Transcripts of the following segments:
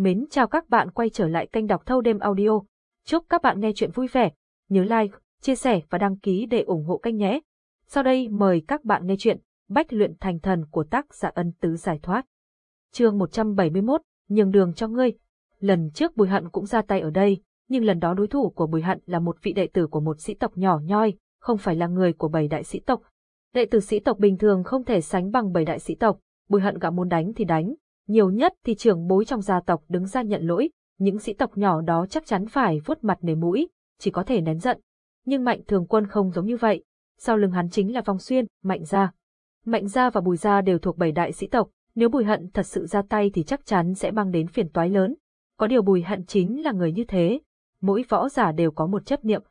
Mến chào các bạn quay trở lại kênh đọc thâu đêm audio. Chúc các bạn nghe chuyện vui vẻ. Nhớ like, chia sẻ và đăng ký để ủng hộ kênh nhé. Sau đây mời các bạn nghe chuyện Bách luyện thành thần của tác giả ân tứ giải thoát. chương 171, nhường đường cho ngươi. Lần trước Bùi Hận cũng ra tay ở đây, nhưng lần đó đối thủ của Bùi Hận là một vị đệ tử của một sĩ tộc nhỏ nhoi, không phải là người của bảy đại sĩ tộc. Đệ tử sĩ tộc bình thường không thể sánh bằng bảy đại sĩ tộc, Bùi Hận gã muốn đánh thì đánh, nhiều nhất thì trưởng bối trong gia tộc đứng ra nhận lỗi, những sĩ tộc nhỏ đó chắc chắn phải vuốt mặt nề mũi, chỉ có thể nén giận. Nhưng Mạnh Thường Quân không giống như vậy, sau lưng hắn chính là Vong Xuyên, Mạnh Gia. Mạnh Gia và Bùi Gia đều thuộc bảy đại sĩ tộc, nếu Bùi Hận thật sự ra tay thì chắc chắn sẽ mang đến phiền toái lớn. Có điều Bùi Hận chính là người như thế, mỗi võ giả đều có một chấp niệm.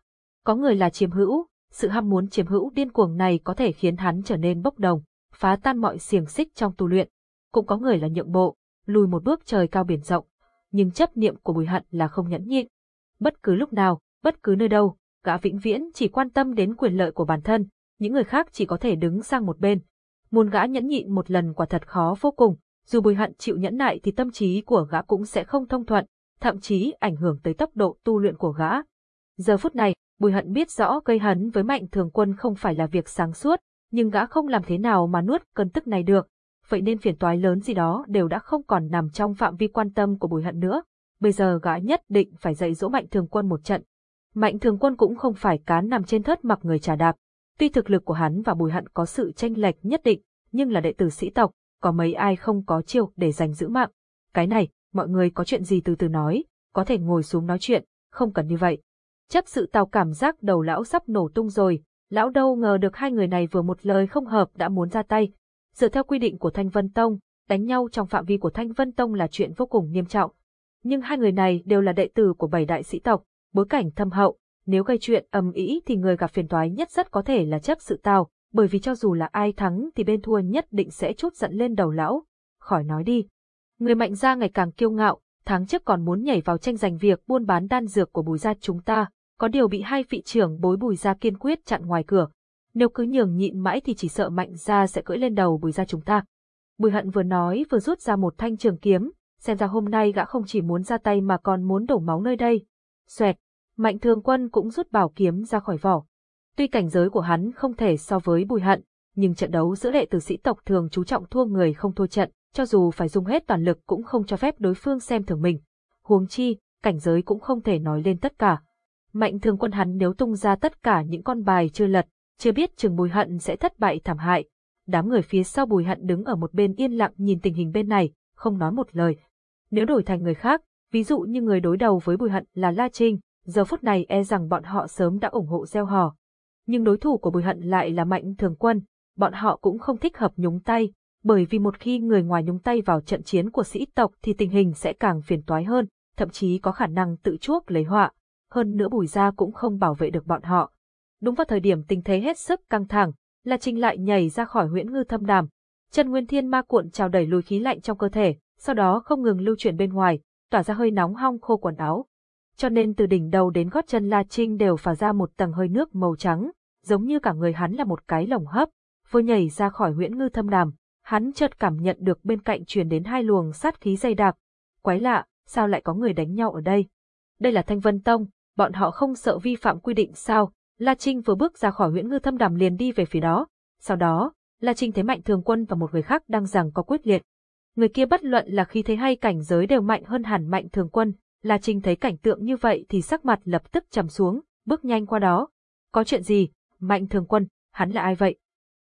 Có người là chiếm hữu, sự ham muốn chiếm hữu điên cuồng này có thể khiến hắn trở nên bốc đồng, phá tan mọi xiềng xích trong tu luyện cũng có người là nhượng bộ, lùi một bước trời cao biển rộng, nhưng chấp niệm của Bùi Hận là không nhẫn nhịn. Bất cứ lúc nào, bất cứ nơi đâu, gã vĩnh viễn chỉ quan tâm đến quyền lợi của bản thân, những người khác chỉ có thể đứng sang một bên. Muốn gã nhẫn nhịn một lần quả thật khó vô cùng, dù Bùi Hận chịu nhẫn nại thì tâm trí của gã cũng sẽ không thông thuận, thậm chí ảnh hưởng tới tốc độ tu luyện của gã. Giờ phút này, Bùi Hận biết rõ gây hấn với Mạnh Thường Quân không phải là việc sáng suốt, nhưng gã không làm thế nào mà nuốt cơn tức này được, vậy nên phiền toái lớn gì đó đều đã không còn nằm trong phạm vi quan tâm của Bùi Hận nữa. Bây giờ gã nhất định phải dạy dỗ Mạnh Thường Quân một trận. Mạnh Thường Quân cũng không phải cán nằm trên thớt mặc người trả đạp. Tuy thực lực của hắn và Bùi Hận có sự tranh lệch nhất định, nhưng là đệ tử sĩ tộc, có mấy ai không có chiêu để giành giữ mạng. Cái này, mọi người có chuyện gì từ từ nói, có thể ngồi xuống nói chuyện, không cần như vậy. Chấp sự tào cảm giác đầu lão sắp nổ tung rồi, lão đâu ngờ được hai người này vừa một lời không hợp đã muốn ra tay, Dựa theo quy định của Thanh Vân Tông, đánh nhau trong phạm vi của Thanh Vân Tông là chuyện vô cùng nghiêm trọng. Nhưng hai người này đều là đệ tử của bảy đại sĩ tộc, bối cảnh thâm hậu, nếu gây chuyện ầm ĩ thì người gặp phiền toái nhất rất có thể là chấp sự tào, bởi vì cho dù là ai thắng thì bên thua nhất định sẽ chút giận lên đầu lão. Khỏi nói đi. Người mạnh gia ngày càng kiêu ngạo, tháng trước còn muốn nhảy vào tranh giành việc buôn bán đan dược của bùi gia chúng ta, có điều bị hai vị trưởng bối bùi gia kiên quyết chặn ngoài cửa, nếu cứ nhường nhịn mãi thì chỉ sợ mạnh ra sẽ cưỡi lên đầu bùi ra chúng ta. Bùi hận vừa nói vừa rút ra một thanh trường kiếm, xem ra hôm nay gã không chỉ muốn ra tay mà còn muốn đổ máu nơi đây. Xoẹt, mạnh thường quân cũng rút bảo kiếm ra khỏi vỏ. Tuy cảnh giới của hắn không thể so với bùi hận, nhưng trận đấu giữa đệ tử sĩ tộc thường chú trọng thua người không thua trận, cho dù phải dùng hết toàn lực cũng không cho phép đối phương xem thường mình. Huống chi, cảnh giới cũng không thể nói lên tất cả. Mạnh thường quân hắn nếu tung ra tất cả những con bài chưa lật, chưa biết chừng bùi hận sẽ thất bại thảm hại. Đám người phía sau bùi hận đứng ở một bên yên lặng nhìn tình hình bên này, không nói một lời. Nếu đổi thành người khác, ví dụ như người đối đầu với bùi hận là La Trinh, giờ phút này e rằng bọn họ sớm đã ủng hộ gieo hò. Nhưng đối thủ của bùi hận lại là mạnh thường quân, bọn họ cũng không thích hợp nhúng tay, bởi vì một khi người ngoài nhúng tay vào trận chiến của sĩ tộc thì tình hình sẽ càng phiền toái hơn, thậm chí có khả năng tự chuốc lấy họa. Hơn nữa bùi gia cũng không bảo vệ được bọn họ. Đúng vào thời điểm tình thế hết sức căng thẳng, La Trinh lại nhảy ra khỏi huyễn ngư thâm đàm. Chân Nguyên Thiên Ma cuộn trào đẩy lùi khí lạnh trong cơ thể, sau đó không ngừng lưu chuyển bên ngoài, tỏa ra hơi nóng hong khô quần áo. Cho nên từ đỉnh đầu đến gót chân La Trinh đều phả ra một tầng hơi nước màu trắng, giống như cả người hắn là một cái lồng hấp. Vừa nhảy ra khỏi huyễn ngư thâm đàm, hắn chợt cảm nhận được bên cạnh truyền đến hai luồng sát khí dày đặc. Quái lạ, sao lại có người đánh nhau ở đây? Đây là Thanh Vân Tông, bọn họ không sợ vi phạm quy định sao? La Trinh vừa bước ra khỏi huyễn ngư thâm đàm liền đi về phía đó. Sau đó, La Trinh thấy Mạnh Thường Quân và một người khác đang rằng có quyết liệt. Người kia bất luận là khi thấy hay cảnh giới đều mạnh hơn hẳn Mạnh Thường Quân. La Trinh thấy cảnh tượng như vậy thì sắc mặt lập tức trầm xuống, bước nhanh qua đó. Có chuyện gì? Mạnh Thường Quân, hắn là ai vậy?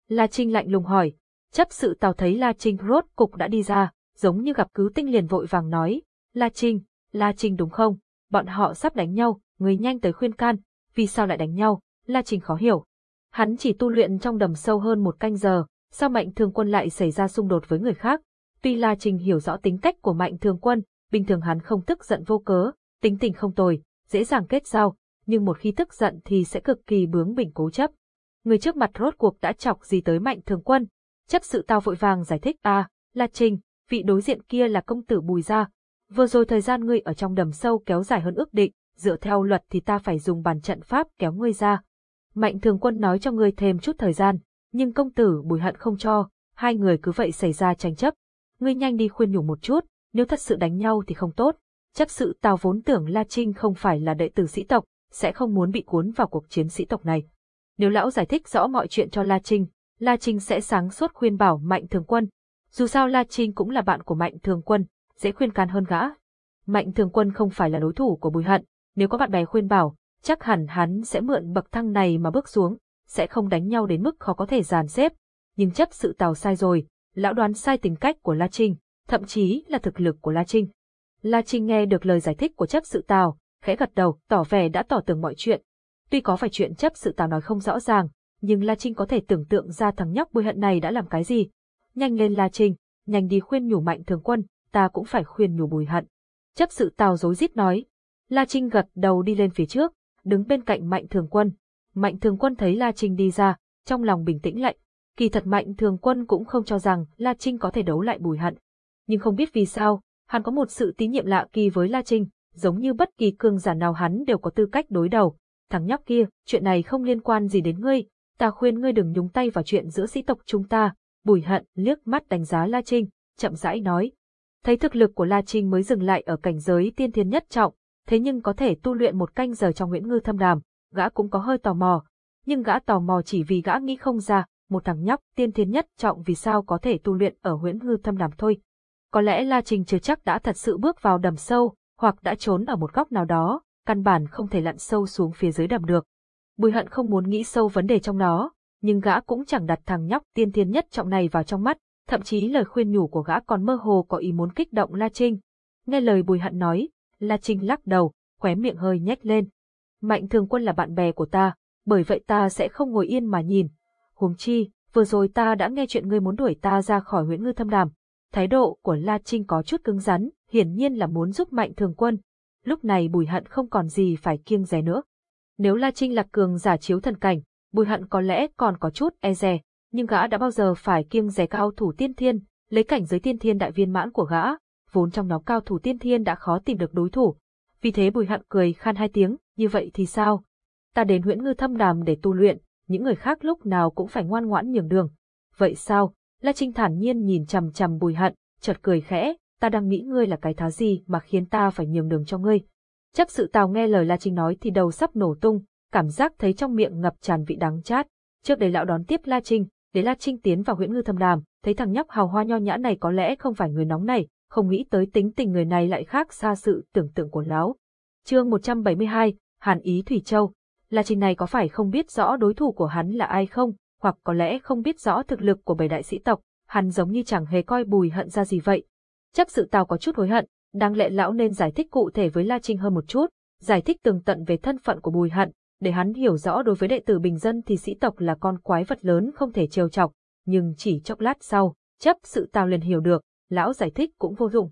La Trinh lạnh lùng hỏi. Chấp sự tào thấy La Trinh rốt cục đã đi ra, giống như gặp cứu tinh liền vội vàng nói. La Trinh, La Trinh đúng không? Bọn họ sắp đánh nhau, người nhanh tới khuyên can. Vì sao lại đánh nhau? La Trình khó hiểu. Hắn chỉ tu luyện trong đầm sâu hơn một canh giờ, sao Mạnh Thường Quân lại xảy ra xung đột với người khác? Tuy La Trình hiểu rõ tính cách của Mạnh Thường Quân, bình thường hắn không tức giận vô cớ, tính tình không tồi, dễ dàng kết giao, nhưng một khi tức giận thì sẽ cực kỳ bướng bỉnh cố chấp. Người trước mặt rốt cuộc đã chọc gì tới Mạnh Thường Quân? Chấp sự tao vội vàng giải thích à, La Trình, vị đối diện kia là công tử Bùi Gia. Vừa rồi thời gian ngươi ở trong đầm sâu kéo dài hơn ước định, dựa theo luật thì ta phải dùng bàn trận pháp kéo ngươi ra, Mạnh thường quân nói cho ngươi thêm chút thời gian, nhưng công tử bùi hận không cho, hai người cứ vậy xảy ra tranh chấp. Ngươi nhanh đi khuyên nhủ một chút, nếu thật sự đánh nhau thì không tốt. Chắc sự Tào vốn tưởng La Trinh không phải là đệ tử sĩ tộc, sẽ không muốn bị cuốn vào cuộc chiến sĩ tộc này. Nếu lão giải thích rõ mọi chuyện cho La Trinh, La Trinh sẽ sáng suốt khuyên bảo Mạnh Thường Quân. Dù sao La Trinh cũng là bạn của Mạnh Thường Quân, dễ khuyên can hơn gã. Mạnh Thường Quân không phải là đối thủ của Bùi Hận, nếu có bạn bè khuyên bảo, chắc hẳn hắn sẽ mượn bậc thang này mà bước xuống, sẽ không đánh nhau đến mức khó có thể dàn xếp. Nhưng chấp sự Tào sai rồi, lão đoán sai tính cách của La Trinh, thậm chí là thực lực của La Trinh. La Trinh nghe được lời giải thích của chấp sự Tào, khẽ gật đầu, tỏ vẻ đã tỏ tường mọi chuyện. Tuy có phải chuyện chấp sự Tào nói không rõ ràng, nhưng La Trinh có thể tưởng tượng ra thằng nhóc bùi hận này đã làm cái gì. Nhanh lên La Trinh, nhanh đi khuyên nhủ mạnh thường quân, ta cũng phải khuyên nhủ bùi hận. Chấp sự Tào dối rít nói. La Trinh gật đầu đi lên phía trước, đứng bên cạnh mạnh thường quân. Mạnh thường quân thấy La Trinh đi ra, trong lòng bình tĩnh lại. Kỳ thật mạnh thường quân cũng không cho rằng La Trinh có thể đấu lại bùi hận. Nhưng không biết vì sao, hắn có một sự tín nhiệm lạ kỳ với La Trinh, giống như bất kỳ cương giả nào hắn đều có tư cách đối đầu. Thằng nhóc kia, chuyện này không liên quan gì đến ngươi, ta khuyên ngươi đừng nhúng tay vào chuyện giữa sĩ tộc chúng ta. Bùi hận liếc mắt đánh giá La Trinh, chậm rãi nói. Thấy thực lực của La Trinh mới dừng lại ở cảnh giới tiên thiên nhất trọng, thế nhưng có thể tu luyện một canh giờ trong Nguyễn Ngư Thâm Đàm, gã cũng có hơi tò mò. Nhưng gã tò mò chỉ vì gã nghĩ không ra, một thằng nhóc tiên thiên nhất trọng vì sao có thể tu luyện ở Nguyễn Ngư Thâm Đàm thôi. Có lẽ La Trình chưa chắc đã thật sự bước vào đầm sâu, hoặc đã trốn ở một góc nào đó, căn bản không thể lặn sâu xuống phía dưới đầm được. Bùi hận không muốn nghĩ sâu vấn đề trong nó, nhưng gã cũng chẳng đặt thằng nhóc tiên thiên nhất trọng này vào trong mắt, thậm chí lời khuyên nhủ của gã còn mơ hồ có ý muốn kích động La Trinh. Nghe lời bùi hận nói, La Trinh lắc đầu, khóe miệng hơi nhếch lên. Mạnh thường quân là bạn bè của ta, bởi vậy ta sẽ không ngồi yên mà nhìn. Huống chi, vừa rồi ta đã nghe chuyện ngươi muốn đuổi ta ra khỏi huyện ngư thâm đàm. Thái độ của La Trinh có chút cứng rắn, hiển nhiên là muốn giúp mạnh thường quân. Lúc này bùi hận không còn gì phải kiêng dè nữa. Nếu La Trinh là cường giả chiếu thần cảnh, bùi hận có lẽ còn có chút e dè, nhưng gã đã bao giờ phải kiêng dè cao thủ tiên thiên, lấy cảnh giới tiên thiên đại viên mãn của gã, vốn trong nhóm cao thủ tiên thiên đã khó tìm được đối thủ. Vì thế bùi hận cười khan hai tiếng, như vậy thì sao? Ta đến huyện ngư thâm đàm để tu luyện, những người khác lúc nào cũng phải ngoan ngoãn nhường đường. Vậy sao? La Trinh thản nhiên nhìn chằm chằm bùi hận, chợt cười khẽ, ta đang nghĩ ngươi là cái thá gì mà khiến ta phải nhường đường cho ngươi. Chấp sự tào nghe lời La Trinh nói thì đầu sắp nổ tung, cảm giác thấy trong miệng ngập tràn vị đắng chát. Trước đây lão đón tiếp La Trinh, để La Trinh tiến vào huyện ngư thâm đàm, thấy thằng nhóc hào hoa nho nhã này có lẽ không phải người nóng này, không nghĩ tới tính tình người này lại khác xa sự tưởng tượng của lão. Chương 172, Hàn Ý Thủy Châu. La Trinh này có phải không biết rõ đối thủ của hắn là ai không, hoặc có lẽ không biết rõ thực lực của bảy đại sĩ tộc, hắn giống như chẳng hề coi bùi hận ra gì vậy. Chắc sự tào có chút hối hận, đáng lẽ lão nên giải thích cụ thể với La Trinh hơn một chút, giải thích tường tận về thân phận của bùi hận, để hắn hiểu rõ đối với đệ tử bình dân thì sĩ tộc là con quái vật lớn không thể trêu chọc, nhưng chỉ chốc lát sau, chấp sự tào liền hiểu được, lão giải thích cũng vô dụng.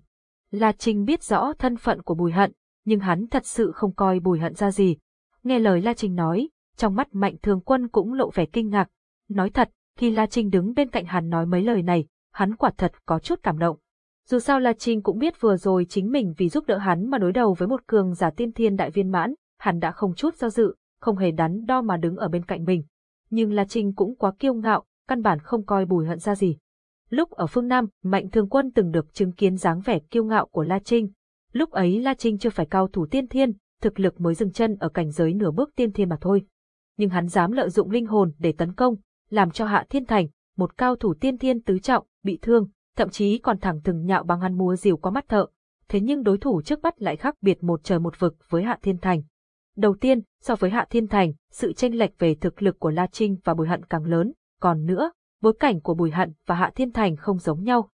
La Trinh biết rõ thân phận của bùi hận, nhưng hắn thật sự không coi bùi hận ra gì. Nghe lời La Trinh nói, trong mắt mạnh thường quân cũng lộ vẻ kinh ngạc. Nói thật, khi La Trinh đứng bên cạnh hắn nói mấy lời này, hắn quả thật có chút cảm động. Dù sao La Trinh cũng biết vừa rồi chính mình vì giúp đỡ hắn mà đối đầu với một cường giả tiên thiên đại viên mãn, hắn đã không chút do dự, không hề đắn đo mà đứng ở bên cạnh mình. Nhưng La Trinh cũng quá kiêu ngạo, căn bản không coi bùi hận ra gì. Lúc ở phương Nam, Mạnh Thường Quân từng được chứng kiến dáng vẻ kiêu ngạo của La Trinh. Lúc ấy La Trinh chưa phải cao thủ tiên thiên, thực lực mới dừng chân ở cảnh giới nửa bước tiên thiên mà thôi. Nhưng hắn dám lợi dụng linh hồn để tấn công, làm cho Hạ Thiên Thành, một cao thủ tiên thiên tứ trọng, bị thương, thậm chí còn thẳng thừng nhạo bằng ăn múa diều qua mắt thợ. Thế nhưng đối thủ trước mắt lại khác biệt một trời một vực với Hạ Thiên Thành. Đầu tiên, so với Hạ Thiên Thành, sự chênh lệch về thực lực của La Trinh và Bùi Hận càng lớn, còn nữa, bối cảnh của Bùi Hận và Hạ Thiên Thành không giống nhau.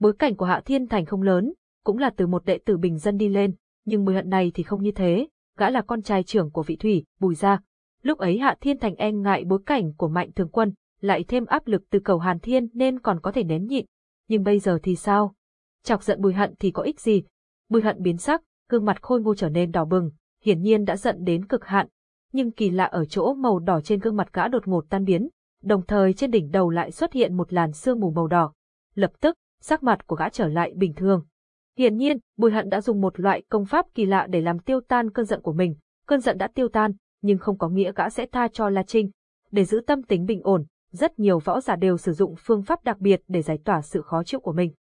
Bối cảnh của Hạ Thiên Thành không lớn, cũng là từ một đệ tử bình dân đi lên, nhưng Bùi Hận này thì không như thế, gã là con trai trưởng của vị thủy, Bùi gia. Lúc ấy Hạ Thiên Thành e ngại bối cảnh của Mạnh Thường Quân, lại thêm áp lực từ cầu Hàn Thiên nên còn có thể nén nhịn. Nhưng bây giờ thì sao? Chọc giận Bùi Hận thì có ích gì? Bùi Hận biến sắc, gương mặt khôi ngô trở nên đỏ bừng, hiển nhiên đã giận đến cực hạn. Nhưng kỳ lạ ở chỗ màu đỏ trên gương mặt gã đột ngột tan biến, đồng thời trên đỉnh đầu lại xuất hiện một làn sương mù màu đỏ. Lập tức, sắc mặt của gã trở lại bình thường. Hiển nhiên, Bùi Hận đã dùng một loại công pháp kỳ lạ để làm tiêu tan cơn giận của mình. Cơn giận đã tiêu tan, nhưng không có nghĩa gã sẽ tha cho La Trinh. Để giữ tâm tính bình ổn, rất nhiều võ giả đều sử dụng phương pháp đặc biệt để giải tỏa sự khó chịu của mình.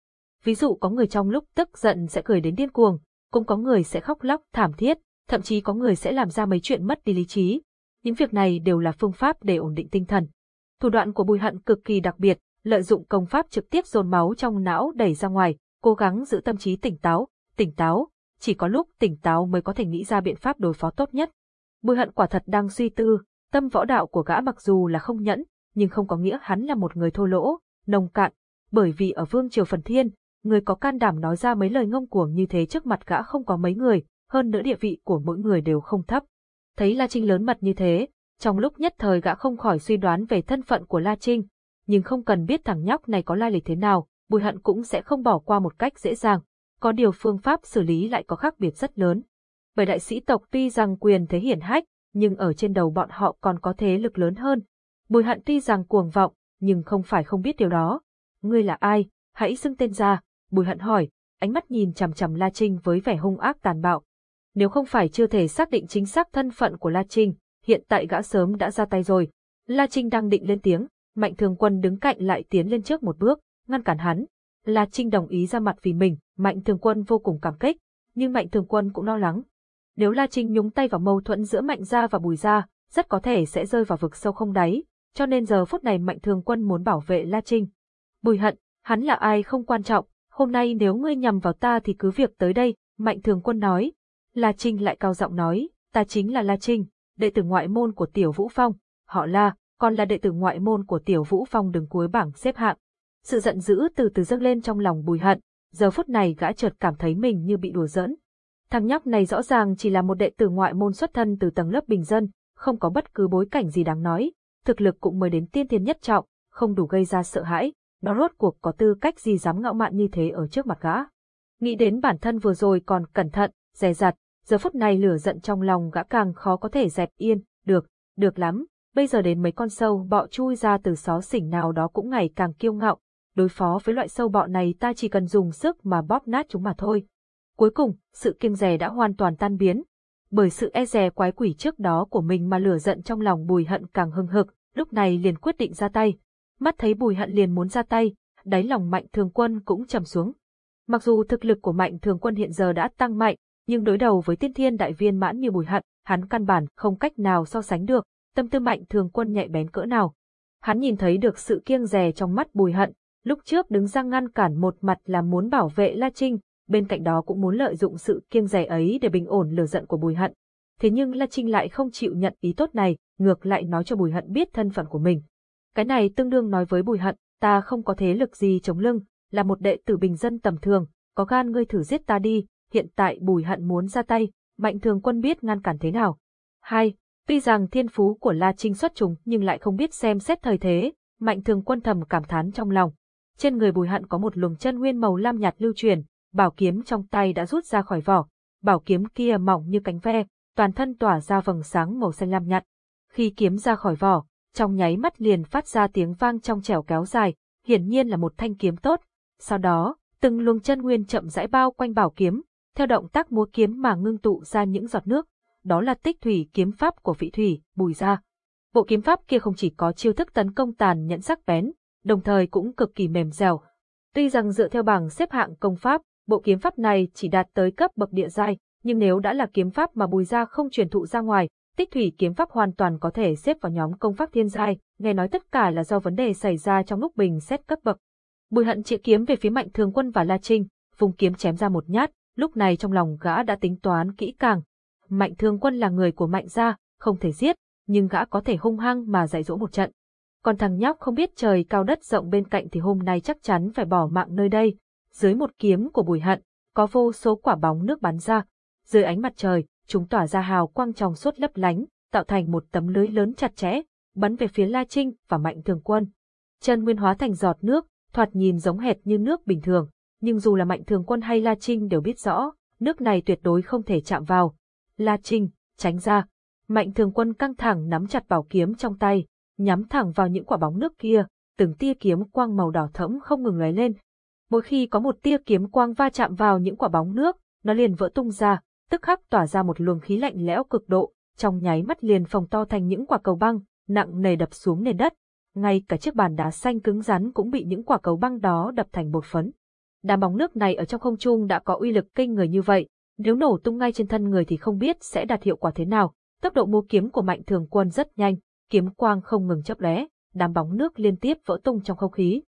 Ví dụ có người trong lúc tức giận sẽ cười đến điên cuồng, cũng có người sẽ khóc lóc thảm thiết, thậm chí có người sẽ làm ra mấy chuyện mất đi lý trí. Những việc này đều là phương pháp để ổn định tinh thần. Thủ đoạn của Bùi Hận cực kỳ đặc biệt, lợi dụng công pháp trực tiếp dồn máu trong não đẩy ra ngoài, cố gắng giữ tâm trí tỉnh táo, tỉnh táo, chỉ có lúc tỉnh táo mới có thể nghĩ ra biện pháp đối phó tốt nhất. Bùi Hận quả thật đang suy tư, tâm võ đạo của gã mặc dù là không nhẫn, nhưng không có nghĩa hắn là một người thô lỗ, nông cạn, bởi vì ở Vương Triều Phần Thiên, người có can đảm nói ra mấy lời ngông cuồng như thế trước mặt gã không có mấy người, hơn nữa địa vị của mỗi người đều không thấp. Thấy La Trinh lớn mặt như thế, trong lúc nhất thời gã không khỏi suy đoán về thân phận của La Trinh, nhưng không cần biết thằng nhóc này có lai lịch thế nào, Bùi Hận cũng sẽ không bỏ qua một cách dễ dàng, có điều phương pháp xử lý lại có khác biệt rất lớn. Bởi đại sĩ tộc tuy rằng quyền thế hiển hách, nhưng ở trên đầu bọn họ còn có thế lực lớn hơn. Bùi Hận tuy rằng cuồng vọng, nhưng không phải không biết điều đó. Ngươi là ai? Hãy xưng tên ra, Bùi Hận hỏi, ánh mắt nhìn chằm chằm La Trinh với vẻ hung ác tàn bạo. Nếu không phải chưa thể xác định chính xác thân phận của La Trinh, hiện tại gã sớm đã ra tay rồi. La Trinh đang định lên tiếng, Mạnh Thường Quân đứng cạnh lại tiến lên trước một bước, ngăn cản hắn. La Trinh đồng ý ra mặt vì mình, Mạnh Thường Quân vô cùng cảm kích, nhưng Mạnh Thường Quân cũng lo lắng. Nếu La Trinh nhúng tay vào mâu thuẫn giữa Mạnh gia và Bùi gia, rất có thể sẽ rơi vào vực sâu không đáy, cho nên giờ phút này Mạnh Thường Quân muốn bảo vệ La Trinh. Bùi hận, hắn là ai không quan trọng, hôm nay nếu ngươi nhằm vào ta thì cứ việc tới đây, Mạnh Thường Quân nói. La Trinh lại cao giọng nói, ta chính là La Trinh, đệ tử ngoại môn của Tiểu Vũ Phong, họ La, còn là đệ tử ngoại môn của Tiểu Vũ Phong đứng cuối bảng xếp hạng. Sự giận dữ từ từ dâng lên trong lòng bùi hận, giờ phút này gã chợt cảm thấy mình như bị đùa giỡn. Thằng nhóc này rõ ràng chỉ là một đệ tử ngoại môn xuất thân từ tầng lớp bình dân, không có bất cứ bối cảnh gì đáng nói, thực lực cũng mới đến tiên thiên nhất trọng, không đủ gây ra sợ hãi, nó rốt cuộc có tư cách gì dám ngạo mạn như thế ở trước mặt gã. Nghĩ đến bản thân vừa rồi còn cẩn thận, dè dặt, giờ phút này lửa giận trong lòng gã càng khó có thể dẹp yên, được, được lắm, bây giờ đến mấy con sâu bọ chui ra từ xó xỉnh nào đó cũng ngày càng kiêu ngạo, đối phó với loại sâu bọ này ta chỉ cần dùng sức mà bóp nát chúng mà thôi. Cuối cùng, sự kiêng rè đã hoàn toàn tan biến. Bởi sự e dè quái quỷ trước đó của mình mà lửa giận trong lòng bùi hận càng hưng hực, lúc này liền quyết định ra tay. Mắt thấy bùi hận liền muốn ra tay, đáy lòng mạnh thường quân cũng trầm xuống. Mặc dù thực lực của mạnh thường quân hiện giờ đã tăng mạnh, nhưng đối đầu với tiên thiên đại viên mãn như bùi hận, hắn căn bản không cách nào so sánh được, tâm tư mạnh thường quân nhạy bén cỡ nào. Hắn nhìn thấy được sự kiêng rè trong mắt bùi hận, lúc trước đứng ra ngăn cản một mặt là muốn bảo vệ La Trinh, bên cạnh đó cũng muốn lợi dụng sự kiêng rè ấy để bình ổn lửa giận của Bùi Hận. Thế nhưng La Trinh lại không chịu nhận ý tốt này, ngược lại nói cho Bùi Hận biết thân phận của mình. Cái này tương đương nói với Bùi Hận, ta không có thế lực gì chống lưng, là một đệ tử bình dân tầm thường, có gan ngươi thử giết ta đi, hiện tại Bùi Hận muốn ra tay, Mạnh Thường Quân biết ngăn cản thế nào. Hai, tuy rằng thiên phú của La Trinh xuất chúng nhưng lại không biết xem xét thời thế, Mạnh Thường Quân thầm cảm thán trong lòng. Trên người Bùi Hận có một luồng chân nguyên màu lam nhạt lưu truyền, bảo kiếm trong tay đã rút ra khỏi vỏ, bảo kiếm kia mỏng như cánh ve, toàn thân tỏa ra vầng sáng màu xanh lam nhạt. Khi kiếm ra khỏi vỏ, trong nháy mắt liền phát ra tiếng vang trong trẻo kéo dài, hiển nhiên là một thanh kiếm tốt. Sau đó, từng luồng chân nguyên chậm rãi bao quanh bảo kiếm, theo động tác múa kiếm mà ngưng tụ ra những giọt nước. Đó là tích thủy kiếm pháp của vị thủy, bùi ra. Bộ kiếm pháp kia không chỉ có chiêu thức tấn công tàn nhẫn sắc bén, đồng thời cũng cực kỳ mềm dẻo. Tuy rằng dựa theo bảng xếp hạng công pháp, bộ kiếm pháp này chỉ đạt tới cấp bậc địa giai, nhưng nếu đã là kiếm pháp mà Bùi gia không truyền thụ ra ngoài, Tích thủy kiếm pháp hoàn toàn có thể xếp vào nhóm công pháp thiên giai, nghe nói tất cả là do vấn đề xảy ra trong lúc bình xét cấp bậc. Bùi Hận chĩa kiếm về phía Mạnh Thường Quân và La Trinh, vùng kiếm chém ra một nhát, lúc này trong lòng gã đã tính toán kỹ càng. Mạnh Thường Quân là người của Mạnh gia, không thể giết, nhưng gã có thể hung hăng mà dạy dỗ một trận. Còn thằng nhóc không biết trời cao đất rộng bên cạnh thì hôm nay chắc chắn phải bỏ mạng nơi đây. Dưới một kiếm của Bùi Hận, có vô số quả bóng nước bắn ra. Dưới ánh mặt trời, chúng tỏa ra hào quang trong suốt lấp lánh, tạo thành một tấm lưới lớn chặt chẽ, bắn về phía La Trinh và Mạnh Thường Quân. Chân nguyên hóa thành giọt nước, thoạt nhìn giống hệt như nước bình thường, nhưng dù là Mạnh Thường Quân hay La Trinh đều biết rõ, nước này tuyệt đối không thể chạm vào. La Trinh, tránh ra. Mạnh Thường Quân căng thẳng nắm chặt bảo kiếm trong tay, nhắm thẳng vào những quả bóng nước kia, từng tia kiếm quang màu đỏ thẫm không ngừng lóe lên. Mỗi khi có một tia kiếm quang va chạm vào những quả bóng nước, nó liền vỡ tung ra, tức khắc tỏa ra một luồng khí lạnh lẽo cực độ, trong nháy mắt liền phồng to thành những quả cầu băng, nặng nề đập xuống nền đất. Ngay cả chiếc bàn đá xanh cứng rắn cũng bị những quả cầu băng đó đập thành bột phấn. Đám bóng nước này ở trong không trung đã có uy lực kinh người như vậy, nếu nổ tung ngay trên thân người thì không biết sẽ đạt hiệu quả thế nào. Tốc độ múa kiếm của Mạnh Thường Quân rất nhanh, kiếm quang không ngừng chớp lóe, đám bóng nước liên tiếp vỡ tung trong không khí.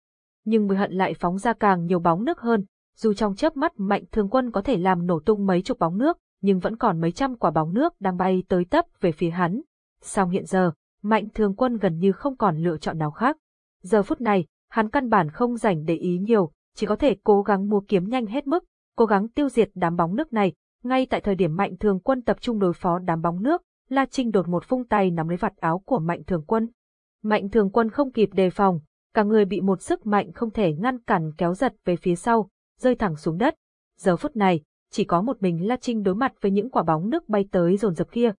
Nhưng mười Hận lại phóng ra càng nhiều bóng nước hơn, dù trong chớp mắt Mạnh Thường Quân có thể làm nổ tung mấy chục bóng nước, nhưng vẫn còn mấy trăm quả bóng nước đang bay tới tấp về phía hắn. Song hiện giờ, Mạnh Thường Quân gần như không còn lựa chọn nào khác. Giờ phút này, hắn căn bản không rảnh để ý nhiều, chỉ có thể cố gắng mua kiếm nhanh hết mức, cố gắng tiêu diệt đám bóng nước này. Ngay tại thời điểm Mạnh Thường Quân tập trung đối phó đám bóng nước, La Trinh đột một phung tay nắm lấy vạt áo của Mạnh Thường Quân. Mạnh Thường Quân không kịp đề phòng, cả người bị một sức mạnh không thể ngăn cản kéo giật về phía sau, rơi thẳng xuống đất. Giờ phút này, chỉ có một mình La Trinh đối mặt với những quả bóng nước bay tới dồn dập kia.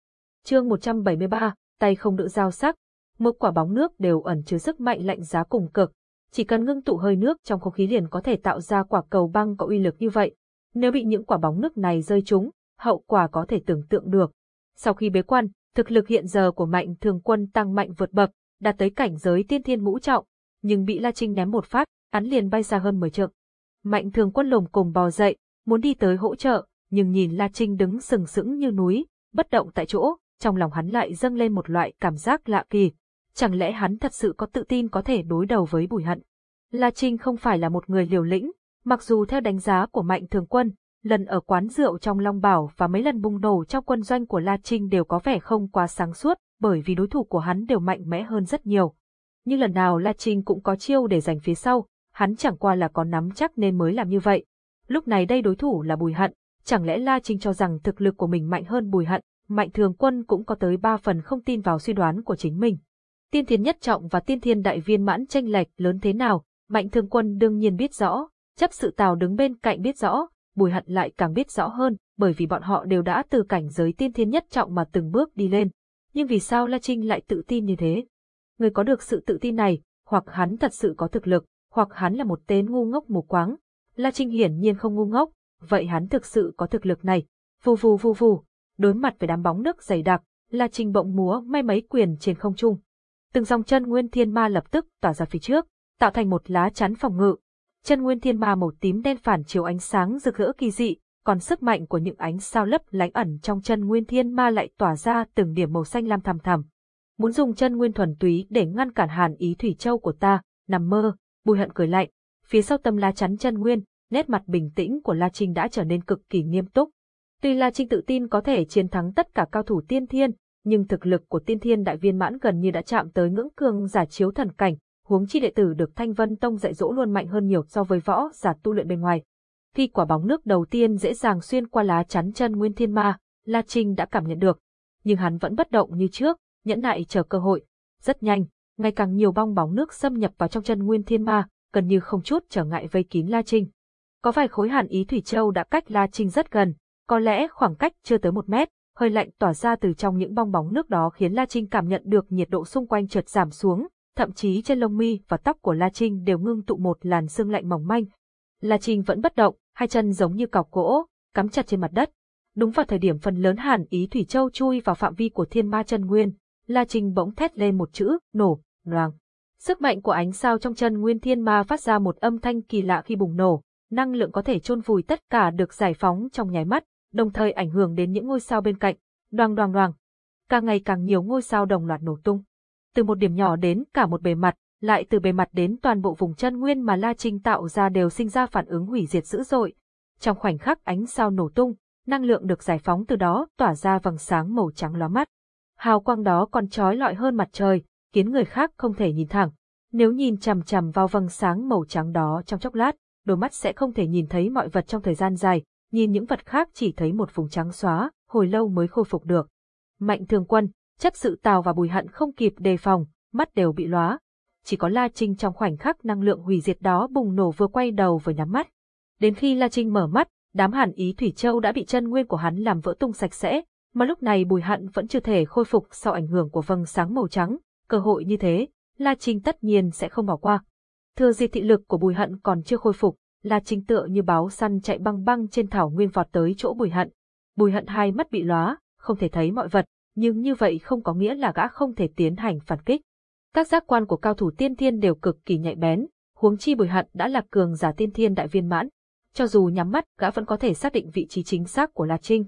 Chương 173, tay không đỡ dao sắc, một quả bóng nước đều ẩn chứa sức mạnh lạnh giá cùng cực, chỉ cần ngưng tụ hơi nước trong không khí liền có thể tạo ra quả cầu băng có uy lực như vậy. Nếu bị những quả bóng nước này rơi trúng, hậu quả có thể tưởng tượng được. Sau khi bế quan, thực lực hiện giờ của Mạnh Thường Quân tăng mạnh vượt bậc, đạt tới cảnh giới tiên thiên ngũ trọng, nhưng bị La Trinh ném một phát, hắn liền bay xa hơn 10 trượng. Mạnh Thường Quân lồng cùng bò dậy, muốn đi tới hỗ trợ, nhưng nhìn La Trinh đứng sừng sững như núi, bất động tại chỗ, trong lòng hắn lại dâng lên một loại cảm giác lạ kỳ. Chẳng lẽ hắn thật sự có tự tin có thể đối đầu với Bùi Hận? La Trinh không phải là một người liều lĩnh, mặc dù theo đánh giá của Mạnh Thường Quân, lần ở quán rượu trong Long Bảo và mấy lần bùng nổ trong quân doanh của La Trinh đều có vẻ không quá sáng suốt, bởi vì đối thủ của hắn đều mạnh mẽ hơn rất nhiều. Nhưng lần nào La Trinh cũng có chiêu để giành phía sau, hắn chẳng qua là có nắm chắc nên mới làm như vậy. Lúc này đây đối thủ là Bùi Hận, chẳng lẽ La Trinh cho rằng thực lực của mình mạnh hơn Bùi Hận, Mạnh Thường Quân cũng có tới ba phần không tin vào suy đoán của chính mình. Tiên thiên nhất trọng và tiên thiên đại viên mãn tranh lệch lớn thế nào, Mạnh thương Quân đương nhiên biết rõ, chấp sự tào đứng bên cạnh biết rõ, Bùi Hận lại càng biết rõ hơn, bởi vì bọn họ đều đã từ cảnh giới tiên thiên nhất trọng mà từng bước đi lên. Nhưng vì sao La Trinh lại tự tin như thế? Người có được sự tự tin này, hoặc hắn thật sự có thực lực, hoặc hắn là một tên ngu ngốc mù quáng. La Trinh hiển nhiên không ngu ngốc, vậy hắn thực sự có thực lực này. Vù vù vù vù, đối mặt với đám bóng nước dày đặc, La Trinh bỗng múa may mấy quyền trên không trung. Từng dòng chân nguyên thiên ma lập tức tỏa ra phía trước, tạo thành một lá chắn phòng ngự. Chân nguyên thiên ma màu tím đen phản chiếu ánh sáng rực rỡ kỳ dị, còn sức mạnh của những ánh sao lấp lánh ẩn trong chân nguyên thiên ma lại tỏa ra từng điểm màu xanh lam thầm thầm Muốn dùng chân nguyên thuần túy để ngăn cản hàn ý thủy châu của ta, nằm mơ, Bùi Hận cười lạnh, phía sau tâm lá chắn chân nguyên, nét mặt bình tĩnh của La Trinh đã trở nên cực kỳ nghiêm túc. Tuy La Trinh tự tin có thể chiến thắng tất cả cao thủ tiên thiên, nhưng thực lực của tiên thiên đại viên mãn gần như đã chạm tới ngưỡng cường giả chiếu thần cảnh, huống chi đệ tử được Thanh Vân Tông dạy dỗ luôn mạnh hơn nhiều so với võ giả tu luyện bên ngoài. Khi quả bóng nước đầu tiên dễ dàng xuyên qua lá chắn chân Nguyên Thiên Ma, La Trinh đã cảm nhận được, nhưng hắn vẫn bất động như trước, nhẫn nại chờ cơ hội. Rất nhanh, ngày càng nhiều bong bóng nước xâm nhập vào trong chân Nguyên Thiên Ma, gần như không chút trở ngại vây kín La Trinh. Có vài khối hàn ý thủy châu đã cách La Trinh rất gần, có lẽ khoảng cách chưa tới một mét, hơi lạnh tỏa ra từ trong những bong bóng nước đó khiến La Trinh cảm nhận được nhiệt độ xung quanh chợt giảm xuống, thậm chí trên lông mi và tóc của La Trinh đều ngưng tụ một làn sương lạnh mỏng manh. La Trinh vẫn bất động, hai chân giống như cọc gỗ, cắm chặt trên mặt đất. Đúng vào thời điểm phần lớn hàn ý thủy châu chui vào phạm vi của thiên ma chân nguyên, La Trinh bỗng thét lên một chữ, nổ, loang. Sức mạnh của ánh sao trong chân nguyên thiên ma phát ra một âm thanh kỳ lạ khi bùng nổ, năng lượng có thể chôn vùi tất cả được giải phóng trong nháy mắt, đồng thời ảnh hưởng đến những ngôi sao bên cạnh. Đoàng đoàng đoàng. Càng ngày càng nhiều ngôi sao đồng loạt nổ tung. Từ một điểm nhỏ đến cả một bề mặt, lại từ bề mặt đến toàn bộ vùng chân nguyên mà La Trinh tạo ra đều sinh ra phản ứng hủy diệt dữ dội. Trong khoảnh khắc ánh sao nổ tung, năng lượng được giải phóng từ đó tỏa ra vầng sáng màu trắng lóa mắt. Hào quang đó còn trói lọi hơn mặt trời, khiến người khác không thể nhìn thẳng. Nếu nhìn chằm chằm vào vầng sáng màu trắng đó trong chốc lát, đôi mắt sẽ không thể nhìn thấy mọi vật trong thời gian dài, nhìn những vật khác chỉ thấy một vùng trắng xóa, hồi lâu mới khôi phục được. Mạnh thường quân, chấp sự tào và bùi hận không kịp đề phòng, mắt đều bị lóa. Chỉ có La Trinh trong khoảnh khắc năng lượng hủy diệt đó bùng nổ vừa quay đầu vừa nhắm mắt. Đến khi La Trinh mở mắt, đám hàn ý Thủy Châu đã bị chân nguyên của hắn làm vỡ tung sạch sẽ, mà lúc này bùi hận vẫn chưa thể khôi phục sau ảnh hưởng của vầng sáng màu trắng. Cơ hội như thế, La Trinh tất nhiên sẽ không bỏ qua. Thừa dịp thị lực của bùi hận còn chưa khôi phục, La Trinh tựa như báo săn chạy băng băng trên thảo nguyên vọt tới chỗ Bùi Hận. Bùi Hận hai mắt bị lóa, không thể thấy mọi vật, nhưng như vậy không có nghĩa là gã không thể tiến hành phản kích. Các giác quan của cao thủ tiên thiên đều cực kỳ nhạy bén, huống chi Bùi Hận đã là cường giả tiên thiên đại viên mãn, cho dù nhắm mắt gã vẫn có thể xác định vị trí chính xác của La Trinh.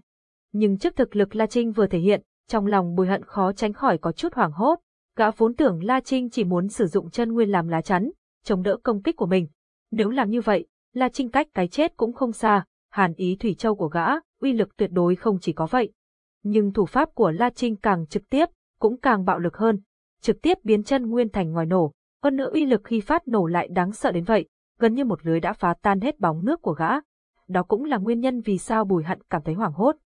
Nhưng trước thực lực La Trinh vừa thể hiện, trong lòng bùi hận khó tránh khỏi có chút hoảng hốt, gã vốn tưởng La Trinh chỉ muốn sử dụng chân nguyên làm lá chắn, chống đỡ công kích của mình. Nếu làm như vậy, La Trinh cách cái chết cũng không xa, hàn ý thủy châu của gã, uy lực tuyệt đối không chỉ có vậy. Nhưng thủ pháp của La Trinh càng trực tiếp, cũng càng bạo lực hơn, trực tiếp biến chân nguyên thành ngòi nổ, hơn nữa uy lực khi phát nổ lại đáng sợ đến vậy, gần như một lưới đã phá tan hết bóng nước của gã. Đó cũng là nguyên nhân vì sao Bùi Hận cảm thấy hoảng hốt.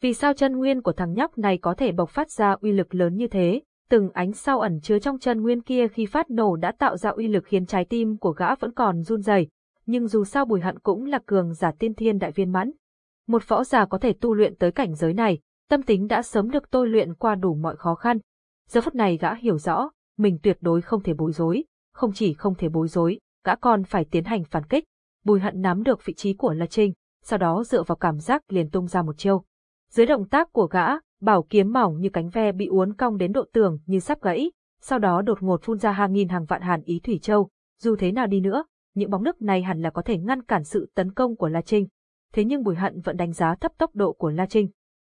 Vì sao chân nguyên của thằng nhóc này có thể bộc phát ra uy lực lớn như thế, từng ánh sao ẩn chứa trong chân nguyên kia khi phát nổ đã tạo ra uy lực khiến trái tim của gã vẫn còn run rẩy. Nhưng dù sao Bùi Hận cũng là cường giả tiên thiên đại viên mãn. Một võ giả có thể tu luyện tới cảnh giới này, tâm tính đã sớm được tôi luyện qua đủ mọi khó khăn. Giờ phút này gã hiểu rõ, mình tuyệt đối không thể bối rối, không chỉ không thể bối rối, gã còn phải tiến hành phản kích. Bùi hận nắm được vị trí của La Trinh, sau đó dựa vào cảm giác liền tung ra một chiêu. Dưới động tác của gã, bảo kiếm mỏng như cánh ve bị uốn cong đến độ tường như sắp gãy, sau đó đột ngột phun ra hàng nghìn hàng vạn hàn ý thủy châu. Dù thế nào đi nữa, những bóng nước này hẳn là có thể ngăn cản sự tấn công của La Trinh. Thế nhưng Bùi Hận vẫn đánh giá thấp tốc độ của La Trinh.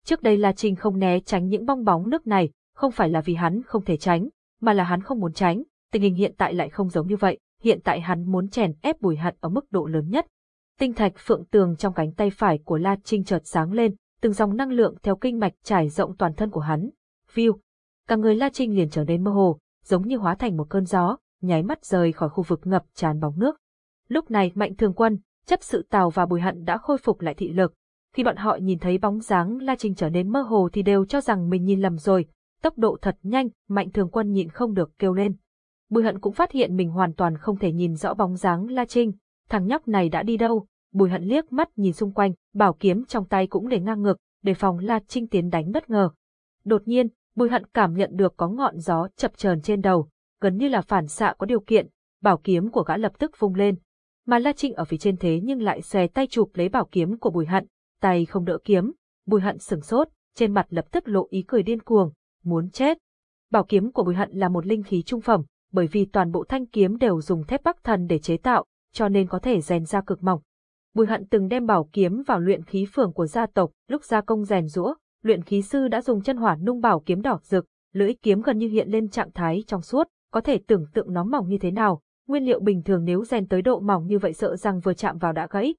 Trước đây La Trinh không né tránh những bong bóng nước này, không phải là vì hắn không thể tránh, mà là hắn không muốn tránh, tình hình hiện tại lại không giống như vậy, hiện tại hắn muốn chèn ép bùi hận ở mức độ lớn nhất. Tinh thạch phượng tường trong cánh tay phải của La Trinh chợt sáng lên, từng dòng năng lượng theo kinh mạch trải rộng toàn thân của hắn. View, cả người La Trinh liền trở nên mơ hồ, giống như hóa thành một cơn gió, nháy mắt rời khỏi khu vực ngập tràn bóng nước. Lúc này Mạnh Thường Quân, chấp sự Tào và Bùi Hận đã khôi phục lại thị lực. Khi bọn họ nhìn thấy bóng dáng La Trinh trở nên mơ hồ thì đều cho rằng mình nhìn lầm rồi, tốc độ thật nhanh, Mạnh Thường Quân nhịn không được kêu lên. Bùi Hận cũng phát hiện mình hoàn toàn không thể nhìn rõ bóng dáng La Trinh, thằng nhóc này đã đi đâu? Bùi Hận liếc mắt nhìn xung quanh, bảo kiếm trong tay cũng để ngang ngực, để phòng La Trinh tiến đánh bất ngờ. Đột nhiên, Bùi Hận cảm nhận được có ngọn gió chập chờn trên đầu, gần như là phản xạ có điều kiện, bảo kiếm của gã lập tức vung lên. Mà La Trinh ở phía trên thế nhưng lại xòe tay chụp lấy bảo kiếm của Bùi Hận, tay không đỡ kiếm, Bùi Hận sừng sốt, trên mặt lập tức lộ ý cười điên cuồng, muốn chết. Bảo kiếm của Bùi Hận là một linh khí trung phẩm, bởi vì toàn bộ thanh kiếm đều dùng thép bắc thần để chế tạo, cho nên có thể rèn ra cực mỏng. Bùi Hận từng đem bảo kiếm vào luyện khí phường của gia tộc, lúc gia công rèn rũa, luyện khí sư đã dùng chân hỏa nung bảo kiếm đỏ rực, lưỡi kiếm gần như hiện lên trạng thái trong suốt, có thể tưởng tượng nó mỏng như thế nào, nguyên liệu bình thường nếu rèn tới độ mỏng như vậy sợ rằng vừa chạm vào đã gãy.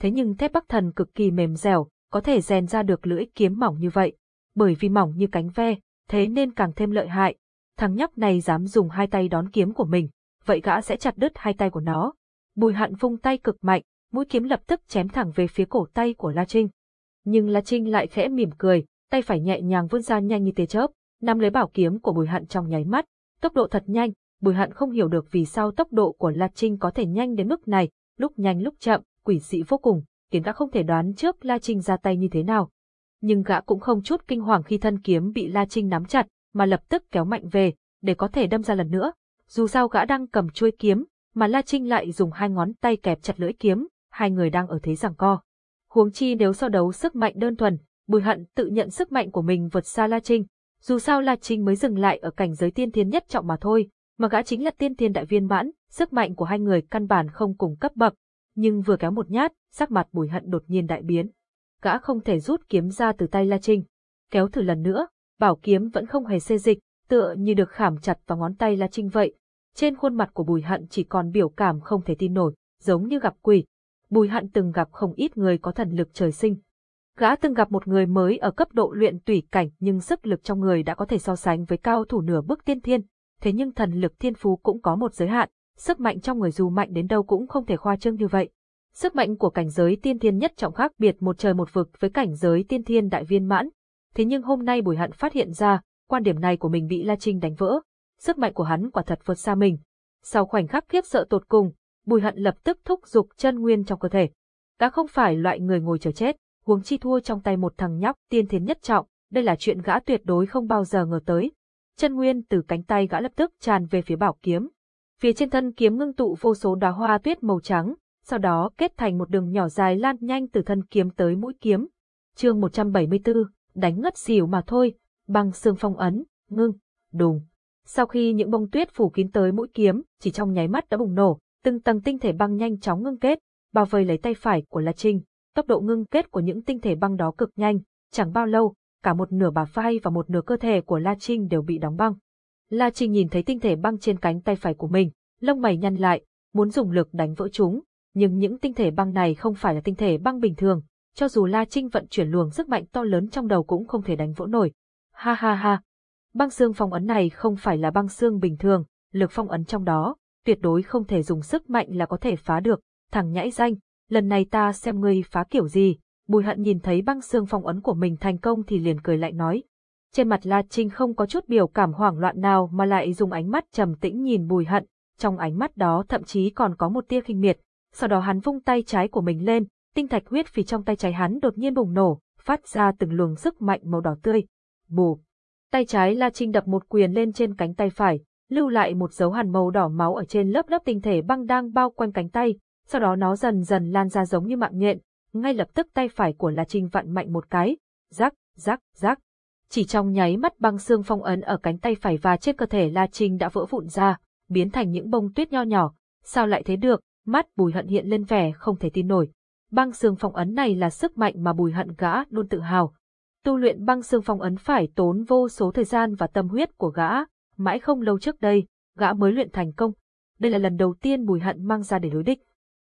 Thế nhưng thép bắc thần cực kỳ mềm dẻo, có thể rèn ra được lưỡi kiếm mỏng như vậy, bởi vì mỏng như cánh ve, thế nên càng thêm lợi hại. Thằng nhóc này dám dùng hai tay đón kiếm của mình, vậy gã sẽ chặt đứt hai tay của nó. Bùi hận vung tay cực mạnh, mũi kiếm lập tức chém thẳng về phía cổ tay của La Trinh. Nhưng La Trinh lại khẽ mỉm cười, tay phải nhẹ nhàng vươn ra nhanh như tia chớp, nắm lấy bảo kiếm của Bùi Hận trong nháy mắt, tốc độ thật nhanh, Bùi Hận không hiểu được vì sao tốc độ của La Trinh có thể nhanh đến mức này, lúc nhanh lúc chậm, quỷ dị vô cùng, khiến gã không thể đoán trước La Trinh ra tay như thế nào nhưng gã cũng không chút kinh hoàng khi thân kiếm bị La Trinh nắm chặt, mà lập tức kéo mạnh về, để có thể đâm ra lần nữa. Dù sao gã đang cầm chuôi kiếm, mà La Trinh lại dùng hai ngón tay kẹp chặt lưỡi kiếm, hai người đang ở thế giằng co. Huống chi nếu so đấu sức mạnh đơn thuần, Bùi Hận tự nhận sức mạnh của mình vượt xa La Trinh. Dù sao La Trinh mới dừng lại ở cảnh giới tiên thiên nhất trọng mà thôi, mà gã chính là tiên thiên đại viên mãn, sức mạnh của hai người căn bản không cùng cấp bậc. Nhưng vừa kéo một nhát, sắc mặt Bùi Hận đột nhiên đại biến gã không thể rút kiếm ra từ tay La Trinh. Kéo thử lần nữa, bảo kiếm vẫn không hề xê dịch, tựa như được khảm chặt vào ngón tay La Trinh vậy. Trên khuôn mặt của Bùi Hận chỉ còn biểu cảm không thể tin nổi, giống như gặp quỷ. Bùi Hận từng gặp không ít người có thần lực trời sinh. Gã từng gặp một người mới ở cấp độ luyện tùy cảnh nhưng sức lực trong người đã có thể so sánh với cao thủ nửa bước tiên thiên. Thế nhưng thần lực thiên phú cũng có một giới hạn, sức mạnh trong người dù mạnh đến đâu cũng không thể khoa trương như vậy. Sức mạnh của cảnh giới tiên thiên nhất trọng khác biệt một trời một vực với cảnh giới tiên thiên đại viên mãn. Thế nhưng hôm nay Bùi Hận phát hiện ra, quan điểm này của mình bị La Trinh đánh vỡ. Sức mạnh của hắn quả thật vượt xa mình. Sau khoảnh khắc khiếp sợ tột cùng, Bùi Hận lập tức thúc giục chân nguyên trong cơ thể. Gã không phải loại người ngồi chờ chết, huống chi thua trong tay một thằng nhóc tiên thiên nhất trọng, đây là chuyện gã tuyệt đối không bao giờ ngờ tới. Chân nguyên từ cánh tay gã lập tức tràn về phía bảo kiếm. Phía trên thân kiếm ngưng tụ vô số đóa hoa tuyết màu trắng, sau đó kết thành một đường nhỏ dài lan nhanh từ thân kiếm tới mũi kiếm. chương 174, đánh ngất xỉu mà thôi, bằng xương phong ấn, ngưng, đùng. Sau khi những bông tuyết phủ kín tới mũi kiếm, chỉ trong nháy mắt đã bùng nổ, từng tầng tinh thể băng nhanh chóng ngưng kết, bao vây lấy tay phải của La Trinh. Tốc độ ngưng kết của những tinh thể băng đó cực nhanh, chẳng bao lâu, cả một nửa bả vai và một nửa cơ thể của La Trinh đều bị đóng băng. La Trinh nhìn thấy tinh thể băng trên cánh tay phải của mình, lông mày nhăn lại, muốn dùng lực đánh vỡ chúng, nhưng những tinh thể băng này không phải là tinh thể băng bình thường, cho dù La Trinh vận chuyển luồng sức mạnh to lớn trong đầu cũng không thể đánh vỡ nổi. Ha ha ha, băng xương phong ấn này không phải là băng xương bình thường, lực phong ấn trong đó, tuyệt đối không thể dùng sức mạnh là có thể phá được, thằng nhãi danh, lần này ta xem ngươi phá kiểu gì. Bùi hận nhìn thấy băng xương phong ấn của mình thành công thì liền cười lại nói. Trên mặt La Trinh không có chút biểu cảm hoảng loạn nào mà lại dùng ánh mắt trầm tĩnh nhìn bùi hận, trong ánh mắt đó thậm chí còn có một tia khinh miệt. Sau đó hắn vung tay trái của mình lên, tinh thạch huyết phì trong tay trái hắn đột nhiên bùng nổ, phát ra từng luồng sức mạnh màu đỏ tươi. Bù! Tay trái La Trinh đập một quyền lên trên cánh tay phải, lưu lại một dấu hằn màu đỏ máu ở trên lớp lớp tinh thể băng đang bao quanh cánh tay, sau đó nó dần dần lan ra giống như mạng nhện, ngay lập tức tay phải của La Trinh vặn mạnh một cái, rắc, rắc, rắc. Chỉ trong nháy mắt băng xương phong ấn ở cánh tay phải và trên cơ thể La Trinh đã vỡ vụn ra, biến thành những bông tuyết nho nhỏ. Sao lại thế được? Mắt Bùi Hận hiện lên vẻ không thể tin nổi. Băng xương phong ấn này là sức mạnh mà Bùi Hận gã luôn tự hào. Tu luyện băng xương phong ấn phải tốn vô số thời gian và tâm huyết của gã, mãi không lâu trước đây, gã mới luyện thành công. Đây là lần đầu tiên Bùi Hận mang ra để đối địch.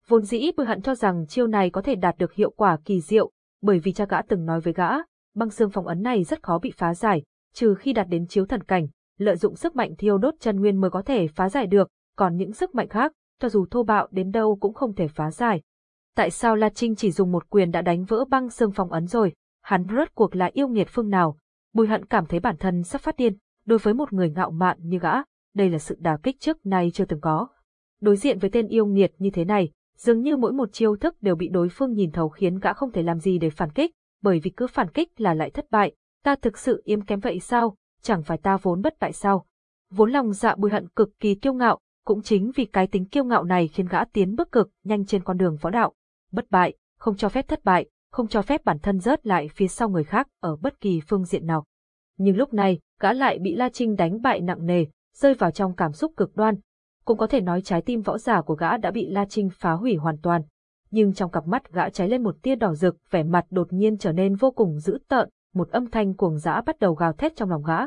Vốn dĩ Bùi Hận cho rằng chiêu này có thể đạt được hiệu quả kỳ diệu, bởi vì cha gã từng nói với gã, băng xương phòng ấn này rất khó bị phá giải, trừ khi đạt đến chiếu thần cảnh, lợi dụng sức mạnh thiêu đốt chân nguyên mới có thể phá giải được, còn những sức mạnh khác, cho dù thô bạo đến đâu cũng không thể phá giải. Tại sao La Trinh chỉ dùng một quyền đã đánh vỡ băng xương phòng ấn rồi? Hắn rốt cuộc là yêu nghiệt phương nào? Bùi hận cảm thấy bản thân sắp phát điên, đối với một người ngạo mạn như gã, đây là sự đả kích trước nay chưa từng có. Đối diện với tên yêu nghiệt như thế này, dường như mỗi một chiêu thức đều bị đối phương nhìn thấu khiến gã không thể làm gì để phản kích, bởi vì cứ phản kích là lại thất bại, ta thực sự yếm kém vậy sao, chẳng phải ta vốn bất bại sao. Vốn lòng dạ bùi hận cực kỳ kiêu ngạo, cũng chính vì cái tính kiêu ngạo này khiến gã tiến bước cực nhanh trên con đường võ đạo. Bất bại, không cho phép thất bại, không cho phép bản thân rớt lại phía sau người khác ở bất kỳ phương diện nào. Nhưng lúc này, gã lại bị La Trinh đánh bại nặng nề, rơi vào trong cảm xúc cực đoan. Cũng có thể nói trái tim võ giả của gã đã bị La Trinh phá hủy hoàn toàn. Nhưng trong cặp mắt gã cháy lên một tia đỏ rực, vẻ mặt đột nhiên trở nên vô cùng dữ tợn, một âm thanh cuồng dã bắt đầu gào thét trong lòng gã.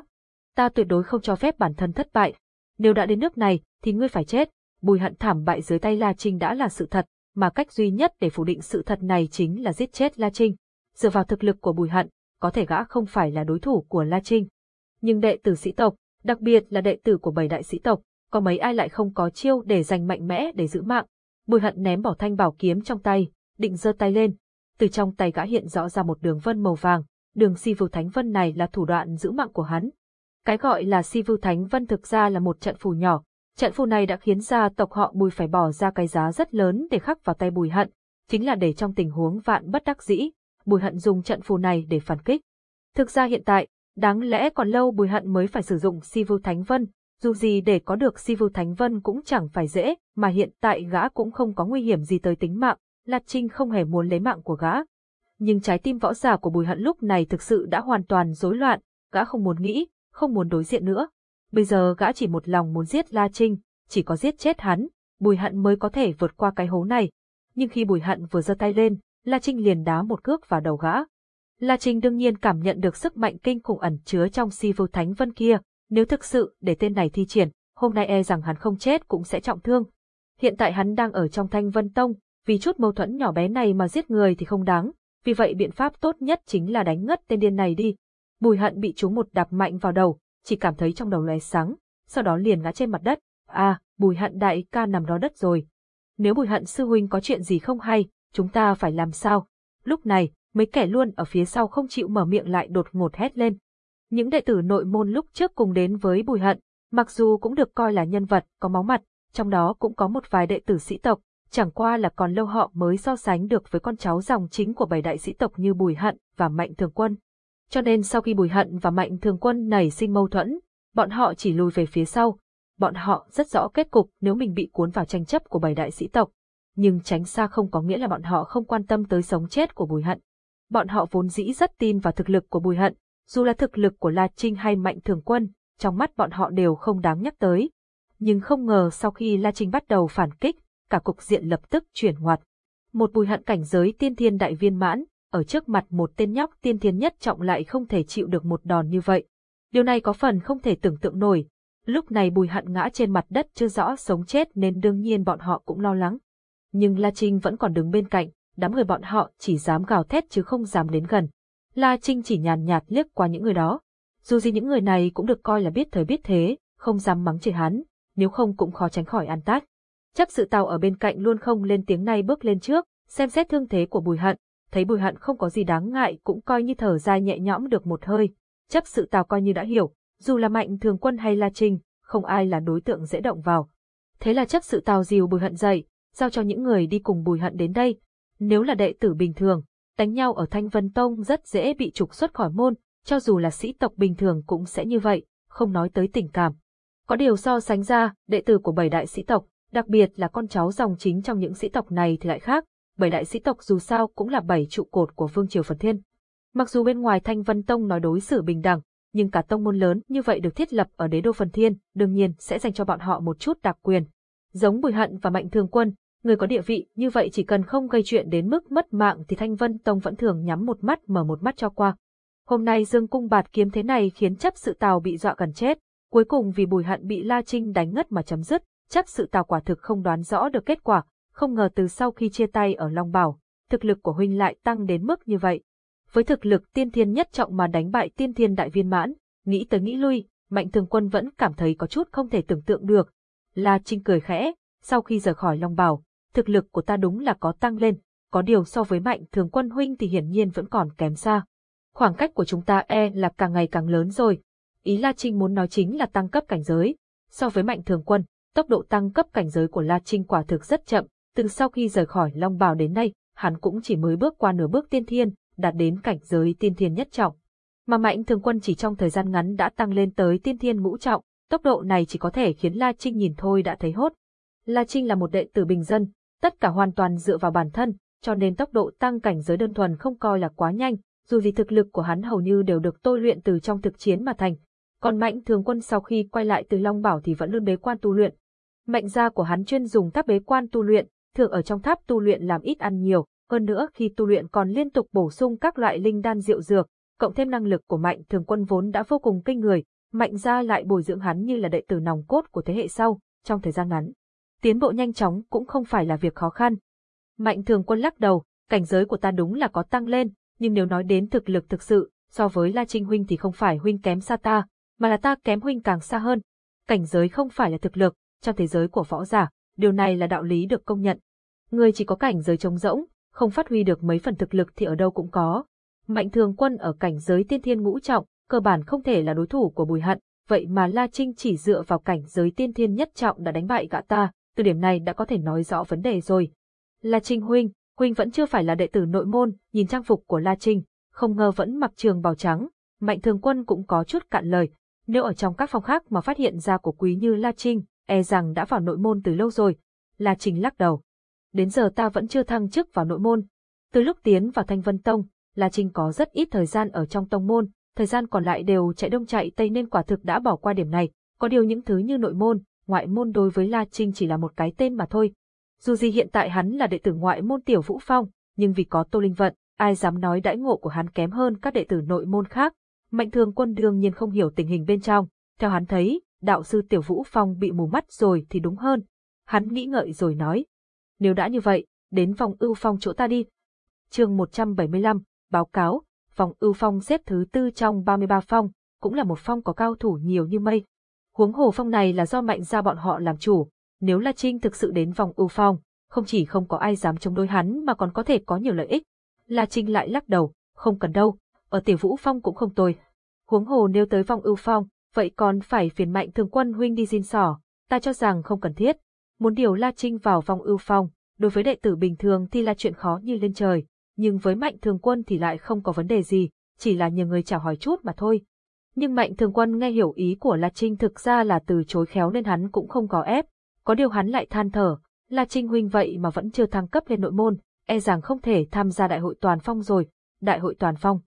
Ta tuyệt đối không cho phép bản thân thất bại. Nếu đã đến nước này, thì ngươi phải chết. Bùi hận thảm bại dưới tay La Trinh đã là sự thật, mà cách duy nhất để phủ định sự thật này chính là giết chết La Trinh. Dựa vào thực lực của Bùi Hận, có thể gã không phải là đối thủ của La Trinh. Nhưng đệ tử sĩ tộc, đặc biệt là đệ tử của bảy đại sĩ tộc, có mấy ai lại không có chiêu để giành mạnh mẽ để giữ mạng. Bùi Hận ném bỏ thanh bảo kiếm trong tay, định giơ tay lên. Từ trong tay gã hiện rõ ra một đường vân màu vàng, đường si vưu thánh vân này là thủ đoạn giữ mạng của hắn. Cái gọi là si vưu thánh vân thực ra là một trận phù nhỏ, Trận phù này đã khiến gia tộc họ Bùi phải bỏ ra cái giá rất lớn để khắc vào tay Bùi Hận, chính là để trong tình huống vạn bất đắc dĩ, Bùi Hận dùng trận phù này để phản kích. Thực ra hiện tại, đáng lẽ còn lâu Bùi Hận mới phải sử dụng Si Vưu Thánh Vân, dù gì để có được Sivu Thánh Vân cũng chẳng phải dễ, mà hiện tại gã cũng không có nguy hiểm gì tới tính mạng, Lạc Trinh không hề muốn lấy mạng của gã. Nhưng trái tim võ giả của Bùi Hận lúc này thực sự đã hoàn toàn rối loạn, gã không muốn nghĩ, không muốn đối diện nữa. Bây giờ gã chỉ một lòng muốn giết La Trinh, chỉ có giết chết hắn, Bùi Hận mới có thể vượt qua cái hố này. Nhưng khi Bùi Hận vừa giơ tay lên, La Trinh liền đá một cước vào đầu gã. La Trinh đương nhiên cảm nhận được sức mạnh kinh khủng ẩn chứa trong si vô thánh vân kia, nếu thực sự để tên này thi triển, hôm nay e rằng hắn không chết cũng sẽ trọng thương. Hiện tại hắn đang ở trong thanh vân tông, vì chút mâu thuẫn nhỏ bé này mà giết người thì không đáng, vì vậy biện pháp tốt nhất chính là đánh ngất tên điên này đi. Bùi hận bị chúng một đạp mạnh vào đầu, chỉ cảm thấy trong đầu lóe sáng, sau đó liền ngã trên mặt đất. À, bùi hận đại ca nằm đó đất rồi. Nếu bùi hận sư huynh có chuyện gì không hay, chúng ta phải làm sao? Lúc này, mấy kẻ luôn ở phía sau không chịu mở miệng lại đột ngột hét lên. Những đệ tử nội môn lúc trước cùng đến với bùi hận, mặc dù cũng được coi là nhân vật có máu mặt, trong đó cũng có một vài đệ tử sĩ tộc, chẳng qua là còn lâu họ mới so sánh được với con cháu dòng chính của bảy đại sĩ tộc như Bùi Hận và Mạnh Thường Quân. Cho nên sau khi Bùi Hận và Mạnh Thường Quân nảy sinh mâu thuẫn, bọn họ chỉ lùi về phía sau. Bọn họ rất rõ kết cục nếu mình bị cuốn vào tranh chấp của bảy đại sĩ tộc. Nhưng tránh xa không có nghĩa là bọn họ không quan tâm tới sống chết của Bùi Hận. Bọn họ vốn dĩ rất tin vào thực lực của Bùi Hận, dù là thực lực của La Trinh hay Mạnh Thường Quân, trong mắt bọn họ đều không đáng nhắc tới. Nhưng không ngờ sau khi La Trinh bắt đầu phản kích, cả cục diện lập tức chuyển ngoặt. Một bùi hận cảnh giới tiên thiên đại viên mãn, ở trước mặt một tên nhóc tiên thiên nhất trọng lại không thể chịu được một đòn như vậy. Điều này có phần không thể tưởng tượng nổi. Lúc này bùi hận ngã trên mặt đất chưa rõ sống chết nên đương nhiên bọn họ cũng lo lắng. Nhưng La Trinh vẫn còn đứng bên cạnh, đám người bọn họ chỉ dám gào thét chứ không dám đến gần. La Trinh chỉ nhàn nhạt liếc qua những người đó. Dù gì những người này cũng được coi là biết thời biết thế, không dám mắng chửi hắn, nếu không cũng khó tránh khỏi ăn tát. Chấp sự tàu ở bên cạnh luôn không lên tiếng nay bước lên trước, xem xét thương thế của bùi hận, thấy bùi hận không có gì đáng ngại cũng coi như thở dài nhẹ nhõm được một hơi. Chấp sự tàu coi như đã hiểu, dù là mạnh thường quân hay la trinh, không ai là đối tượng dễ động vào. Thế là chấp sự tàu dìu bùi hận dậy, giao cho những người đi cùng bùi hận đến đây. Nếu là đệ tử bình thường, đánh nhau ở Thanh Vân Tông rất dễ bị trục xuất khỏi môn, cho dù là sĩ tộc bình thường cũng sẽ như vậy, không nói tới tình cảm. Có điều so sánh ra, đệ tử của bảy đại sĩ tộc, đặc biệt là con cháu dòng chính trong những sĩ tộc này thì lại khác, bảy đại sĩ tộc dù sao cũng là bảy trụ cột của vương triều Phần Thiên. Mặc dù bên ngoài Thanh Vân Tông nói đối xử bình đẳng, nhưng cả tông môn lớn như vậy được thiết lập ở đế đô Phần Thiên, đương nhiên sẽ dành cho bọn họ một chút đặc quyền. Giống Bùi Hận và Mạnh Thường Quân, người có địa vị như vậy chỉ cần không gây chuyện đến mức mất mạng thì Thanh Vân Tông vẫn thường nhắm một mắt mở một mắt cho qua. Hôm nay Dương Cung bạt kiếm thế này khiến chấp sự tào bị dọa gần chết, cuối cùng vì Bùi Hận bị La Trinh đánh ngất mà chấm dứt, chấp sự tào quả thực không đoán rõ được kết quả, không ngờ từ sau khi chia tay ở Long Bảo, thực lực của huynh lại tăng đến mức như vậy. Với thực lực tiên thiên nhất trọng mà đánh bại tiên thiên đại viên mãn, nghĩ tới nghĩ lui, Mạnh Thường Quân vẫn cảm thấy có chút không thể tưởng tượng được. La Trinh cười khẽ, sau khi rời khỏi Long Bảo, thực lực của ta đúng là có tăng lên, có điều so với Mạnh Thường Quân huynh thì hiển nhiên vẫn còn kém xa. Khoảng cách của chúng ta e là càng ngày càng lớn rồi. Ý La Trinh muốn nói chính là tăng cấp cảnh giới. So với Mạnh Thường Quân, tốc độ tăng cấp cảnh giới của La Trinh quả thực rất chậm, từ sau khi rời khỏi Long Bào đến nay, hắn cũng chỉ mới bước qua nửa bước tiên thiên, đạt đến cảnh giới tiên thiên nhất trọng. Mà Mạnh Thường Quân chỉ trong thời gian ngắn đã tăng lên tới tiên thiên ngũ trọng, tốc độ này chỉ có thể khiến La Trinh nhìn thôi đã thấy hốt. La Trinh là một đệ tử bình dân, tất cả hoàn toàn dựa vào bản thân, cho nên tốc độ tăng cảnh giới đơn thuần không coi là quá nhanh, dù gì thực lực của hắn hầu như đều được tôi luyện từ trong thực chiến mà thành. Còn Mạnh Thường Quân sau khi quay lại từ Long Bảo thì vẫn luôn bế quan tu luyện. Mạnh gia của hắn chuyên dùng tháp bế quan tu luyện, thường ở trong tháp tu luyện làm ít ăn nhiều, hơn nữa khi tu luyện còn liên tục bổ sung các loại linh đan diệu dược, cộng thêm năng lực của Mạnh Thường Quân vốn đã vô cùng kinh người, Mạnh gia lại bồi dưỡng hắn như là đệ tử nòng cốt của thế hệ sau, trong thời gian ngắn. Tiến bộ nhanh chóng cũng không phải là việc khó khăn. Mạnh Thường Quân lắc đầu, cảnh giới của ta đúng là có tăng lên, nhưng nếu nói đến thực lực thực sự, so với La Trinh huynh thì không phải huynh kém xa ta, mà là ta kém huynh càng xa hơn. Cảnh giới không phải là thực lực, trong thế giới của võ giả, điều này là đạo lý được công nhận. Người chỉ có cảnh giới trống rỗng, không phát huy được mấy phần thực lực thì ở đâu cũng có. Mạnh thường quân ở cảnh giới tiên thiên ngũ trọng, cơ bản không thể là đối thủ của bùi hận, vậy mà La Trinh chỉ dựa vào cảnh giới tiên thiên nhất trọng đã đánh bại gã ta, từ điểm này đã có thể nói rõ vấn đề rồi. La Trinh huynh, huynh vẫn chưa phải là đệ tử nội môn, nhìn trang phục của La Trinh, không ngờ vẫn mặc trường bào trắng, mạnh thường quân cũng có chút cạn lời, nếu ở trong các phòng khác mà phát hiện ra của quý như La Trinh, e rằng đã vào nội môn từ lâu rồi. La Trinh lắc đầu. Đến giờ ta vẫn chưa thăng chức vào nội môn. Từ lúc tiến vào Thanh Vân Tông, La Trinh có rất ít thời gian ở trong tông môn, thời gian còn lại đều chạy đông chạy tây nên quả thực đã bỏ qua điểm này. Có điều những thứ như nội môn, ngoại môn đối với La Trinh chỉ là một cái tên mà thôi. Dù gì hiện tại hắn là đệ tử ngoại môn tiểu Vũ Phong, nhưng vì có Tô Linh Vận, ai dám nói đãi ngộ của hắn kém hơn các đệ tử nội môn khác. Mạnh thường quân đương nhiên không hiểu tình hình bên trong, theo hắn thấy, đạo sư Tiểu Vũ Phong bị mù mắt rồi thì đúng hơn. Hắn nghĩ ngợi rồi nói. Nếu đã như vậy, đến vòng ưu phong chỗ ta đi. chương 175, báo cáo, vòng ưu phong xếp thứ tư trong 33 phong, cũng là một phong có cao thủ nhiều như mây. Huống hồ phong này là do mạnh ra bọn họ làm chủ, nếu La Trinh thực sự đến vòng ưu phong, không chỉ không có ai dám chống đối hắn mà còn có thể có nhiều lợi ích. La Trinh lại lắc đầu, không cần đâu, ở tiểu vũ phong cũng không tồi. Huống hồ nếu tới vòng ưu phong, vậy còn phải phiền mạnh thường quân huynh đi xin sỏ, ta cho rằng không cần thiết. Muốn điều La Trinh vào vòng ưu phong, đối với đệ tử bình thường thì là chuyện khó như lên trời, nhưng với mạnh thường quân thì lại không có vấn đề gì, chỉ là nhờ người chào hỏi chút mà thôi. Nhưng mạnh thường quân nghe hiểu ý của La Trinh thực ra là từ chối khéo nên hắn cũng không có ép, có điều hắn lại than thở, La Trinh huynh vậy mà vẫn chưa thăng cấp lên nội môn, e rằng không thể tham gia đại hội toàn phong rồi, đại hội toàn phong.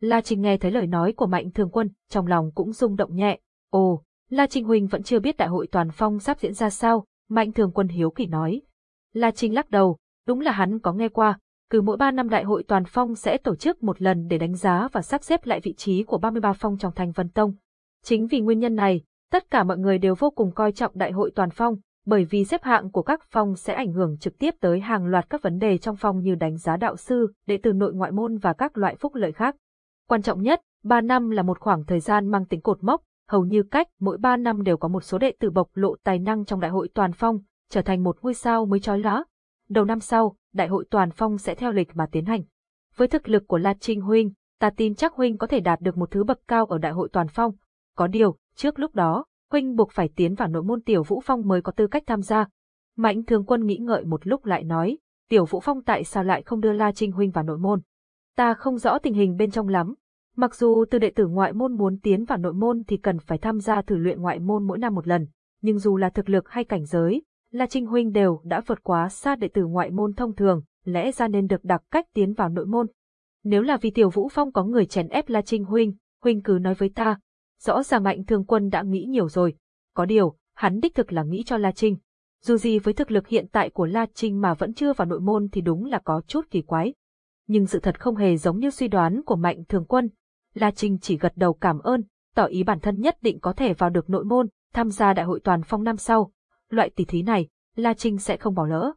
La Trinh nghe thấy lời nói của Mạnh Thường Quân, trong lòng cũng rung động nhẹ. Ồ, La Trinh Huynh vẫn chưa biết đại hội toàn phong sắp diễn ra sao, Mạnh Thường Quân hiếu kỳ nói. La Trinh lắc đầu, Đúng là hắn có nghe qua, cứ mỗi 3 năm đại hội toàn phong sẽ tổ chức một lần để đánh giá và sắp xếp lại vị trí của 33 phong trong thành Vân Tông. Chính vì nguyên nhân này, tất cả mọi người đều vô cùng coi trọng đại hội toàn phong, bởi vì xếp hạng của các phong sẽ ảnh hưởng trực tiếp tới hàng loạt các vấn đề trong phong như đánh giá đạo sư, đệ tử nội ngoại môn và các loại phúc lợi khác. Quan trọng nhất, 3 năm là một khoảng thời gian mang tính cột mốc, hầu như cách mỗi 3 năm đều có một số đệ tử bộc lộ tài năng trong đại hội toàn phong, trở thành một ngôi sao mới chói lóa. Đầu năm sau, đại hội toàn phong sẽ theo lịch mà tiến hành. Với thực lực của La Trinh Huynh, ta tin chắc Huynh có thể đạt được một thứ bậc cao ở đại hội toàn phong. Có điều, trước lúc đó, Huynh buộc phải tiến vào nội môn Tiểu Vũ Phong mới có tư cách tham gia. Mạnh Thường Quân nghĩ ngợi một lúc lại nói, Tiểu Vũ Phong tại sao lại không đưa La Trinh Huynh vào nội môn? Ta không rõ tình hình bên trong lắm. Mặc dù từ đệ tử ngoại môn muốn tiến vào nội môn thì cần phải tham gia thử luyện ngoại môn mỗi năm một lần, nhưng dù là thực lực hay cảnh giới, La Trinh Huynh đều đã vượt quá xa đệ tử ngoại môn thông thường, lẽ ra nên được đặc cách tiến vào nội môn. Nếu là vì Tiểu Vũ Phong có người chèn ép La Trinh Huynh, Huynh cứ nói với ta. Rõ ràng Mạnh Thường Quân đã nghĩ nhiều rồi. Có điều, hắn đích thực là nghĩ cho La Trinh. Dù gì với thực lực hiện tại của La Trinh mà vẫn chưa vào nội môn thì đúng là có chút kỳ quái. Nhưng sự thật không hề giống như suy đoán của Mạnh Thường Quân. La Trinh chỉ gật đầu cảm ơn, tỏ ý bản thân nhất định có thể vào được nội môn, tham gia đại hội toàn phong năm sau, loại tỷ thí này, La Trinh sẽ không bỏ lỡ.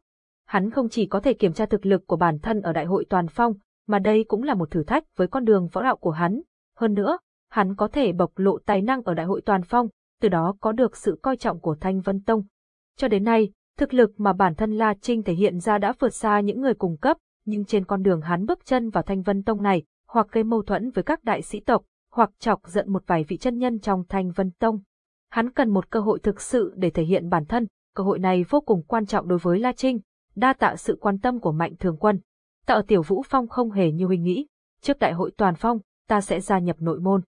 Hắn không chỉ có thể kiểm tra thực lực của bản thân ở đại hội toàn phong, mà đây cũng là một thử thách với con đường võ đạo của hắn. Hơn nữa, hắn có thể bộc lộ tài năng ở đại hội toàn phong, từ đó có được sự coi trọng của Thanh Vân Tông. Cho đến nay, thực lực mà bản thân La Trinh thể hiện ra đã vượt xa những người cùng cấp, nhưng trên con đường hắn bước chân vào Thanh Vân Tông này, hoặc gây mâu thuẫn với các đại sĩ tộc, hoặc chọc giận một vài vị chân nhân trong Thanh Vân Tông. Hắn cần một cơ hội thực sự để thể hiện bản thân, cơ hội này vô cùng quan trọng đối với La Trinh, đa tạ sự quan tâm của Mạnh Thường Quân. Tạ Tiểu Vũ Phong không hề như huynh nghĩ, trước đại hội toàn phong, ta sẽ gia nhập nội môn.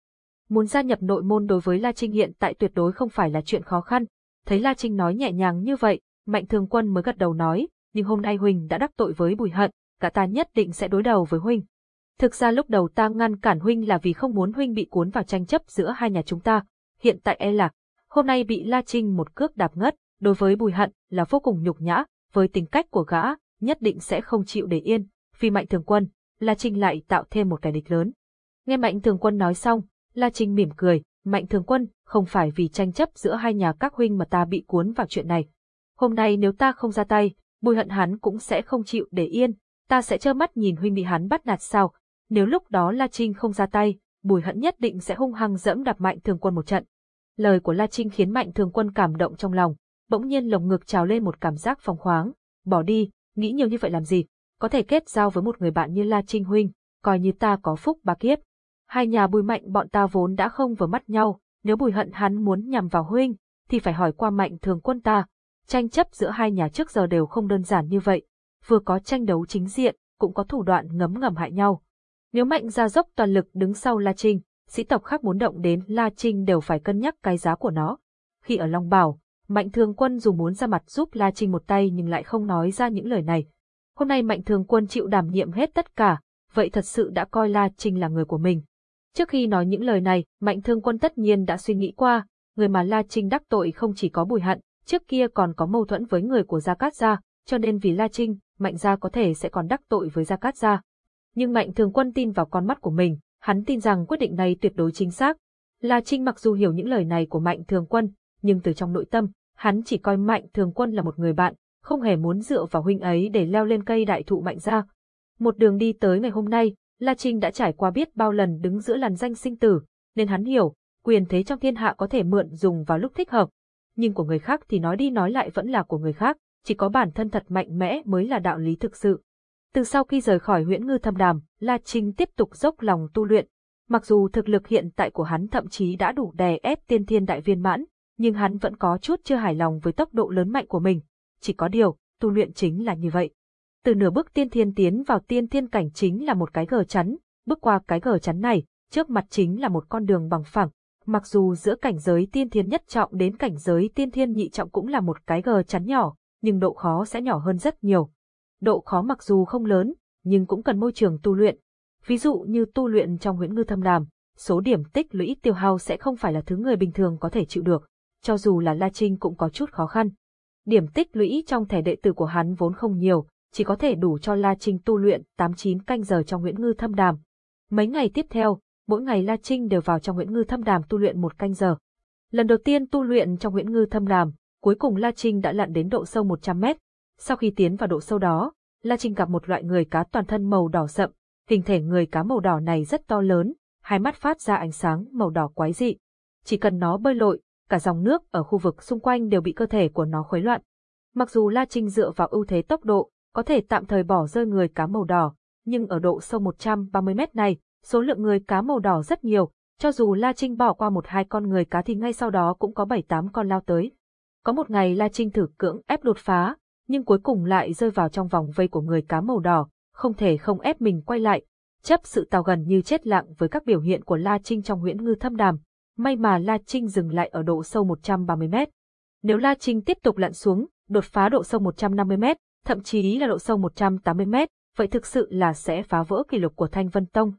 Muốn gia nhập nội môn đối với La Trinh hiện tại tuyệt đối không phải là chuyện khó khăn. Thấy La Trinh nói nhẹ nhàng như vậy, Mạnh Thường Quân mới gật đầu nói, nhưng hôm nay huynh đã đắc tội với Bùi Hận, cả ta nhất định sẽ đối đầu với huynh. Thực ra lúc đầu ta ngăn cản huynh là vì không muốn huynh bị cuốn vào tranh chấp giữa hai nhà chúng ta, hiện tại e là hôm nay bị La Trinh một cước đạp ngất, đối với Bùi Hận là vô cùng nhục nhã, với tính cách của gã, nhất định sẽ không chịu để yên, vì Mạnh Thường Quân, La Trinh lại tạo thêm một kẻ địch lớn. Nghe Mạnh Thường Quân nói xong, La Trinh mỉm cười, Mạnh Thường Quân, không phải vì tranh chấp giữa hai nhà các huynh mà ta bị cuốn vào chuyện này. Hôm nay nếu ta không ra tay, Bùi Hận hắn cũng sẽ không chịu để yên, ta sẽ trơ mắt nhìn huynh bị hắn bắt nạt sao. Nếu lúc đó La Trinh không ra tay, Bùi Hận nhất định sẽ hung hăng dẫm đạp Mạnh Thường Quân một trận. Lời của La Trinh khiến Mạnh Thường Quân cảm động trong lòng, bỗng nhiên lồng ngực trào lên một cảm giác phong khoáng. Bỏ đi, nghĩ nhiều như vậy làm gì? Có thể kết giao với một người bạn như La Trinh Huynh, coi như ta có phúc ba kiếp. Hai nhà bùi mạnh bọn ta vốn đã không vừa mắt nhau, nếu bùi hận hắn muốn nhằm vào Huynh, thì phải hỏi qua mạnh thường quân ta. Tranh chấp giữa hai nhà trước giờ đều không đơn giản như vậy, vừa có tranh đấu chính diện, cũng có thủ đoạn ngấm ngầm hại nhau. Nếu mạnh ra dốc toàn lực đứng sau La Trinh, sĩ tộc khác muốn động đến La Trinh đều phải cân nhắc cái giá của nó. Khi ở Long Bảo, Mạnh Thường Quân dù muốn ra mặt giúp La Trinh một tay nhưng lại không nói ra những lời này. Hôm nay Mạnh Thường Quân chịu đảm nhiệm hết tất cả, vậy thật sự đã coi La Trinh là người của mình. Trước khi nói những lời này, Mạnh Thường Quân tất nhiên đã suy nghĩ qua, người mà La Trinh đắc tội không chỉ có Bùi Hận, trước kia còn có mâu thuẫn với người của Gia Cát Gia, cho nên vì La Trinh, Mạnh Gia có thể sẽ còn đắc tội với Gia Cát Gia. Nhưng Mạnh Thường Quân tin vào con mắt của mình, hắn tin rằng quyết định này tuyệt đối chính xác. La Trinh mặc dù hiểu những lời này của Mạnh Thường Quân, nhưng từ trong nội tâm, hắn chỉ coi Mạnh Thường Quân là một người bạn, không hề muốn dựa vào huynh ấy để leo lên cây đại thụ mạnh ra. Một đường đi tới ngày hôm nay, La Trinh đã trải qua biết bao lần đứng giữa làn danh sinh tử, nên hắn hiểu, quyền thế trong thiên hạ có thể mượn dùng vào lúc thích hợp. Nhưng của người khác thì nói đi nói lại vẫn là của người khác, chỉ có bản thân thật mạnh mẽ mới là đạo lý thực sự. Từ sau khi rời khỏi huyễn ngư thâm đàm, La Trinh tiếp tục dốc lòng tu luyện. Mặc dù thực lực hiện tại của hắn thậm chí đã đủ đè ép tiên thiên đại viên mãn, nhưng hắn vẫn có chút chưa hài lòng với tốc độ lớn mạnh của mình. Chỉ có điều, tu luyện chính là như vậy. Từ nửa bước tiên thiên tiến vào tiên thiên cảnh chính là một cái gờ chắn, bước qua cái gờ chắn này, trước mặt chính là một con đường bằng phẳng. Mặc dù giữa cảnh giới tiên thiên nhất trọng đến cảnh giới tiên thiên nhị trọng cũng là một cái gờ chắn nhỏ, nhưng độ khó sẽ nhỏ hơn rất nhiều. Độ khó mặc dù không lớn, nhưng cũng cần môi trường tu luyện. Ví dụ như tu luyện trong huyễn ngư thâm đàm, số điểm tích lũy tiêu hao sẽ không phải là thứ người bình thường có thể chịu được cho dù là La Trinh cũng có chút khó khăn. Điểm tích lũy trong thẻ đệ tử của hắn vốn không nhiều, chỉ có thể đủ cho La Trinh tu luyện 8-9 canh giờ trong Nguyễn Ngư Thâm Đàm. Mấy ngày tiếp theo, mỗi ngày La Trinh đều vào trong Nguyễn Ngư Thâm Đàm tu luyện một canh giờ. Lần đầu tiên tu luyện trong Nguyễn Ngư Thâm Đàm, cuối cùng La Trinh đã lặn đến độ sâu 100 mét. Sau khi tiến vào độ sâu đó, La Trinh gặp một loại người cá toàn thân màu đỏ sậm, hình thể người cá màu đỏ này rất to lớn, hai mắt phát ra ánh sáng màu đỏ quái dị. Chỉ cần nó bơi lội, cả dòng nước ở khu vực xung quanh đều bị cơ thể của nó khuấy loạn. Mặc dù La Trinh dựa vào ưu thế tốc độ, có thể tạm thời bỏ rơi người cá màu đỏ, nhưng ở độ sâu 130 mét này, số lượng người cá màu đỏ rất nhiều, cho dù La Trinh bỏ qua một hai con người cá thì ngay sau đó cũng có bảy tám con lao tới. Có một ngày La Trinh thử cưỡng ép đột phá, nhưng cuối cùng lại rơi vào trong vòng vây của người cá màu đỏ, không thể không ép mình quay lại. Chấp sự tàu gần như chết lặng với các biểu hiện của La Trinh trong huyễn ngư thâm đàm. May mà La Trinh dừng lại ở độ sâu 130 mét. Nếu La Trinh tiếp tục lặn xuống, đột phá độ sâu 150 mét, thậm chí là độ sâu 180 mét, vậy thực sự là sẽ phá vỡ kỷ lục của Thanh Vân Tông.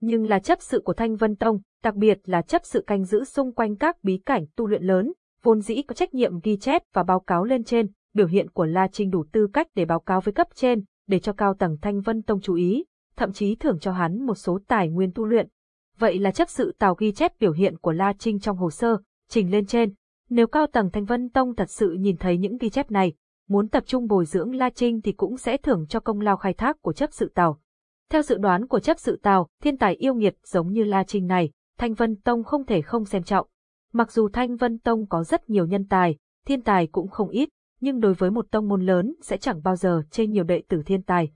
Nhưng là chấp sự của Thanh Vân Tông, đặc biệt là chấp sự canh giữ xung quanh các bí cảnh tu luyện lớn, vốn dĩ có trách nhiệm ghi chép và báo cáo lên trên, biểu hiện của La Trinh đủ tư cách để báo cáo với cấp trên, để cho cao tầng Thanh Vân Tông chú ý, thậm chí thưởng cho hắn một số tài nguyên tu luyện. Vậy là chấp sự tào ghi chép biểu hiện của La Trinh trong hồ sơ, trình lên trên. Nếu cao tầng Thanh Vân Tông thật sự nhìn thấy những ghi chép này, muốn tập trung bồi dưỡng La Trinh thì cũng sẽ thưởng cho công lao khai thác của chấp sự tào. Theo dự đoán của chấp sự tào, thiên tài yêu nghiệt giống như La Trinh này, Thanh Vân Tông không thể không xem trọng. Mặc dù Thanh Vân Tông có rất nhiều nhân tài, thiên tài cũng không ít, nhưng đối với một tông môn lớn sẽ chẳng bao giờ chê nhiều đệ tử thiên tài.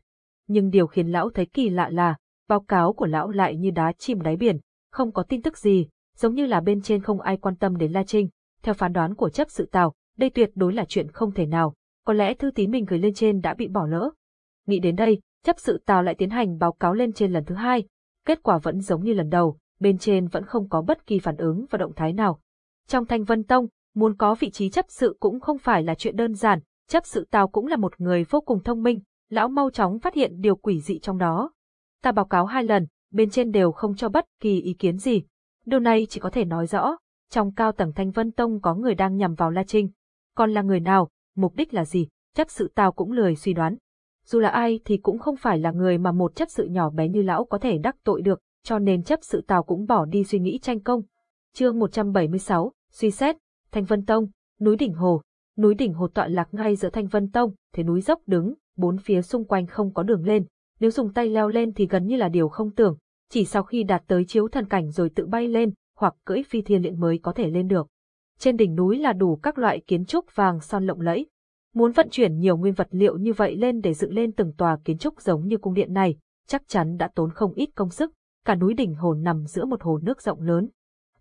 Nhưng điều khiến lão thấy kỳ lạ là, báo cáo của lão lại như đá chìm đáy biển, không có tin tức gì, giống như là bên trên không ai quan tâm đến La Trinh. Theo phán đoán của chấp sự tào, đây tuyệt đối là chuyện không thể nào, có lẽ thư tín mình gửi lên trên đã bị bỏ lỡ. Nghĩ đến đây, chấp sự tào lại tiến hành báo cáo lên trên lần thứ hai, kết quả vẫn giống như lần đầu, bên trên vẫn không có bất kỳ phản ứng và động thái nào. Trong Thanh Vân Tông, muốn có vị trí chấp sự cũng không phải là chuyện đơn giản, chấp sự Tào cũng là một người vô cùng thông minh, lão mau chóng phát hiện điều quỷ dị trong đó. Ta báo cáo hai lần, bên trên đều không cho bất kỳ ý kiến gì. Điều này chỉ có thể nói rõ, trong cao tầng Thanh Vân Tông có người đang nhằm vào La Trinh. Còn là người nào, mục đích là gì, chấp sự Tào cũng lười suy đoán. Dù là ai thì cũng không phải là người mà một chấp sự nhỏ bé như lão có thể đắc tội được, cho nên chấp sự Tào cũng bỏ đi suy nghĩ tranh công. Chương 176, suy xét, Thanh Vân Tông, núi đỉnh hồ. Núi đỉnh hồ tọa lạc ngay giữa Thanh Vân Tông, thế núi dốc đứng, bốn phía xung quanh không có đường lên, nếu dùng tay leo lên thì gần như là điều không tưởng, chỉ sau khi đạt tới chiếu thần cảnh rồi tự bay lên, hoặc cưỡi phi thiên liện mới có thể lên được. Trên đỉnh núi là đủ các loại kiến trúc vàng son lộng lẫy. Muốn vận chuyển nhiều nguyên vật liệu như vậy lên để dựng lên từng tòa kiến trúc giống như cung điện này, chắc chắn đã tốn không ít công sức, cả núi đỉnh hồ nằm giữa một hồ nước rộng lớn.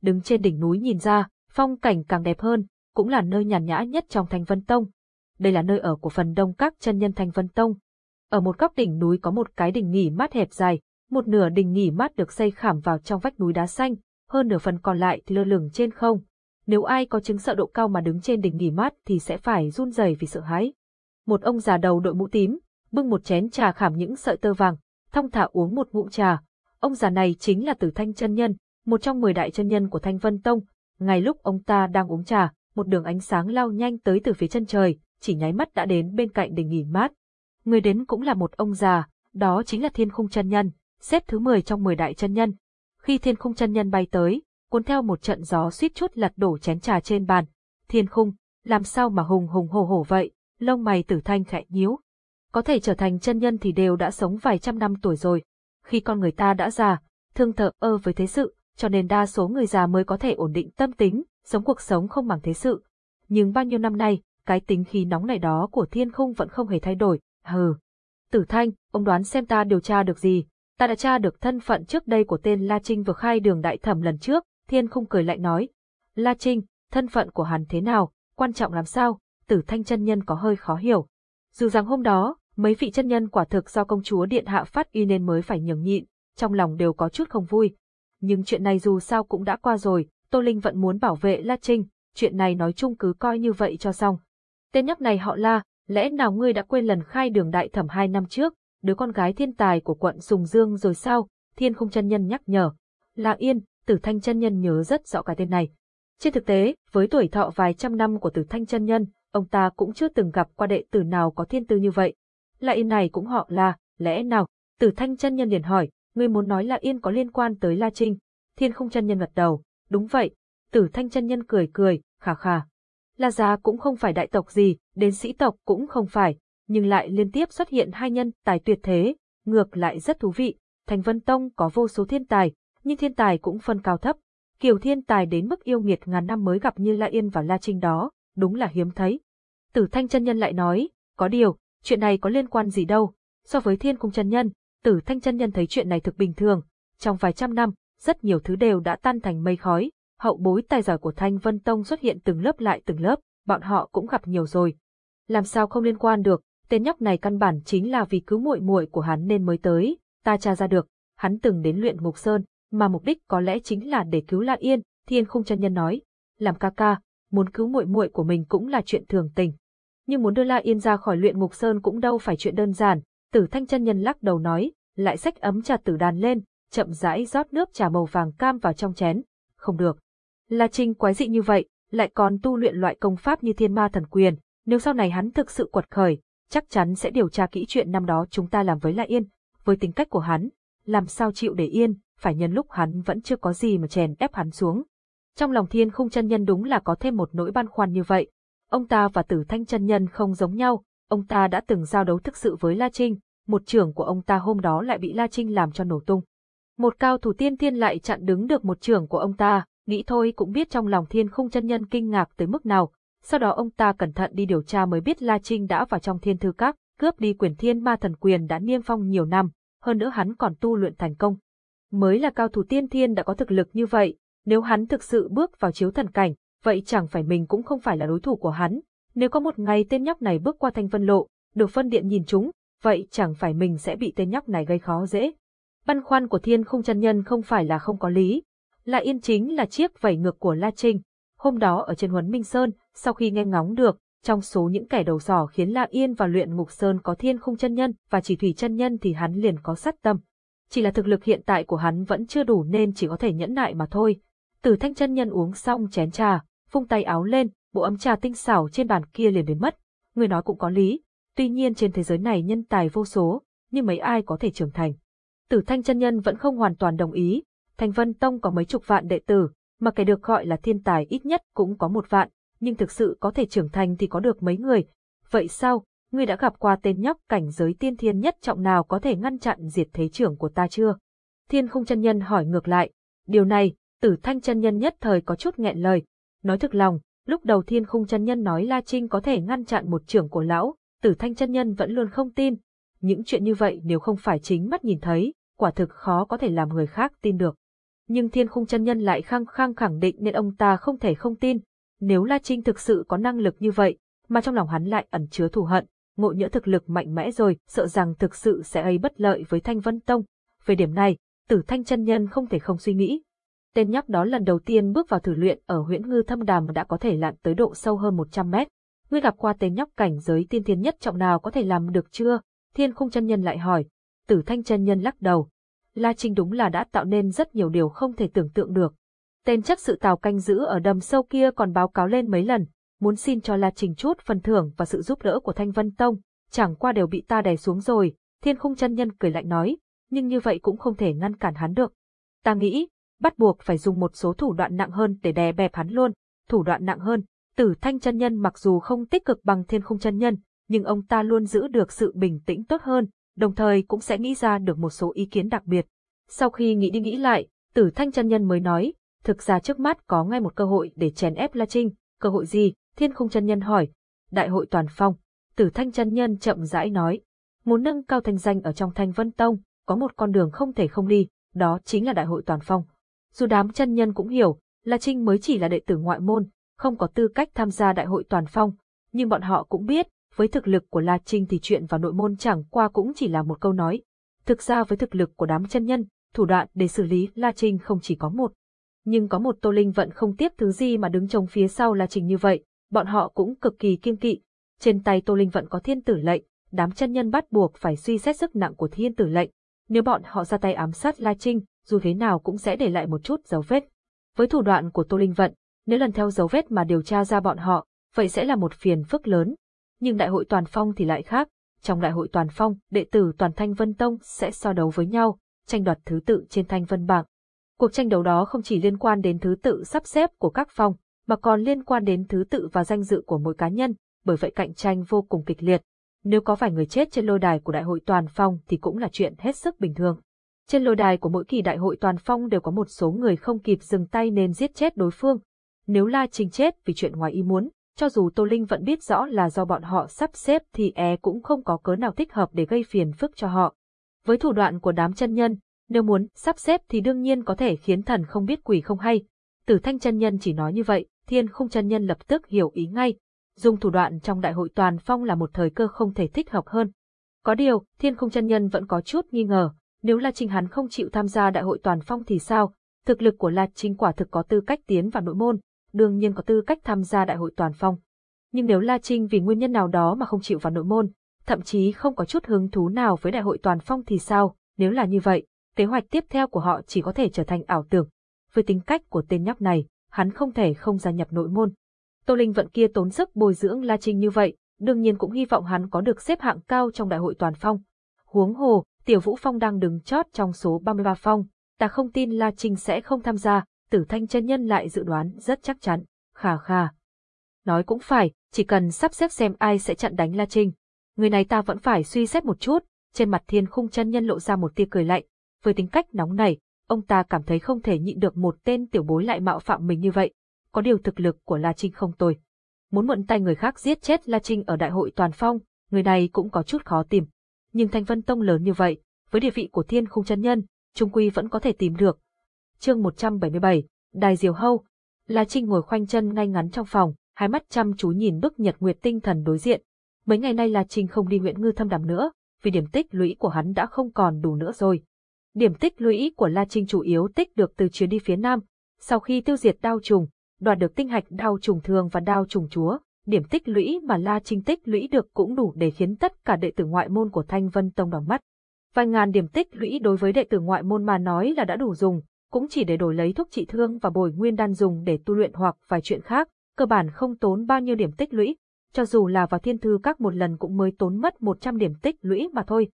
Đứng trên đỉnh núi nhìn ra, phong cảnh càng đẹp hơn, cũng là nơi nhàn nhã nhất trong Thanh Vân Tông. Đây là nơi ở của phần đông các chân nhân Thanh Vân Tông. Ở một góc đỉnh núi có một cái đình nghỉ mát hẹp dài, một nửa đình nghỉ mát được xây khảm vào trong vách núi đá xanh, hơn nửa phần còn lại thì lơ lửng trên không. Nếu ai có chứng sợ độ cao mà đứng trên đỉnh nghỉ mát thì sẽ phải run rẩy vì sợ hãi. Một ông già đầu đội mũ tím, bưng một chén trà khảm những sợi tơ vàng, thong thả uống một ngụm trà. Ông già này chính là Tử Thanh chân nhân, một trong mười đại chân nhân của Thanh Vân Tông, ngay lúc ông ta đang uống trà, một đường ánh sáng lao nhanh tới từ phía chân trời, chỉ nháy mắt đã đến bên cạnh để nghỉ mát. Người đến cũng là một ông già, đó chính là Thiên Khung chân nhân, xếp thứ 10 trong 10 đại chân nhân. Khi Thiên Khung chân nhân bay tới, cuốn theo một trận gió suýt chút lật đổ chén trà trên bàn. Thiên Khung, làm sao mà hùng hùng hổ hổ vậy? Lông mày Tử Thanh khẽ nhíu. Có thể trở thành chân nhân thì đều đã sống vài trăm năm tuổi rồi. Khi con người ta đã già, thương thợ ơ với thế sự, cho nên đa số người già mới có thể ổn định tâm tính, sống cuộc sống không màng thế sự. Nhưng bao nhiêu năm nay, cái tính khí nóng này đó của thiên khung vẫn không hề thay đổi, hừ. Tử Thanh, ông đoán xem ta điều tra được gì, ta đã tra được thân phận trước đây của tên La Trinh vừa khai đường đại thẩm lần trước, thiên khung cười lạnh nói. La Trinh, thân phận của hắn thế nào, quan trọng làm sao, tử thanh chân nhân có hơi khó hiểu. Dù rằng hôm đó, mấy vị chân nhân quả thực do công chúa điện hạ phát y nên mới phải nhường nhịn, trong lòng đều có chút không vui, nhưng chuyện này dù sao cũng đã qua rồi, Tô Linh vẫn muốn bảo vệ La Trinh, chuyện này nói chung cứ coi như vậy cho xong. Tên nhóc này họ La, lẽ nào ngươi đã quên lần khai đường đại thẩm hai năm trước, đứa con gái thiên tài của quận Sùng Dương rồi sao? Thiên không chân nhân nhắc nhở. La Yên, Tử Thanh chân nhân nhớ rất rõ cái tên này. Trên thực tế, với tuổi thọ vài trăm năm của Tử Thanh chân nhân, ông ta cũng chưa từng gặp qua đệ tử nào có thiên tư như vậy. La Yên này cũng họ la lẽ nào? Tử Thanh chân nhân liền hỏi, ngươi muốn nói La Yên có liên quan tới La Trinh? Thiên Không chân nhân gật đầu, đúng vậy. Tử Thanh chân nhân cười cười, khà khà. La gia cũng không phải đại tộc gì, đến sĩ tộc cũng không phải, nhưng lại liên tiếp xuất hiện hai nhân tài tuyệt thế, ngược lại rất thú vị. Thành Vân Tông có vô số thiên tài, nhưng thiên tài cũng phân cao thấp. Kiểu thiên tài đến mức yêu nghiệt ngàn năm mới gặp như La Yên và La Trinh đó, đúng là hiếm thấy. Tử Thanh chân nhân lại nói, có điều, chuyện này có liên quan gì đâu. So với thiên cung chân nhân, Tử Thanh chân nhân thấy chuyện này thực bình thường. Trong vài trăm năm, rất nhiều thứ đều đã tan thành mây khói. Hậu bối tài giỏi của Thanh Vân Tông xuất hiện từng lớp lại từng lớp, bọn họ cũng gặp nhiều rồi. Làm sao không liên quan được, tên nhóc này căn bản chính là vì cứu muội muội của hắn nên mới tới, ta tra ra được, hắn từng đến luyện ngục sơn, mà mục đích có lẽ chính là để cứu Lan Yên, Thiên Khung chân nhân nói, làm ca ca, muốn cứu muội muội của mình cũng là chuyện thường tình. Nhưng muốn đưa La Yên ra khỏi luyện ngục sơn cũng đâu phải chuyện đơn giản, Tử Thanh chân nhân lắc đầu nói, lại xách ấm trà tử đàn lên, chậm rãi rót nước trà màu vàng cam vào trong chén. Không được. La Trinh quái dị như vậy, lại còn tu luyện loại công pháp như thiên ma thần quyền, nếu sau này hắn thực sự quật khởi, chắc chắn sẽ điều tra kỹ chuyện năm đó chúng ta làm với La Yên, với tính cách của hắn, làm sao chịu để yên, phải nhân lúc hắn vẫn chưa có gì mà chèn ép hắn xuống. Trong lòng thiên khung chân nhân đúng là có thêm một nỗi băn khoăn như vậy. Ông ta và tử thanh chân nhân không giống nhau, ông ta đã từng giao đấu thực sự với La Trinh, một trưởng của ông ta hôm đó lại bị La Trinh làm cho nổ tung. Một cao thủ tiên thiên lại chặn đứng được một trưởng của ông ta, nghĩ thôi cũng biết trong lòng thiên khung chân nhân kinh ngạc tới mức nào. Sau đó ông ta cẩn thận đi điều tra mới biết La Trinh đã vào trong thiên thư các, cướp đi quyền thiên ma thần quyền đã niêm phong nhiều năm, hơn nữa hắn còn tu luyện thành công. Mới là cao thủ tiên thiên đã có thực lực như vậy, nếu hắn thực sự bước vào chiếu thần cảnh, vậy chẳng phải mình cũng không phải là đối thủ của hắn. Nếu có một ngày tên nhóc này bước qua thanh vân lộ, được phân điện nhìn chúng, vậy chẳng phải mình sẽ bị tên nhóc này gây khó dễ. Băn khoăn của thiên khung chân nhân không phải là không có lý. La Yên chính là chiếc vảy ngược của La Trinh. Hôm đó ở trên Huấn Minh Sơn, sau khi nghe ngóng được, trong số những kẻ đầu sỏ khiến La Yên và luyện ngục sơn có thiên khung chân nhân và chỉ thủy chân nhân thì hắn liền có sát tâm. Chỉ là thực lực hiện tại của hắn vẫn chưa đủ nên chỉ có thể nhẫn nại mà thôi. Tử thanh chân nhân uống xong chén trà, phung tay áo lên, bộ ấm trà tinh xảo trên bàn kia liền biến mất. Người nói cũng có lý, tuy nhiên trên thế giới này nhân tài vô số, nhưng mấy ai có thể trưởng thành. Tử thanh chân nhân vẫn không hoàn toàn đồng ý, Thành Vân Tông có mấy chục vạn đệ tử, mà kẻ được gọi là thiên tài ít nhất cũng có một vạn, nhưng thực sự có thể trưởng thành thì có được mấy người. Vậy sao, ngươi đã gặp qua tên nhóc cảnh giới tiên thiên nhất trọng nào có thể ngăn chặn diệt thế trưởng của ta chưa? Thiên không chân nhân hỏi ngược lại, điều này, tử thanh chân nhân nhất thời có chút nghẹn lời. Nói thực lòng, lúc đầu thiên khung chân nhân nói La Trinh có thể ngăn chặn một trưởng của lão, tử thanh chân nhân vẫn luôn không tin. Những chuyện như vậy nếu không phải chính mắt nhìn thấy, quả thực khó có thể làm người khác tin được. Nhưng thiên khung chân nhân lại khăng khăng khẳng định nên ông ta không thể không tin. Nếu La Trinh thực sự có năng lực như vậy, mà trong lòng hắn lại ẩn chứa thù hận, ngộ nhỡ thực lực mạnh mẽ rồi, sợ rằng thực sự sẽ ấy bất lợi với Thanh Vân Tông. Về điểm này, tử thanh chân nhân không thể không suy nghĩ. Tên nhóc đó lần đầu tiên bước vào thử luyện ở huyện ngư thâm đàm đã có thể lặn tới độ sâu hơn 100 mét. Ngươi gặp qua tên nhóc cảnh giới tiên thiên nhất trọng nào có thể làm được chưa? Thiên khung chân nhân lại hỏi. Tử thanh chân nhân lắc đầu. La Trinh đúng là đã tạo nên rất nhiều điều không thể tưởng tượng được. Tên chắc sự tào canh giữ ở đầm sâu kia còn báo cáo lên mấy lần, muốn xin cho La Trình chút phần thưởng và sự giúp đỡ của Thanh Vân Tông, chẳng qua đều bị ta đè xuống rồi, thiên khung chân nhân cười lạnh nói, nhưng như vậy cũng không thể ngăn cản hắn được. Ta nghĩ, bắt buộc phải dùng một số thủ đoạn nặng hơn để đè bẹp hắn luôn, thủ đoạn nặng hơn, tử thanh chân nhân mặc dù không tích cực bằng thiên khung chân nhân, nhưng ông ta luôn giữ được sự bình tĩnh tốt hơn, đồng thời cũng sẽ nghĩ ra được một số ý kiến đặc biệt. Sau khi nghĩ đi nghĩ lại, tử thanh chân nhân mới nói, thực ra trước mắt có ngay một cơ hội để chèn ép La Trinh, cơ hội gì, thiên khung chân nhân hỏi. Đại hội toàn phong, tử thanh chân nhân chậm rãi nói, muốn nâng cao thanh danh ở trong thanh vân tông, có một con đường không thể không đi, đó chính là đại hội toàn phong. Dù đám chân nhân cũng hiểu, La Trinh mới chỉ là đệ tử ngoại môn, không có tư cách tham gia đại hội toàn phong, nhưng bọn họ cũng biết, với thực lực của La Trinh thì chuyện vào nội môn chẳng qua cũng chỉ là một câu nói. Thực ra với thực lực của đám chân nhân, thủ đoạn để xử lý La Trinh không chỉ có một. Nhưng có một Tô Linh vẫn không tiếp thứ gì mà đứng trông phía sau La Trinh như vậy, bọn họ cũng cực kỳ kiêng kỵ. Trên tay Tô Linh vẫn có thiên tử lệnh, đám chân nhân bắt buộc phải suy xét sức nặng của thiên tử lệnh. Nếu bọn họ ra tay ám sát La Trinh, dù thế nào cũng sẽ để lại một chút dấu vết. Với thủ đoạn của Tô Linh Vận, nếu lần theo dấu vết mà điều tra ra bọn họ, vậy sẽ là một phiền phức lớn. Nhưng đại hội toàn phong thì lại khác, trong đại hội toàn phong, đệ tử toàn Thanh Vân Tông sẽ so đấu với nhau, tranh đoạt thứ tự trên Thanh Vân bảng. Cuộc tranh đấu đó không chỉ liên quan đến thứ tự sắp xếp của các phong, mà còn liên quan đến thứ tự và danh dự của mỗi cá nhân, bởi vậy cạnh tranh vô cùng kịch liệt. Nếu có vài người chết trên lôi đài của đại hội toàn phong thì cũng là chuyện hết sức bình thường. Trên lôi đài của mỗi kỳ đại hội toàn phong đều có một số người không kịp dừng tay nên giết chết đối phương. Nếu La Trinh chết vì chuyện ngoài ý muốn, cho dù Tô Linh vẫn biết rõ là do bọn họ sắp xếp thì e cũng không có cớ nào thích hợp để gây phiền phức cho họ. Với thủ đoạn của đám chân nhân, nếu muốn sắp xếp thì đương nhiên có thể khiến thần không biết quỷ không hay. Tử thanh chân nhân chỉ nói như vậy, thiên khung chân nhân lập tức hiểu ý ngay. Dùng thủ đoạn trong đại hội toàn phong là một thời cơ không thể thích hợp hơn. Có điều, thiên khung chân nhân vẫn có chút nghi ngờ, nếu La Trinh hắn không chịu tham gia đại hội toàn phong thì sao? Thực lực của La Trinh quả thực có tư cách tiến vào nội môn, đương nhiên có tư cách tham gia đại hội toàn phong. Nhưng nếu La Trinh vì nguyên nhân nào đó mà không chịu vào nội môn, thậm chí không có chút hứng thú nào với đại hội toàn phong thì sao? Nếu là như vậy, kế hoạch tiếp theo của họ chỉ có thể trở thành ảo tưởng. Với tính cách của tên nhóc này, hắn không thể không gia nhập nội môn. Tô Linh vận kia tốn sức bồi dưỡng La Trinh như vậy, đương nhiên cũng hy vọng hắn có được xếp hạng cao trong đại hội toàn phong. Huống hồ, Tiểu Vũ Phong đang đứng chót trong số 33 phong, ta không tin La Trinh sẽ không tham gia, tử thanh chân nhân lại dự đoán rất chắc chắn, khà khà. Nói cũng phải, chỉ cần sắp xếp xem ai sẽ chặn đánh La Trinh. Người này ta vẫn phải suy xét một chút, trên mặt thiên khung chân nhân lộ ra một tia cười lạnh, với tính cách nóng này, ông ta cảm thấy không thể nhịn được một tên tiểu bối lại mạo phạm mình như vậy. Có điều thực lực của La Trinh không tồi. Muốn mượn tay người khác giết chết La Trinh ở đại hội toàn phong, người này cũng có chút khó tìm. Nhưng Thanh Vân Tông lớn như vậy, với địa vị của thiên khung chân nhân, trung quy vẫn có thể tìm được. Chương 177, Đài Diều Hâu. La Trinh ngồi khoanh chân ngay ngắn trong phòng, hai mắt chăm chú nhìn bức nhật nguyệt tinh thần đối diện. Mấy ngày nay La Trinh không đi huyện ngư thâm đàm nữa, vì điểm tích lũy của hắn đã không còn đủ nữa rồi. Điểm tích lũy của La Trinh chủ yếu tích được từ chuyến đi phía Nam. Sau khi tiêu diệt đao trùng, đoạt được tinh hạch đao trùng thường và đao trùng chúa, điểm tích lũy mà La Trinh tích lũy được cũng đủ để khiến tất cả đệ tử ngoại môn của Thanh Vân Tông đỏ mắt. Vài ngàn điểm tích lũy đối với đệ tử ngoại môn mà nói là đã đủ dùng, cũng chỉ để đổi lấy thuốc trị thương và bồi nguyên đan dùng để tu luyện hoặc vài chuyện khác, cơ bản không tốn bao nhiêu điểm tích lũy, cho dù là vào thiên thư các một lần cũng mới tốn mất 100 điểm tích lũy mà thôi.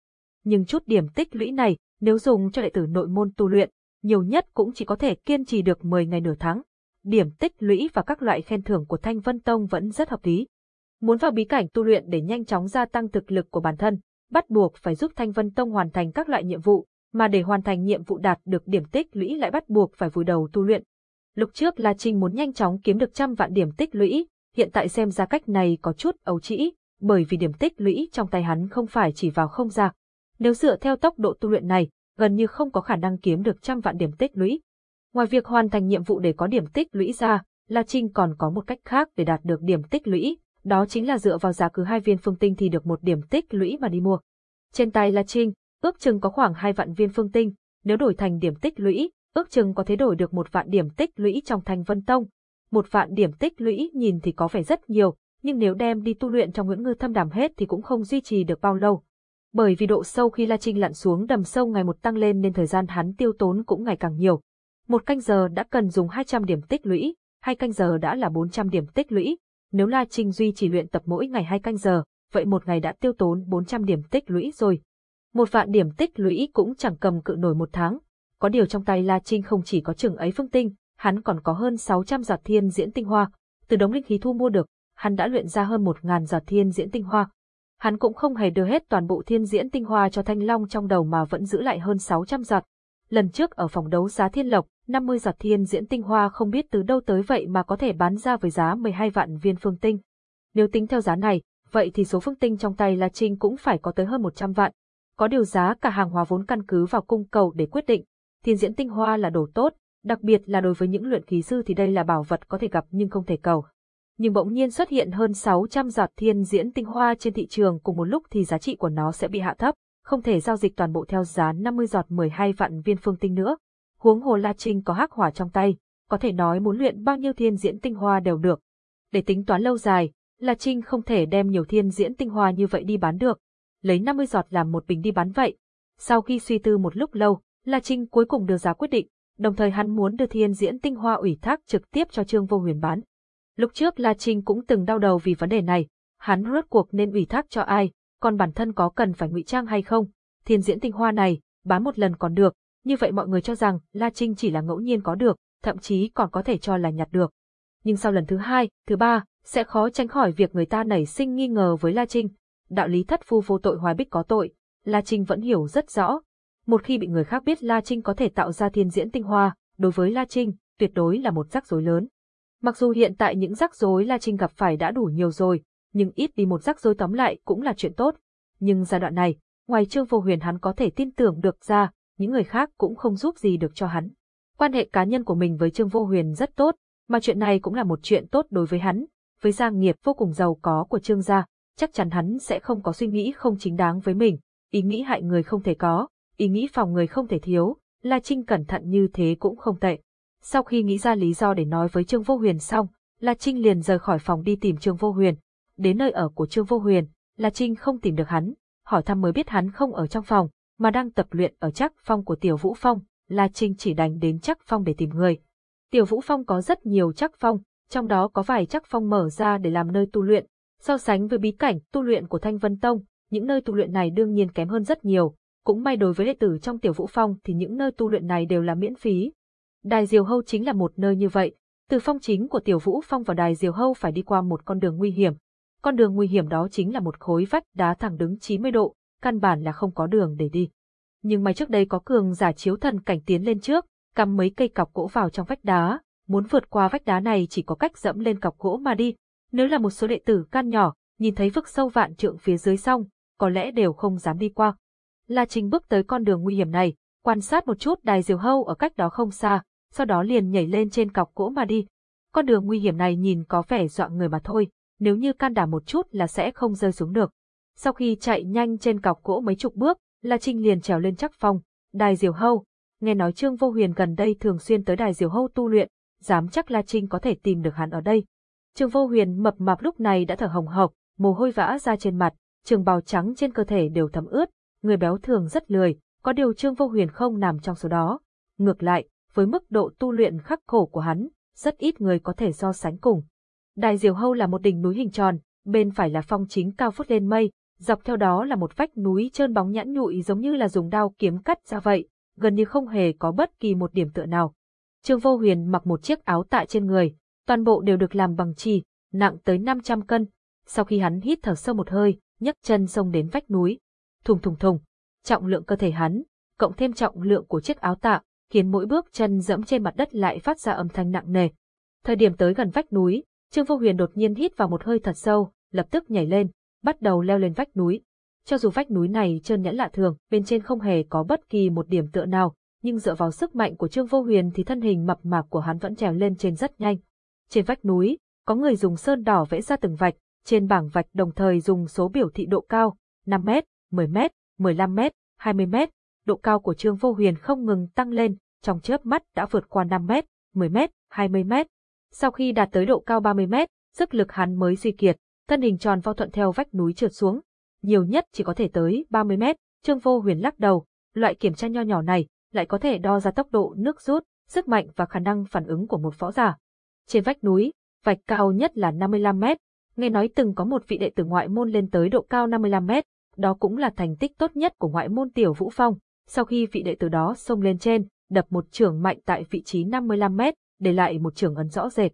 Nhưng chút điểm tích lũy này, nếu dùng cho đệ tử nội môn tu luyện, nhiều nhất cũng chỉ có thể kiên trì được 10 ngày nửa tháng. Điểm tích lũy và các loại khen thưởng của Thanh Vân Tông vẫn rất hợp lý. Muốn vào bí cảnh tu luyện để nhanh chóng gia tăng thực lực của bản thân, bắt buộc phải giúp Thanh Vân Tông hoàn thành các loại nhiệm vụ, mà để hoàn thành nhiệm vụ đạt được điểm tích lũy lại bắt buộc phải vùi đầu tu luyện. Lúc trước La Trinh muốn nhanh chóng kiếm được trăm vạn điểm tích lũy, hiện tại xem ra cách này có chút ấu trĩ, bởi vì điểm tích lũy trong tay hắn không phải chỉ vào không ra. Nếu dựa theo tốc độ tu luyện này, gần như không có khả năng kiếm được trăm vạn điểm tích lũy. Ngoài việc hoàn thành nhiệm vụ để có điểm tích lũy ra, La Trinh còn có một cách khác để đạt được điểm tích lũy, đó chính là dựa vào giá cứ hai viên phương tinh thì được một điểm tích lũy mà đi mua. Trên tay La Trinh, ước chừng có khoảng hai vạn viên phương tinh, nếu đổi thành điểm tích lũy, ước chừng có thể đổi được một vạn điểm tích lũy trong Thanh Vân Tông. Một vạn điểm tích lũy nhìn thì có vẻ rất nhiều, nhưng nếu đem đi tu luyện trong Nguyễn Ngư Thâm Đàm hết thì cũng không duy trì được bao lâu. Bởi vì độ sâu khi La Trinh lặn xuống đầm sâu ngày một tăng lên nên thời gian hắn tiêu tốn cũng ngày càng nhiều. Một canh giờ đã cần dùng 200 điểm tích lũy, hai canh giờ đã là 400 điểm tích lũy. Nếu La Trinh duy chỉ luyện tập mỗi ngày hai canh giờ, vậy một ngày đã tiêu tốn 400 điểm tích lũy rồi. Một vạn điểm tích lũy cũng chẳng cầm cự nổi một tháng. Có điều trong tay La Trinh không chỉ có chừng ấy phương tinh, hắn còn có hơn 600 giọt thiên diễn tinh hoa. Từ đống linh khí thu mua được, hắn đã luyện ra hơn 1.000 giọt thiên diễn tinh hoa. Hắn cũng không hề đưa hết toàn bộ thiên diễn tinh hoa cho Thanh Long trong đầu mà vẫn giữ lại hơn 600 giọt. Lần trước ở phòng đấu giá thiên lộc, 50 giọt thiên diễn tinh hoa không biết từ đâu tới vậy mà có thể bán ra với giá 12 vạn viên phương tinh. Nếu tính theo giá này, vậy thì số phương tinh trong tay La Trinh cũng phải có tới hơn 100 vạn. Có điều giá cả hàng hóa vốn căn cứ vào cung cầu để quyết định. Thiên diễn tinh hoa là đồ tốt, đặc biệt là đối với những luyện khí sư thì đây là bảo vật có thể gặp nhưng không thể cầu. Nhưng bỗng nhiên xuất hiện hơn 600 giọt thiên diễn tinh hoa trên thị trường cùng một lúc thì giá trị của nó sẽ bị hạ thấp, không thể giao dịch toàn bộ theo giá 50 giọt 12 vạn viên phương tinh nữa. Huống hồ La Trinh có hắc hỏa trong tay, có thể nói muốn luyện bao nhiêu thiên diễn tinh hoa đều được. Để tính toán lâu dài, La Trinh không thể đem nhiều thiên diễn tinh hoa như vậy đi bán được, lấy 50 giọt làm một bình đi bán vậy. Sau khi suy tư một lúc lâu, La Trinh cuối cùng đưa ra quyết định, đồng thời hắn muốn đưa thiên diễn tinh hoa ủy thác trực tiếp cho Trương Vô Huyền bán. Lúc trước La Trinh cũng từng đau đầu vì vấn đề này, hắn rốt cuộc nên ủy thác cho ai, còn bản thân có cần phải ngụy trang hay không? Thiên diễn tinh hoa này, bán một lần còn được, như vậy mọi người cho rằng La Trinh chỉ là ngẫu nhiên có được, thậm chí còn có thể cho là nhặt được. Nhưng sau lần thứ hai, thứ ba, sẽ khó tránh khỏi việc người ta nảy sinh nghi ngờ với La Trinh. Đạo lý thất phu vô tội hoài bích có tội, La Trinh vẫn hiểu rất rõ. Một khi bị người khác biết La Trinh có thể tạo ra thiên diễn tinh hoa, đối với La Trinh, tuyệt đối là một rắc rối lớn. Mặc dù hiện tại những rắc rối La Trinh gặp phải đã đủ nhiều rồi, nhưng ít đi một rắc rối tóm lại cũng là chuyện tốt. Nhưng giai đoạn này, ngoài Trương Vô Huyền hắn có thể tin tưởng được ra, những người khác cũng không giúp gì được cho hắn. Quan hệ cá nhân của mình với Trương Vô Huyền rất tốt, mà chuyện này cũng là một chuyện tốt đối với hắn, với gia nghiệp vô cùng giàu có của Trương gia, chắc chắn hắn sẽ không có suy nghĩ không chính đáng với mình, ý nghĩ hại người không thể có, ý nghĩ phòng người không thể thiếu, La Trinh cẩn thận như thế cũng không tệ. Sau khi nghĩ ra lý do để nói với Trương Vô Huyền xong, La Trinh liền rời khỏi phòng đi tìm Trương Vô Huyền. Đến nơi ở của Trương Vô Huyền, La Trinh không tìm được hắn, hỏi thăm mới biết hắn không ở trong phòng, mà đang tập luyện ở chắc phong của Tiểu Vũ Phong, La Trinh chỉ đành đến chắc phong để tìm người. Tiểu Vũ Phong có rất nhiều chắc phong, trong đó có vài chắc phong mở ra để làm nơi tu luyện. So sánh với bí cảnh tu luyện của Thanh Vân Tông, những nơi tu luyện này đương nhiên kém hơn rất nhiều. Cũng may đối với đệ tử trong Tiểu Vũ Phong thì những nơi tu luyện này đều là miễn phí. Đài Diều Hâu chính là một nơi như vậy. Từ phong chính của Tiểu Vũ Phong vào Đài Diều Hâu phải đi qua một con đường nguy hiểm. Con đường nguy hiểm đó chính là một khối vách đá thẳng đứng 90 độ, căn bản là không có đường để đi. Nhưng may trước đây có cường giả chiếu thần cảnh tiến lên trước, cắm mấy cây cọc gỗ vào trong vách đá, muốn vượt qua vách đá này chỉ có cách dẫm lên cọc gỗ mà đi. Nếu là một số đệ tử can nhỏ, nhìn thấy vực sâu vạn trượng phía dưới xong, có lẽ đều không dám đi qua. La Trinh bước tới con đường nguy hiểm này, quan sát một chút đài diều hâu ở cách đó không xa, sau đó liền nhảy lên trên cọc gỗ mà đi. Con đường nguy hiểm này nhìn có vẻ dọa người mà thôi, nếu như can đảm một chút là sẽ không rơi xuống được. Sau khi chạy nhanh trên cọc gỗ mấy chục bước, La Trinh liền trèo lên chắc phong, đài diều hâu. Nghe nói Trương Vô Huyền gần đây thường xuyên tới đài diều hâu tu luyện, dám chắc La Trinh có thể tìm được hắn ở đây. Trương Vô Huyền mập mạp lúc này đã thở hồng hộc, mồ hôi vã ra trên mặt, trường bào trắng trên cơ thể đều thấm ướt, người béo thường rất lười, có điều Trương Vô Huyền không nằm trong số đó. Ngược lại, với mức độ tu luyện khắc khổ của hắn, rất ít người có thể so sánh cùng. Đài Diều Hâu là một đỉnh núi hình tròn, bên phải là phong chính cao phút lên mây, dọc theo đó là một vách núi trơn bóng nhẵn nhụi giống như là dùng đao kiếm cắt ra vậy, gần như không hề có bất kỳ một điểm tựa nào. Trương Vô Huyền mặc một chiếc áo tại trên người, toàn bộ đều được làm bằng trì, nặng tới 500 cân. Sau khi hắn hít thở sâu một hơi, nhấc chân xông đến vách núi. Thùng thùng thùng, trọng lượng cơ thể hắn, cộng thêm trọng lượng của chiếc áo tạ, khiến mỗi bước chân dẫm trên mặt đất lại phát ra âm thanh nặng nề. Thời điểm tới gần vách núi, Trương Vô Huyền đột nhiên hít vào một hơi thật sâu, lập tức nhảy lên, bắt đầu leo lên vách núi. Cho dù vách núi này trơn nhẵn lạ thường, bên trên không hề có bất kỳ một điểm tựa nào, nhưng dựa vào sức mạnh của Trương Vô Huyền thì thân hình mập mạp của hắn vẫn trèo lên trên rất nhanh. Trên vách núi, có người dùng sơn đỏ vẽ ra từng vạch, trên bảng vạch đồng thời dùng số biểu thị độ cao, 5 mét, 10 mét, 15 mét, 20 mét. Độ cao của Trương Vô Huyền không ngừng tăng lên, trong chớp mắt đã vượt qua 5 mét, 10 mét, 20 mét. Sau khi đạt tới độ cao 30 mét, sức lực hắn mới suy kiệt, thân hình tròn vo thuận theo vách núi trượt xuống. Nhiều nhất chỉ có thể tới 30 mét, Trương Vô Huyền lắc đầu, loại kiểm tra nho nhỏ này lại có thể đo ra tốc độ nước rút, sức mạnh và khả năng phản ứng của một võ giả. Trên vách núi, vạch cao nhất là 55 mét, nghe nói từng có một vị đệ tử ngoại môn lên tới độ cao 55 mét, đó cũng là thành tích tốt nhất của ngoại môn Tiểu Vũ Phong. Sau khi vị đệ tử đó xông lên trên, đập một trường mạnh tại vị trí 55 mét, để lại một trường ấn rõ rệt.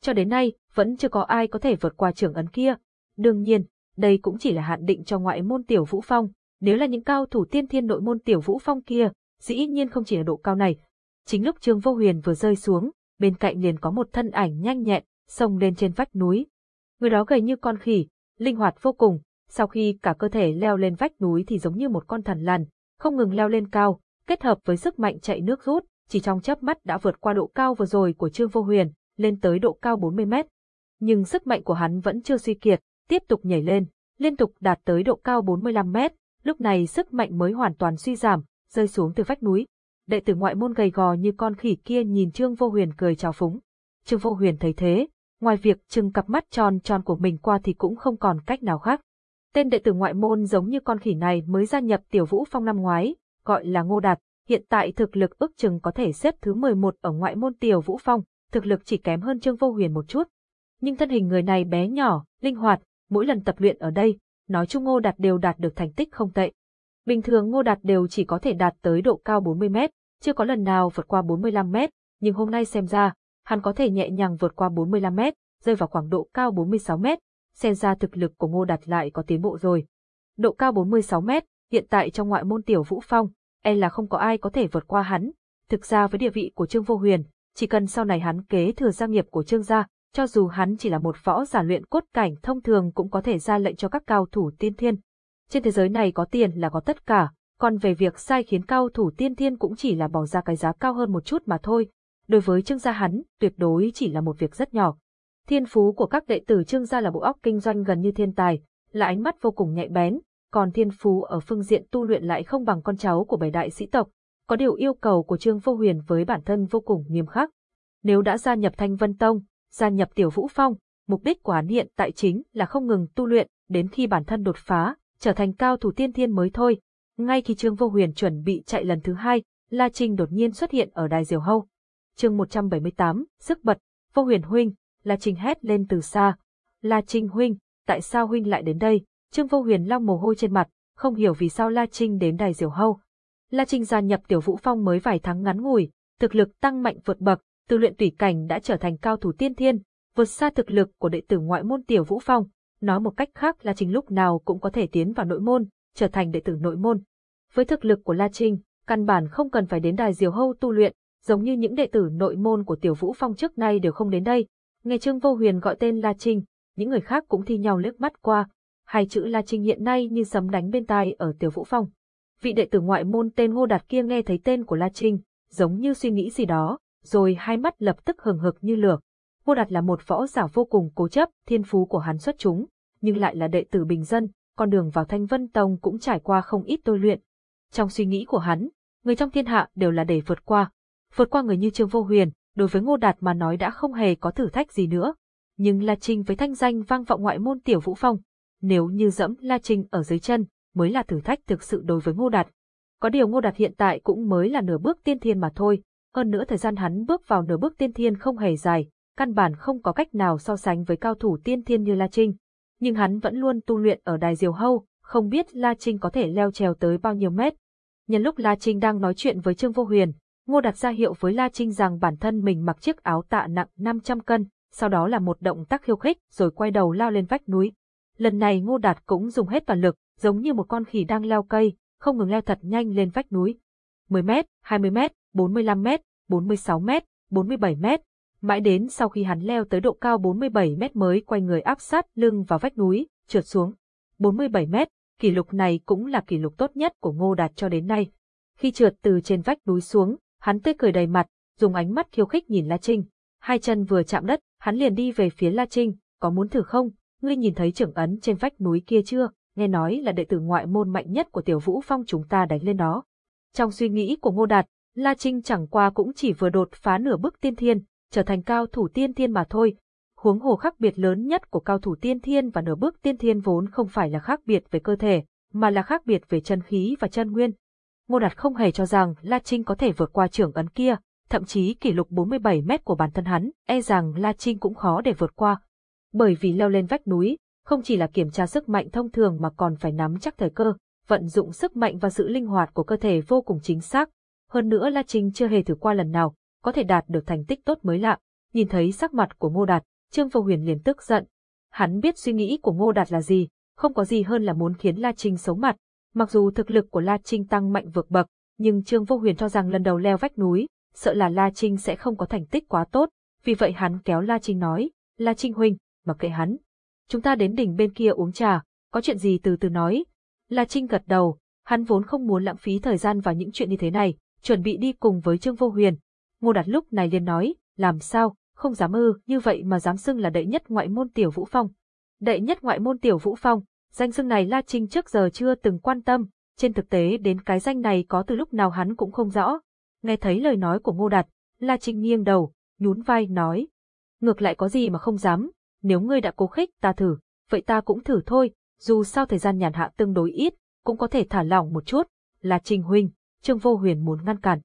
Cho đến nay, vẫn chưa có ai có thể vượt qua trường ấn kia. Đương nhiên, đây cũng chỉ là hạn định cho ngoại môn Tiểu Vũ Phong. Nếu là những cao thủ tiên thiên nội môn Tiểu Vũ Phong kia, dĩ nhiên không chỉ ở độ cao này. Chính lúc Trương Vô Huyền vừa rơi xuống, bên cạnh liền có một thân ảnh nhanh nhẹn, xông lên trên vách núi. Người đó gầy như con khỉ, linh hoạt vô cùng, sau khi cả cơ thể leo lên vách núi thì giống như một con thần lằn, không ngừng leo lên cao, kết hợp với sức mạnh chạy nước rút, chỉ trong chớp mắt đã vượt qua độ cao vừa rồi của Trương Vô Huyền, lên tới độ cao 40 mét. Nhưng sức mạnh của hắn vẫn chưa suy kiệt, tiếp tục nhảy lên, liên tục đạt tới độ cao 45 mét, lúc này sức mạnh mới hoàn toàn suy giảm, rơi xuống từ vách núi. Đệ tử ngoại môn gầy gò như con khỉ kia nhìn Trương Vô Huyền cười chào phúng. Trương Vô Huyền thấy thế, ngoài việc trừng cặp mắt tròn tròn của mình qua thì cũng không còn cách nào khác. Tên đệ tử ngoại môn giống như con khỉ này mới gia nhập Tiểu Vũ Phong năm ngoái, gọi là Ngô Đạt, hiện tại thực lực ước chừng có thể xếp thứ 11 ở ngoại môn Tiểu Vũ Phong, thực lực chỉ kém hơn Trương Vô Huyền một chút. Nhưng thân hình người này bé nhỏ, linh hoạt, mỗi lần tập luyện ở đây, nói chung Ngô Đạt đều đạt được thành tích không tệ. Bình thường Ngô Đạt đều chỉ có thể đạt tới độ cao 40 mét, chưa có lần nào vượt qua 45 mét, nhưng hôm nay xem ra, hắn có thể nhẹ nhàng vượt qua 45 mét, rơi vào khoảng độ cao 46 mét, xem ra thực lực của Ngô Đạt lại có tiến bộ rồi. Độ cao 46 mét, hiện tại trong ngoại môn tiểu Vũ Phong, e là không có ai có thể vượt qua hắn. Thực ra với địa vị của Trương Vô Huyền, chỉ cần sau này hắn kế thừa gia nghiệp của Trương gia, cho dù hắn chỉ là một võ giả luyện cốt cảnh thông thường cũng có thể ra lệnh cho các cao thủ tiên thiên. Trên thế giới này có tiền là có tất cả, còn về việc sai khiến cao thủ tiên thiên cũng chỉ là bỏ ra cái giá cao hơn một chút mà thôi. Đối với Trương gia hắn, tuyệt đối chỉ là một việc rất nhỏ. Thiên phú của các đệ tử Trương gia là bộ óc kinh doanh gần như thiên tài, là ánh mắt vô cùng nhạy bén, còn thiên phú ở phương diện tu luyện lại không bằng con cháu của bảy đại sĩ tộc. Có điều yêu cầu của Trương Vô Huyền với bản thân vô cùng nghiêm khắc. Nếu đã gia nhập Thanh Vân Tông, gia nhập Tiểu Vũ Phong, mục đích của hắn hiện tại chính là không ngừng tu luyện, đến khi bản thân đột phá, trở thành cao thủ tiên thiên mới thôi. Ngay khi Trương Vô Huyền chuẩn bị chạy lần thứ hai, La Trinh đột nhiên xuất hiện ở đài diều hâu. Chương 178, sức bật, Vô Huyền huynh, La Trinh hét lên từ xa. La Trinh huynh, tại sao huynh lại đến đây? Trương Vô Huyền lau mồ hôi trên mặt, không hiểu vì sao La Trinh đến đài diều hâu. La Trinh gia nhập Tiểu Vũ Phong mới vài tháng ngắn ngủi, thực lực tăng mạnh vượt bậc, từ luyện tùy cảnh đã trở thành cao thủ tiên thiên, vượt xa thực lực của đệ tử ngoại môn Tiểu Vũ Phong. Nói một cách khác là trình lúc nào cũng có thể tiến vào nội môn, trở thành đệ tử nội môn. Với thực lực của La Trinh, căn bản không cần phải đến đài diều hâu tu luyện, giống như những đệ tử nội môn của Tiểu Vũ Phong trước nay đều không đến đây. Nghe Trương Vô Huyền gọi tên La Trinh, những người khác cũng thi nhau liếc mắt qua, hai chữ La Trinh hiện nay như sấm đánh bên tai ở Tiểu Vũ Phong. Vị đệ tử ngoại môn tên Ngô Đạt kia nghe thấy tên của La Trinh, giống như suy nghĩ gì đó, rồi hai mắt lập tức hừng hực như lửa. Ngô Đạt là một võ giả vô cùng cố chấp, thiên phú của hắn xuất chúng, nhưng lại là đệ tử bình dân, con đường vào Thanh Vân Tông cũng trải qua không ít tôi luyện. Trong suy nghĩ của hắn, người trong thiên hạ đều là để vượt qua. Vượt qua người như Trương Vô Huyền, đối với Ngô Đạt mà nói đã không hề có thử thách gì nữa. Nhưng La Trinh với thanh danh vang vọng ngoại môn tiểu vũ phong, nếu như dẫm La Trinh ở dưới chân, mới là thử thách thực sự đối với Ngô Đạt. Có điều Ngô Đạt hiện tại cũng mới là nửa bước tiên thiên mà thôi, hơn nữa thời gian hắn bước vào nửa bước tiên thiên không hề dài, căn bản không có cách nào so sánh với cao thủ tiên thiên như La Trinh. Nhưng hắn vẫn luôn tu luyện ở đài diều hâu, không biết La Trinh có thể leo trèo tới bao nhiêu mét. Nhân lúc La Trinh đang nói chuyện với Trương Vô Huyền, Ngô Đạt ra hiệu với La Trinh rằng bản thân mình mặc chiếc áo tạ nặng 500 cân, sau đó là một động tác khiêu khích rồi quay đầu lao lên vách núi. Lần này Ngô Đạt cũng dùng hết toàn lực, giống như một con khỉ đang leo cây, không ngừng leo thật nhanh lên vách núi. 10 mét, 20 mét, 45 mét, 46 mét, 47 mét. Mãi đến sau khi hắn leo tới độ cao 47 mét mới quay người áp sát lưng vào vách núi, trượt xuống. 47 mét, kỷ lục này cũng là kỷ lục tốt nhất của Ngô Đạt cho đến nay. Khi trượt từ trên vách núi xuống, hắn tươi cười đầy mặt, dùng ánh mắt khiêu khích nhìn La Trinh. Hai chân vừa chạm đất, hắn liền đi về phía La Trinh, có muốn thử không? Ngươi nhìn thấy trưởng ấn trên vách núi kia chưa? Nghe nói là đệ tử ngoại môn mạnh nhất của Tiểu Vũ Phong chúng ta đánh lên đó. Trong suy nghĩ của Ngô Đạt, La Trinh chẳng qua cũng chỉ vừa đột phá nửa bước tiên thiên, trở thành cao thủ tiên thiên mà thôi. Huống hồ khác biệt lớn nhất của cao thủ tiên thiên và nửa bước tiên thiên vốn không phải là khác biệt về cơ thể, mà là khác biệt về chân khí và chân nguyên. Ngô Đạt không hề cho rằng La Trinh có thể vượt qua trưởng ấn kia, thậm chí kỷ lục 47 mét của bản thân hắn, e rằng La Trinh cũng khó để vượt qua. Bởi vì leo lên vách núi, không chỉ là kiểm tra sức mạnh thông thường mà còn phải nắm chắc thời cơ, vận dụng sức mạnh và sự linh hoạt của cơ thể vô cùng chính xác. Hơn nữa La Trinh chưa hề thử qua lần nào, có thể đạt được thành tích tốt mới lạ. Nhìn thấy sắc mặt của Ngô Đạt, Trương Vô Huyền liền tức giận. Hắn biết suy nghĩ của Ngô Đạt là gì, không có gì hơn là muốn khiến La Trinh xấu mặt. Mặc dù thực lực của La Trinh tăng mạnh vượt bậc, nhưng Trương Vô Huyền cho rằng lần đầu leo vách núi, sợ là La Trinh sẽ không có thành tích quá tốt, vì vậy hắn kéo La Trinh nói, La Trinh huynh, mặc kệ hắn. Chúng ta đến đỉnh bên kia uống trà, có chuyện gì từ từ nói. La Trinh gật đầu, hắn vốn không muốn lãng phí thời gian vào những chuyện như thế này, chuẩn bị đi cùng với Trương Vô Huyền. Ngô Đạt lúc này liền nói, làm sao, không dám ư, như vậy mà dám xưng là đệ nhất ngoại môn tiểu vũ phong. Đệ nhất ngoại môn tiểu vũ phong, danh xưng này La Trinh trước giờ chưa từng quan tâm, trên thực tế đến cái danh này có từ lúc nào hắn cũng không rõ. Nghe thấy lời nói của Ngô Đạt, La Trinh nghiêng đầu, nhún vai nói. Ngược lại có gì mà không dám, nếu ngươi đã cố khích ta thử, vậy ta cũng thử thôi, dù sao thời gian nhàn hạ tương đối ít, cũng có thể thả lỏng một chút, là Trình Huynh, Trương Vô Huyền muốn ngăn cản.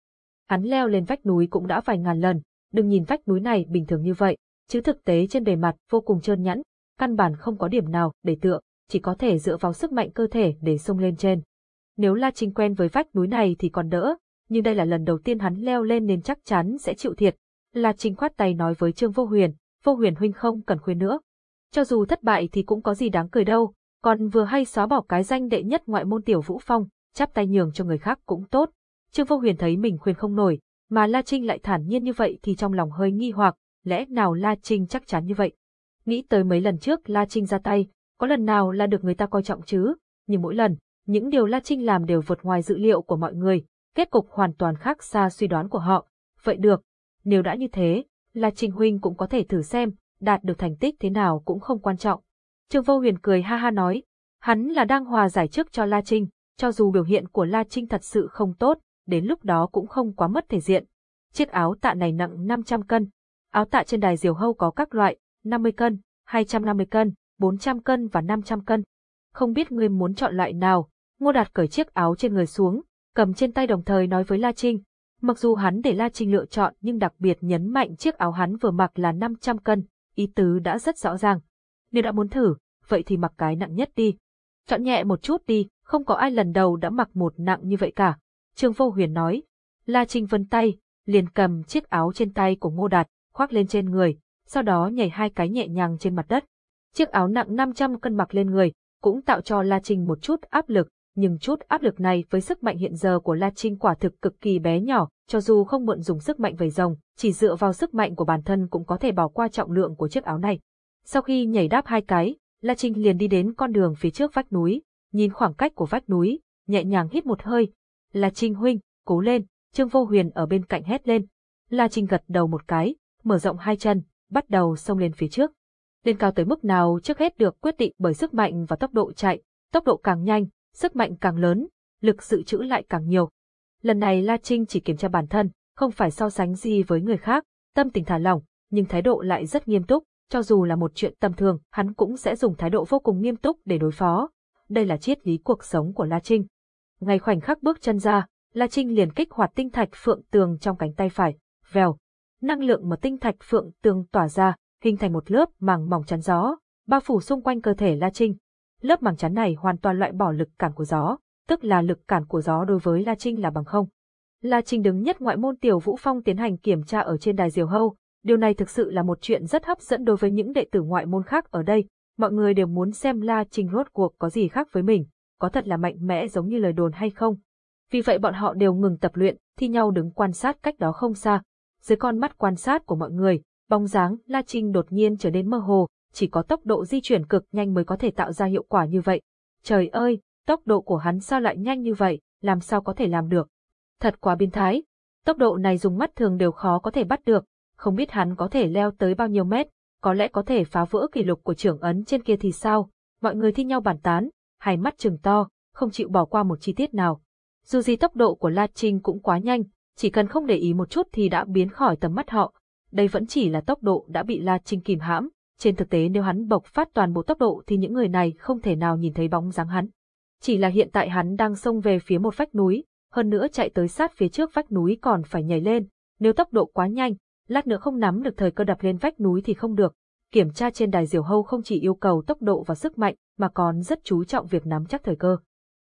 Hắn leo lên vách núi cũng đã vài ngàn lần, đừng nhìn vách núi này bình thường như vậy, chứ thực tế trên bề mặt vô cùng trơn nhẵn, căn bản không có điểm nào để tựa. chỉ có thể dựa vào sức mạnh cơ thể để xông lên trên. Nếu La Trinh quen với vách núi này thì còn đỡ, nhưng đây là lần đầu tiên hắn leo lên nên chắc chắn sẽ chịu thiệt. La Trinh khoát tay nói với Trương Vô Huyền, Vô Huyền huynh không cần khuyên nữa. Cho dù thất bại thì cũng có gì đáng cười đâu, còn vừa hay xóa bỏ cái danh đệ nhất ngoại môn tiểu vũ phong, chắp tay nhường cho người khác cũng tốt. Trương Vô Huyền thấy mình khuyên không nổi, mà La Trinh lại thản nhiên như vậy thì trong lòng hơi nghi hoặc, lẽ nào La Trinh chắc chắn như vậy. Nghĩ tới mấy lần trước La Trinh ra tay, có lần nào là được người ta coi trọng chứ, nhưng mỗi lần, những điều La Trinh làm đều vượt ngoài dự liệu của mọi người, kết cục hoàn toàn khác xa suy đoán của họ. Vậy được, nếu đã như thế, La Trinh huynh cũng có thể thử xem, đạt được thành tích thế nào cũng không quan trọng. Trương Vô Huyền cười ha ha nói, hắn là đang hòa giải trước cho La Trinh, cho dù biểu hiện của La Trinh thật sự không tốt, đến lúc đó cũng không quá mất thể diện. Chiếc áo tạ này nặng 500 cân. Áo tạ trên đài diều hâu có các loại, 50 cân, 250 cân, 400 cân và 500 cân. Không biết ngươi muốn chọn loại nào, Ngô Đạt cởi chiếc áo trên người xuống, cầm trên tay đồng thời nói với La Trinh. Mặc dù hắn để La Trinh lựa chọn nhưng đặc biệt nhấn mạnh chiếc áo hắn vừa mặc là 500 cân, ý tứ đã rất rõ ràng. Nếu đã muốn thử, vậy thì mặc cái nặng nhất đi. Chọn nhẹ một chút đi, không có ai lần đầu đã mặc một nặng như vậy cả. Trương Vô Huyền nói. La Trinh vân tay, liền cầm chiếc áo trên tay của Ngô Đạt, khoác lên trên người, sau đó nhảy hai cái nhẹ nhàng trên mặt đất. Chiếc áo nặng 500 cân mặc lên người, cũng tạo cho La Trinh một chút áp lực, nhưng chút áp lực này với sức mạnh hiện giờ của La Trinh quả thực cực kỳ bé nhỏ, cho dù không mượn dùng sức mạnh vầy rồng, chỉ dựa vào sức mạnh của bản thân cũng có thể bỏ qua trọng lượng của chiếc áo này. Sau khi nhảy đáp hai cái, La Trinh liền đi đến con đường phía trước vách núi, nhìn khoảng cách của vách núi, nhẹ nhàng hít một hơi. là Trinh huynh, cố lên, Trương Vô Huyền ở bên cạnh hét lên. La Trinh gật đầu một cái, mở rộng hai chân, bắt đầu xông lên phía trước. Lên cao tới mức nào trước hết được quyết định bởi sức mạnh và tốc độ chạy, tốc độ càng nhanh, sức mạnh càng lớn, lực dự trữ lại càng nhiều. Lần này La Trinh chỉ kiểm tra bản thân, không phải so sánh gì với người khác, tâm tình thả lỏng, nhưng thái độ lại rất nghiêm túc, cho dù là một chuyện tầm thường, hắn cũng sẽ dùng thái độ vô cùng nghiêm túc để đối phó. Đây là triết lý cuộc sống của La Trinh. Ngay khoảnh khắc bước chân ra, La Trinh liền kích hoạt tinh thạch phượng tường trong cánh tay phải, vèo. Năng lượng mà tinh thạch phượng tường tỏa ra, hình thành một lớp màng mỏng chắn gió, bao phủ xung quanh cơ thể La Trinh. Lớp màng chắn này hoàn toàn loại bỏ lực cản của gió, tức là lực cản của gió đối với La Trinh là bằng không. La Trinh đứng nhất ngoại môn Tiểu Vũ Phong tiến hành kiểm tra ở trên đài diều hâu, điều này thực sự là một chuyện rất hấp dẫn đối với những đệ tử ngoại môn khác ở đây, mọi người đều muốn xem La Trinh rốt cuộc có gì khác với mình, có thật là mạnh mẽ giống như lời đồn hay không. Vì vậy bọn họ đều ngừng tập luyện, thi nhau đứng quan sát cách đó không xa. Dưới con mắt quan sát của mọi người, bóng dáng La Trinh đột nhiên trở nên mơ hồ, chỉ có tốc độ di chuyển cực nhanh mới có thể tạo ra hiệu quả như vậy. Trời ơi, tốc độ của hắn sao lại nhanh như vậy, làm sao có thể làm được? Thật quá biến thái. Tốc độ này dùng mắt thường đều khó có thể bắt được, không biết hắn có thể leo tới bao nhiêu mét, có lẽ có thể phá vỡ kỷ lục của trưởng ấn trên kia thì sao? Mọi người thi nhau bàn tán, hai mắt trừng to, không chịu bỏ qua một chi tiết nào. Dù gì tốc độ của La Trinh cũng quá nhanh, chỉ cần không để ý một chút thì đã biến khỏi tầm mắt họ. Đây vẫn chỉ là tốc độ đã bị La Trinh kìm hãm, trên thực tế nếu hắn bộc phát toàn bộ tốc độ thì những người này không thể nào nhìn thấy bóng dáng hắn. Chỉ là hiện tại hắn đang xông về phía một vách núi, hơn nữa chạy tới sát phía trước vách núi còn phải nhảy lên, nếu tốc độ quá nhanh, lát nữa không nắm được thời cơ đập lên vách núi thì không được. Kiểm tra trên đài diều hâu không chỉ yêu cầu tốc độ và sức mạnh, mà còn rất chú trọng việc nắm chắc thời cơ.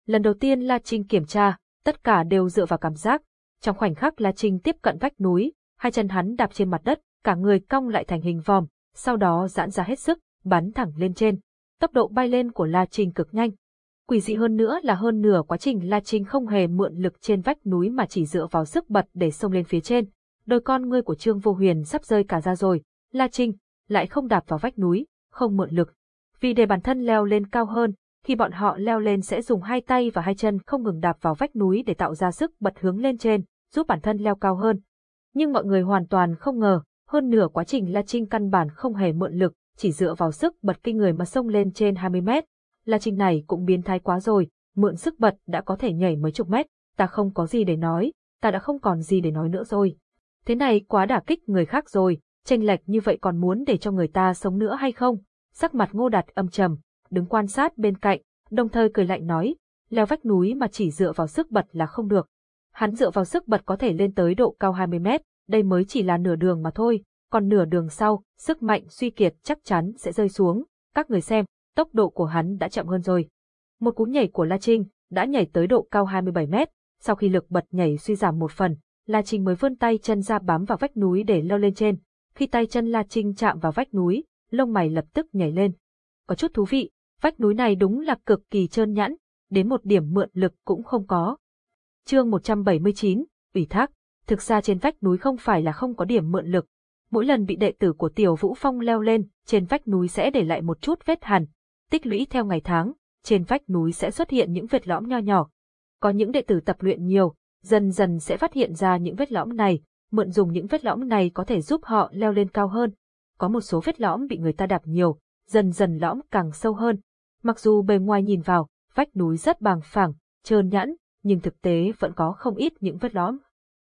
Lần đầu tiên La Trinh kiểm tra, tất cả đều dựa vào cảm giác. Trong khoảnh khắc La Trinh tiếp cận vách núi, hai chân hắn đạp trên mặt đất, cả người cong lại thành hình vòm, sau đó giãn ra hết sức, bắn thẳng lên trên. Tốc độ bay lên của La Trinh cực nhanh. Quỷ dị hơn nữa là hơn nửa quá trình La Trinh không hề mượn lực trên vách núi mà chỉ dựa vào sức bật để xông lên phía trên. Đôi con ngươi của Trương Vô Huyền sắp rơi cả ra rồi, La Trinh lại không đạp vào vách núi, không mượn lực. Vì để bản thân leo lên cao hơn, khi bọn họ leo lên sẽ dùng hai tay và hai chân không ngừng đạp vào vách núi để tạo ra sức bật hướng lên trên, giúp bản thân leo cao hơn. Nhưng mọi người hoàn toàn không ngờ, hơn nửa quá trình La Trinh căn bản không hề mượn lực, chỉ dựa vào sức bật kinh người mà xông lên trên 20 mét. La Trinh này cũng biến thái quá rồi, mượn sức bật đã có thể nhảy mấy chục mét, ta không có gì để nói, ta đã không còn gì để nói nữa rồi. Thế này quá đả kích người khác rồi, tranh lệch như vậy còn muốn để cho người ta sống nữa hay không? Sắc mặt ngô Đạt âm trầm, đứng quan sát bên cạnh, đồng thời cười lạnh nói, leo vách núi mà chỉ dựa vào sức bật là không được. Hắn dựa vào sức bật có thể lên tới độ cao 20 mét, đây mới chỉ là nửa đường mà thôi, còn nửa đường sau, sức mạnh suy kiệt chắc chắn sẽ rơi xuống. Các người xem, tốc độ của hắn đã chậm hơn rồi. Một cú nhảy của La Trinh đã nhảy tới độ cao 27 mét, sau khi lực bật nhảy suy giảm một phần, La Trinh mới vươn tay chân ra bám vào vách núi để leo lên trên. Khi tay chân La Trinh chạm vào vách núi, lông mày lập tức nhảy lên. Có chút thú vị, vách núi này đúng là cực kỳ trơn nhẵn, đến một điểm mượn lực cũng không có. Chương 179, ủy thác. Thực ra trên vách núi không phải là không có điểm mượn lực. Mỗi lần bị đệ tử của Tiểu Vũ Phong leo lên, trên vách núi sẽ để lại một chút vết hằn. Tích lũy theo ngày tháng, trên vách núi sẽ xuất hiện những vệt lõm nho nhỏ. Có những đệ tử tập luyện nhiều, dần dần sẽ phát hiện ra những vết lõm này, mượn dùng những vết lõm này có thể giúp họ leo lên cao hơn. Có một số vết lõm bị người ta đạp nhiều, dần dần lõm càng sâu hơn. Mặc dù bề ngoài nhìn vào, vách núi rất bằng phẳng, trơn nhẵn, nhưng thực tế vẫn có không ít những vết lõm.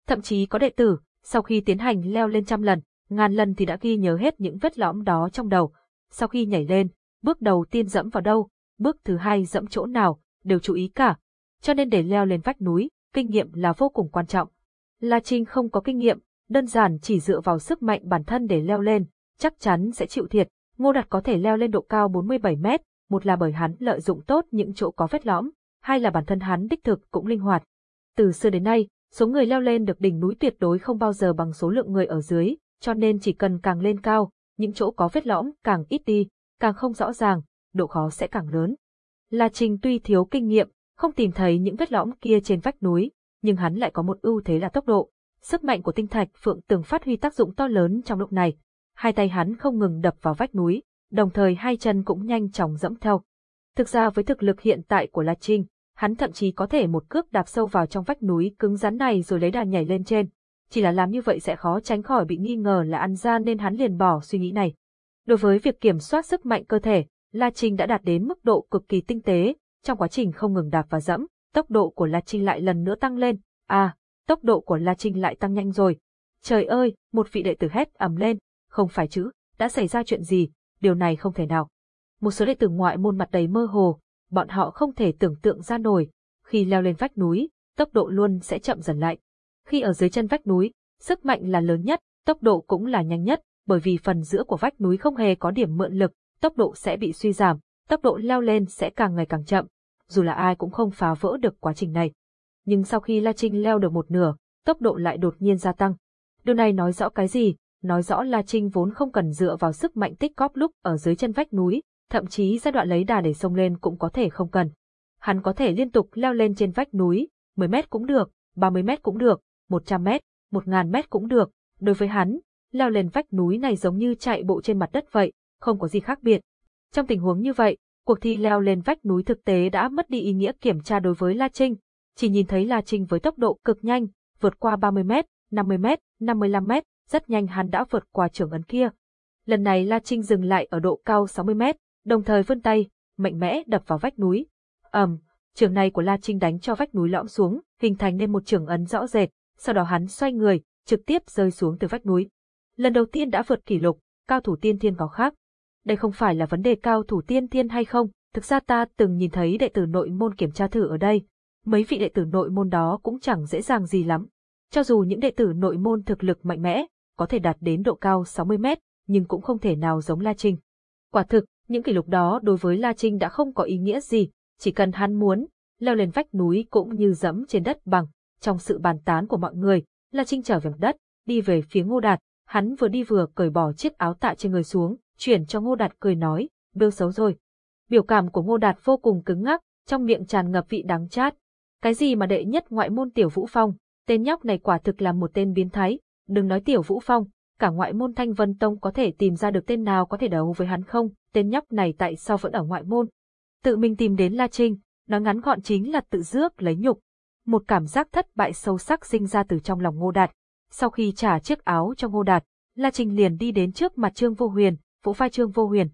Thậm chí có đệ tử, sau khi tiến hành leo lên trăm lần, ngàn lần thì đã ghi nhớ hết những vết lõm đó trong đầu. Sau khi nhảy lên, bước đầu tiên dẫm vào đâu, bước thứ hai dẫm chỗ nào, đều chú ý cả. Cho nên để leo lên vách núi, kinh nghiệm là vô cùng quan trọng. La Trinh không có kinh nghiệm, đơn giản chỉ dựa vào sức mạnh bản thân để leo lên, chắc chắn sẽ chịu thiệt. Ngô Đạt có thể leo lên độ cao 47 mét, một là bởi hắn lợi dụng tốt những chỗ có vết lõm, hai là bản thân hắn đích thực cũng linh hoạt. Từ xưa đến nay, số người leo lên được đỉnh núi tuyệt đối không bao giờ bằng số lượng người ở dưới, cho nên chỉ cần càng lên cao, những chỗ có vết lõm càng ít đi, càng không rõ ràng, độ khó sẽ càng lớn. La Trình tuy thiếu kinh nghiệm, không tìm thấy những vết lõm kia trên vách núi, nhưng hắn lại có một ưu thế là tốc độ. Sức mạnh của tinh thạch phượng từng phát huy tác dụng to lớn trong lúc này. Hai tay hắn không ngừng đập vào vách núi, đồng thời hai chân cũng nhanh chóng dẫm theo. Thực ra với thực lực hiện tại của La Trinh, hắn thậm chí có thể một cước đạp sâu vào trong vách núi cứng rắn này rồi lấy đà nhảy lên trên. Chỉ là làm như vậy sẽ khó tránh khỏi bị nghi ngờ là ăn gian nên hắn liền bỏ suy nghĩ này. Đối với việc kiểm soát sức mạnh cơ thể, La Trinh đã đạt đến mức độ cực kỳ tinh tế, trong quá trình không ngừng đạp và dẫm, tốc độ của La Trinh lại lần nữa tăng lên. À, tốc độ của La Trinh lại tăng nhanh rồi. Trời ơi, một vị đệ tử hét ầm lên, không phải chứ, đã xảy ra chuyện gì, điều này không thể nào. Một số đệ tử ngoại môn mặt đầy mơ hồ, bọn họ không thể tưởng tượng ra nổi, khi leo lên vách núi, tốc độ luôn sẽ chậm dần lại. Khi ở dưới chân vách núi, sức mạnh là lớn nhất, tốc độ cũng là nhanh nhất, bởi vì phần giữa của vách núi không hề có điểm mượn lực, tốc độ sẽ bị suy giảm, tốc độ leo lên sẽ càng ngày càng chậm, dù là ai cũng không phá vỡ được quá trình này. Nhưng sau khi La Trinh leo được một nửa, tốc độ lại đột nhiên gia tăng. Điều này nói rõ cái gì? Nói rõ La Trinh vốn không cần dựa vào sức mạnh tích góp lúc ở dưới chân vách núi, thậm chí giai đoạn lấy đà để sông lên cũng có thể không cần. Hắn có thể liên tục leo lên trên vách núi, 10 mét cũng được, 30 mét cũng được, 100 mét, 1000 mét cũng được. Đối với hắn, leo lên vách núi này giống như chạy bộ trên mặt đất vậy, không có gì khác biệt. Trong tình huống như vậy, cuộc thi leo lên vách núi thực tế đã mất đi ý nghĩa kiểm tra đối với La Trinh. Chỉ nhìn thấy La Trinh với tốc độ cực nhanh, vượt qua 30 mét, 50 mét, 55 mét, rất nhanh hắn đã vượt qua trưởng ấn kia. Lần này La Trinh dừng lại ở độ cao 60 mét, đồng thời vươn tay, mạnh mẽ đập vào vách núi. ầm, um, trường này của La Trinh đánh cho vách núi lõm xuống, hình thành nên một trường ấn rõ rệt, sau đó hắn xoay người, trực tiếp rơi xuống từ vách núi. Lần đầu tiên đã vượt kỷ lục, cao thủ tiên thiên có khác. Đây không phải là vấn đề cao thủ tiên thiên hay không, thực ra ta từng nhìn thấy đệ tử nội môn kiểm tra thử ở đây. Mấy vị đệ tử nội môn đó cũng chẳng dễ dàng gì lắm. Cho dù những đệ tử nội môn thực lực mạnh mẽ, có thể đạt đến độ cao 60 mét, nhưng cũng không thể nào giống La Trinh. Quả thực, những kỷ lục đó đối với La Trinh đã không có ý nghĩa gì, chỉ cần hắn muốn, leo lên vách núi cũng như dẫm trên đất bằng. Trong sự bàn tán của mọi người, La Trinh trở về mặt đất, đi về phía Ngô Đạt, hắn vừa đi vừa cởi bỏ chiếc áo tạ trên người xuống, chuyển cho Ngô Đạt cười nói, bêu xấu rồi. Biểu cảm của Ngô Đạt vô cùng cứng ngắc, trong miệng tràn ngập vị đắng chát. Cái gì mà đệ nhất ngoại môn tiểu Vũ Phong, tên nhóc này quả thực là một tên biến thái, đừng nói tiểu Vũ Phong, cả ngoại môn Thanh Vân Tông có thể tìm ra được tên nào có thể đấu với hắn không, tên nhóc này tại sao vẫn ở ngoại môn. Tự mình tìm đến La Trinh, nói ngắn gọn chính là tự rước lấy nhục. Một cảm giác thất bại sâu sắc sinh ra từ trong lòng Ngô Đạt. Sau khi trả chiếc áo cho Ngô Đạt, La Trinh liền đi đến trước mặt Trương Vô Huyền, vỗ vai Trương Vô Huyền.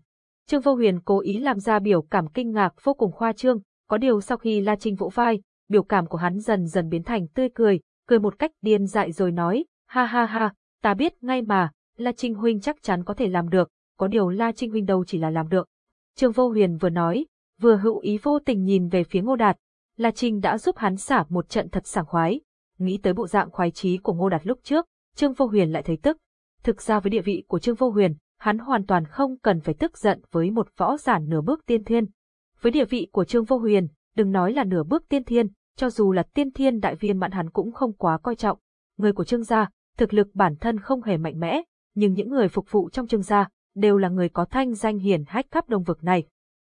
Trương Vô Huyền cố ý làm ra biểu cảm kinh ngạc vô cùng khoa trương, có điều sau khi La Trinh vỗ vai, biểu cảm của hắn dần dần biến thành tươi cười, cười một cách điên dại rồi nói, ha ha ha, ta biết ngay mà, La Trinh huynh chắc chắn có thể làm được, có điều La Trinh huynh đâu chỉ là làm được. Trương Vô Huyền vừa nói, vừa hữu ý vô tình nhìn về phía Ngô Đạt, La Trinh đã giúp hắn xả một trận thật sảng khoái. Nghĩ tới bộ dạng khoái trí của Ngô Đạt lúc trước, Trương Vô Huyền lại thấy tức. Thực ra với địa vị của Trương Vô Huyền, hắn hoàn toàn không cần phải tức giận với một võ giả nửa bước tiên thiên. Với địa vị của Trương Vô Huyền, đừng nói là nửa bước tiên thiên, cho dù là tiên thiên đại viên mạn hắn cũng không quá coi trọng. Người của Trương gia, thực lực bản thân không hề mạnh mẽ, nhưng những người phục vụ trong Trương gia đều là người có thanh danh hiển hách khắp đông vực này.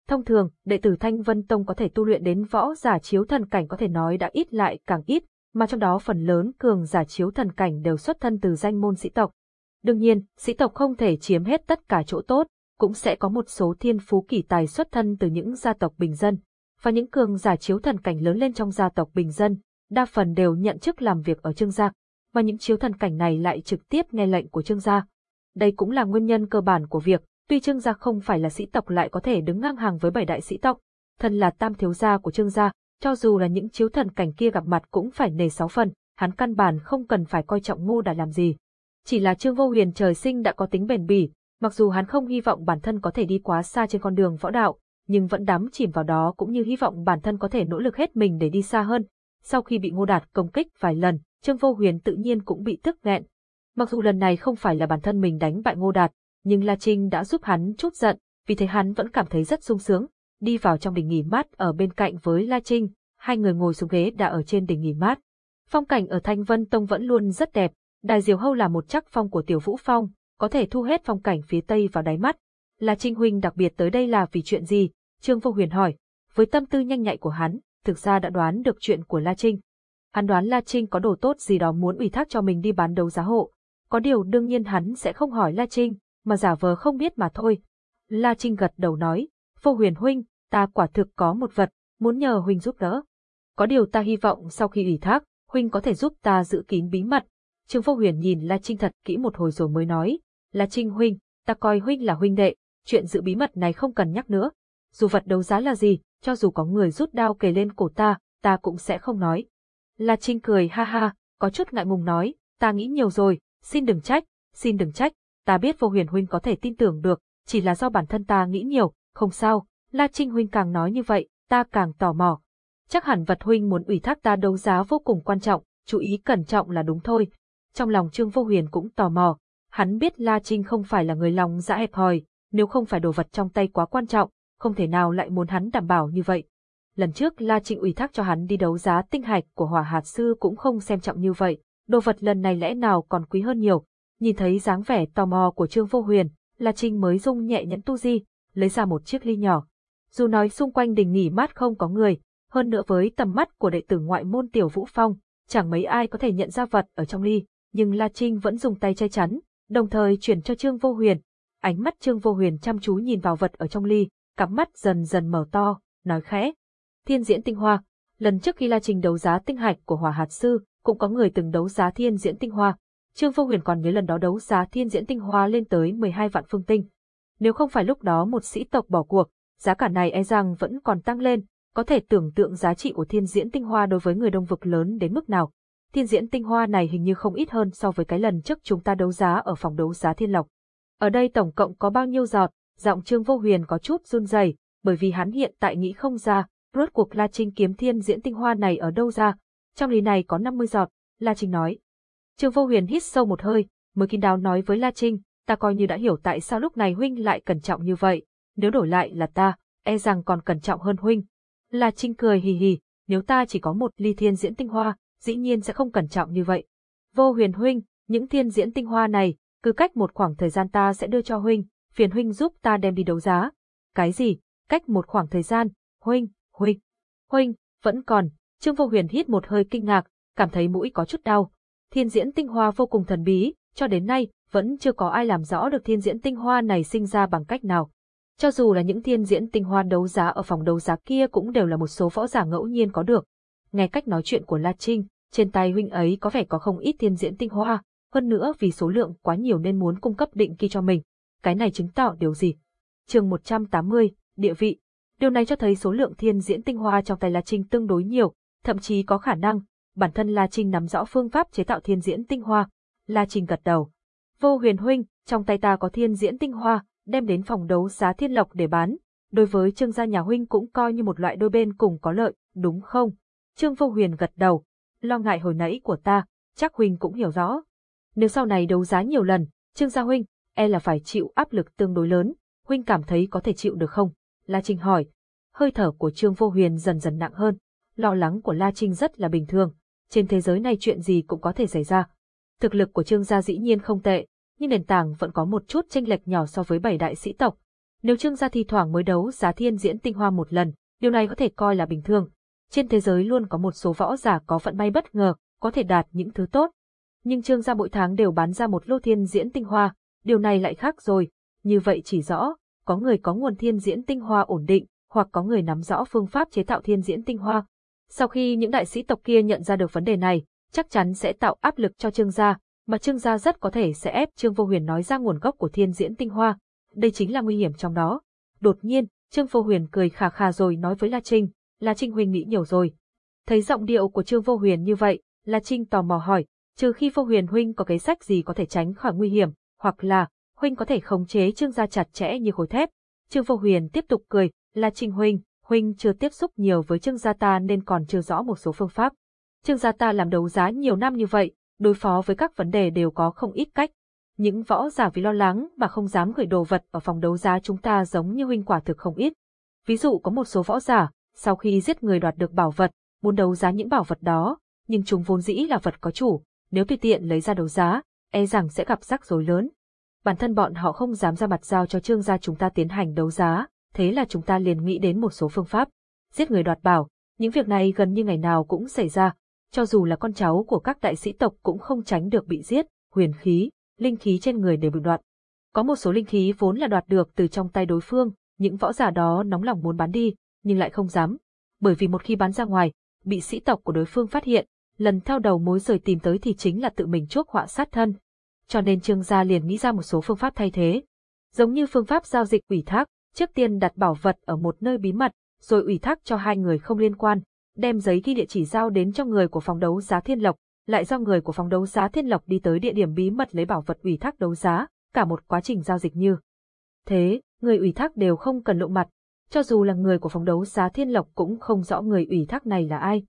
Thông thường, đệ tử Thanh Vân Tông có thể tu luyện đến võ giả chiếu thần cảnh có thể nói đã ít lại càng ít, mà trong đó phần lớn cường giả chiếu thần cảnh đều xuất thân từ danh môn sĩ tộc. Đương nhiên, sĩ tộc không thể chiếm hết tất cả chỗ tốt, cũng sẽ có một số thiên phú kỳ tài xuất thân từ những gia tộc bình dân. Và những cường giả chiếu thần cảnh lớn lên trong gia tộc bình dân, đa phần đều nhận chức làm việc ở trương gia, và những chiếu thần cảnh này lại trực tiếp nghe lệnh của trương gia. Đây cũng là nguyên nhân cơ bản của việc, tuy trương gia không phải là sĩ tộc lại có thể đứng ngang hàng với bảy đại sĩ tộc, thân là tam thiếu gia của trương gia, cho dù là những chiếu thần cảnh kia gặp mặt cũng phải nề sáu phần, hắn căn bản không cần phải coi trọng ngu đã làm gì. Chỉ là Trương Vô Huyền trời sinh đã có tính bền bỉ, mặc dù hắn không hy vọng bản thân có thể đi quá xa trên con đường võ đạo, nhưng vẫn đắm chìm vào đó cũng như hy vọng bản thân có thể nỗ lực hết mình để đi xa hơn. Sau khi bị Ngô Đạt công kích vài lần, Trương Vô Huyền tự nhiên cũng bị tức nghẹn. Mặc dù lần này không phải là bản thân mình đánh bại Ngô Đạt, nhưng La Trinh đã giúp hắn chút giận, vì thế hắn vẫn cảm thấy rất sung sướng. Đi vào trong đình nghỉ mát ở bên cạnh với La Trinh, hai người ngồi xuống ghế đã ở trên đỉnh nghỉ mát. Phong cảnh ở Thanh Vân Tông vẫn luôn rất đẹp, Đài Diều Hâu là một chắc phong của Tiểu Vũ Phong, có thể thu hết phong cảnh phía Tây vào đáy mắt. Là Trinh Huynh đặc biệt tới đây là vì chuyện gì? Trương Vô Huyền hỏi. Với tâm tư nhanh nhạy của hắn, thực ra đã đoán được chuyện của La Trinh. Hắn đoán La Trinh có đồ tốt gì đó muốn ủy thác cho mình đi bán đấu giá hộ. Có điều đương nhiên hắn sẽ không hỏi La Trinh, mà giả vờ không biết mà thôi. La Trinh gật đầu nói, Vô Huyền Huynh, ta quả thực có một vật, muốn nhờ Huynh giúp đỡ. Có điều ta hy vọng sau khi ủy thác, Huynh có thể giúp ta giữ kín bí mật. Trương Phúc Huyền nhìn La Trinh thật kỹ một hồi rồi mới nói, La Trinh Huynh, ta coi Huynh là huynh đệ, chuyện giữ bí mật này không cần nhắc nữa. Dù vật đấu giá là gì, cho dù có người rút đao kề lên cổ ta, ta cũng sẽ không nói. La Trinh cười ha ha, có chút ngại ngùng nói, ta nghĩ nhiều rồi, xin đừng trách, xin đừng trách, ta biết vô huyền huynh có thể tin tưởng được, chỉ là do bản thân ta nghĩ nhiều, không sao, La Trinh huynh càng nói như vậy, ta càng tò mò. Chắc hẳn vật huynh muốn ủy thác ta đấu giá vô cùng quan trọng, chú ý cẩn trọng là đúng thôi. Trong lòng Trương Vô Huyền cũng tò mò, hắn biết La Trinh không phải là người lòng dạ hẹp hòi, nếu không phải đồ vật trong tay quá quan trọng, không thể nào lại muốn hắn đảm bảo như vậy. Lần trước La Trinh ủy thác cho hắn đi đấu giá tinh hạch của hỏa hạt sư cũng không xem trọng như vậy, đồ vật lần này lẽ nào còn quý hơn nhiều. Nhìn thấy dáng vẻ tò mò của Trương Vô Huyền, La Trinh mới rung nhẹ nhẫn tu di, lấy ra một chiếc ly nhỏ. Dù nói xung quanh đình nghỉ mát không có người, hơn nữa với tầm mắt của đệ tử ngoại môn Tiểu Vũ Phong, chẳng mấy ai có thể nhận ra vật ở trong ly, nhưng La Trinh vẫn dùng tay che chắn, đồng thời chuyển cho Trương Vô Huyền. Ánh mắt Trương Vô Huyền chăm chú nhìn vào vật ở trong ly, cặp mắt dần dần mở to, nói khẽ. Thiên diễn tinh hoa, lần trước khi La Trinh đấu giá tinh hạch của hỏa hạt sư, cũng có người từng đấu giá thiên diễn tinh hoa. Trương Vô Huyền còn nhớ lần đó đấu giá thiên diễn tinh hoa lên tới 12 vạn phương tinh. Nếu không phải lúc đó một sĩ tộc bỏ cuộc, giá cả này e rằng vẫn còn tăng lên, có thể tưởng tượng giá trị của thiên diễn tinh hoa đối với người đông vực lớn đến mức nào. Thiên diễn tinh hoa này hình như không ít hơn so với cái lần trước chúng ta đấu giá ở phòng đấu giá thiên lộc. Ở đây tổng cộng có bao nhiêu giọt, giọng trương vô huyền có chút run rẩy, bởi vì hắn hiện tại nghĩ không ra, rốt cuộc La Trinh kiếm thiên diễn tinh hoa này ở đâu ra. Trong lý này có 50 giọt, La Trinh nói. Trương vô huyền hít sâu một hơi, mới kín đáo nói với La Trinh, ta coi như đã hiểu tại sao lúc này huynh lại cẩn trọng như vậy, nếu đổi lại là ta, e rằng còn cẩn trọng hơn huynh. La Trinh cười hì hì, nếu ta chỉ có một ly thiên diễn tinh hoa, dĩ nhiên sẽ không cẩn trọng như vậy. Vô huyền huynh, những thiên diễn tinh hoa này, cứ cách một khoảng thời gian ta sẽ đưa cho huynh, phiền huynh giúp ta đem đi đấu giá. Cái gì? Cách một khoảng thời gian, huynh, huynh, huynh, vẫn còn. Trương Vô Huyền hít một hơi kinh ngạc, cảm thấy mũi có chút đau. Thiên diễn tinh hoa vô cùng thần bí, cho đến nay, vẫn chưa có ai làm rõ được thiên diễn tinh hoa này sinh ra bằng cách nào. Cho dù là những thiên diễn tinh hoa đấu giá ở phòng đấu giá kia cũng đều là một số võ giả ngẫu nhiên có được. Nghe cách nói chuyện của La Trinh, trên tay huynh ấy có vẻ có không ít thiên diễn tinh hoa, hơn nữa vì số lượng quá nhiều nên muốn cung cấp định kỳ cho mình. Cái này chứng tỏ điều gì? chương 180, địa vị. Điều này cho thấy số lượng thiên diễn tinh hoa trong tay La Trinh tương đối nhiều, thậm chí có khả năng, bản thân La Trinh nắm rõ phương pháp chế tạo thiên diễn tinh hoa. La Trinh gật đầu. Vô huyền huynh, trong tay ta có thiên diễn tinh hoa, đem đến phòng đấu giá thiên lộc để bán. Đối với trương gia nhà huynh cũng coi như một loại đôi bên cùng có lợi, đúng không? Trương vô huyền gật đầu. Lo ngại hồi nãy của ta, chắc huynh cũng hiểu rõ. Nếu sau này đấu giá nhiều lần, trương gia huynh, e là phải chịu áp lực tương đối lớn, huynh cảm thấy có thể chịu được không? La Trinh hỏi. Hơi thở của Trương Vô Huyền dần dần nặng hơn, lo lắng của La Trinh rất là bình thường, trên thế giới này chuyện gì cũng có thể xảy ra. Thực lực của Trương gia dĩ nhiên không tệ, nhưng nền tảng vẫn có một chút tranh lệch nhỏ so với bảy đại sĩ tộc. Nếu Trương gia thi thoảng mới đấu giá thiên diễn tinh hoa một lần, điều này có thể coi là bình thường. Trên thế giới luôn có một số võ giả có vận may bất ngờ, có thể đạt những thứ tốt. Nhưng Trương gia mỗi tháng đều bán ra một lô thiên diễn tinh hoa, điều này lại khác rồi, như vậy chỉ rõ, có người có nguồn thiên diễn tinh hoa ổn định, hoặc có người nắm rõ phương pháp chế tạo thiên diễn tinh hoa. Sau khi những đại sĩ tộc kia nhận ra được vấn đề này, chắc chắn sẽ tạo áp lực cho Trương gia, mà Trương gia rất có thể sẽ ép Trương Vô Huyền nói ra nguồn gốc của thiên diễn tinh hoa. Đây chính là nguy hiểm trong đó. Đột nhiên, Trương Vô Huyền cười khà khà rồi nói với La Trinh, La Trinh huynh nghĩ nhiều rồi. Thấy giọng điệu của Trương Vô Huyền như vậy, La Trinh tò mò hỏi, trừ khi Vô Huyền huynh có cái sách gì có thể tránh khỏi nguy hiểm, hoặc là huynh có thể khống chế Trương gia chặt chẽ như khối thép. Trương Vô Huyền tiếp tục cười, La Trinh huynh, huynh chưa tiếp xúc nhiều với Trương gia ta nên còn chưa rõ một số phương pháp. Trương gia ta làm đấu giá nhiều năm như vậy, đối phó với các vấn đề đều có không ít cách. Những võ giả vì lo lắng mà không dám gửi đồ vật ở phòng đấu giá chúng ta giống như huynh quả thực không ít. Ví dụ có một số võ giả, sau khi giết người đoạt được bảo vật, muốn đấu giá những bảo vật đó, nhưng chúng vốn dĩ là vật có chủ, nếu tùy tiện lấy ra đấu giá, e rằng sẽ gặp rắc rối lớn. Bản thân bọn họ không dám ra mặt giao cho trương gia chúng ta tiến hành đấu giá, thế là chúng ta liền nghĩ đến một số phương pháp. Giết người đoạt bảo, những việc này gần như ngày nào cũng xảy ra, cho dù là con cháu của các đại sĩ tộc cũng không tránh được bị giết, huyền khí, linh khí trên người đều bị đoạt. Có một số linh khí vốn là đoạt được từ trong tay đối phương, những võ giả đó nóng lòng muốn bán đi, nhưng lại không dám. Bởi vì một khi bán ra ngoài, bị sĩ tộc của đối phương phát hiện, lần theo đầu mối rời tìm tới thì chính là tự mình chuốc họa sát thân. Cho nên Trương gia liền nghĩ ra một số phương pháp thay thế. Giống như phương pháp giao dịch ủy thác, trước tiên đặt bảo vật ở một nơi bí mật, rồi ủy thác cho hai người không liên quan, đem giấy ghi địa chỉ giao đến cho người của phòng đấu giá Thiên Lộc, lại do người của phòng đấu giá Thiên Lộc đi tới địa điểm bí mật lấy bảo vật ủy thác đấu giá, cả một quá trình giao dịch như. Thế, người ủy thác đều không cần lộ mặt, cho dù là người của phòng đấu giá Thiên Lộc cũng không rõ người ủy thác này là ai.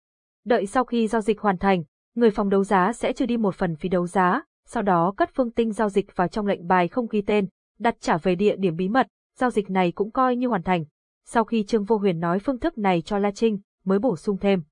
Đợi sau khi giao dịch hoàn thành, người phòng đấu giá sẽ trừ đi một phần phí đấu giá, sau đó cất phương tinh giao dịch vào trong lệnh bài không ghi tên, đặt trả về địa điểm bí mật, giao dịch này cũng coi như hoàn thành. Sau khi Trương Vô Huyền nói phương thức này cho La Trinh, mới bổ sung thêm.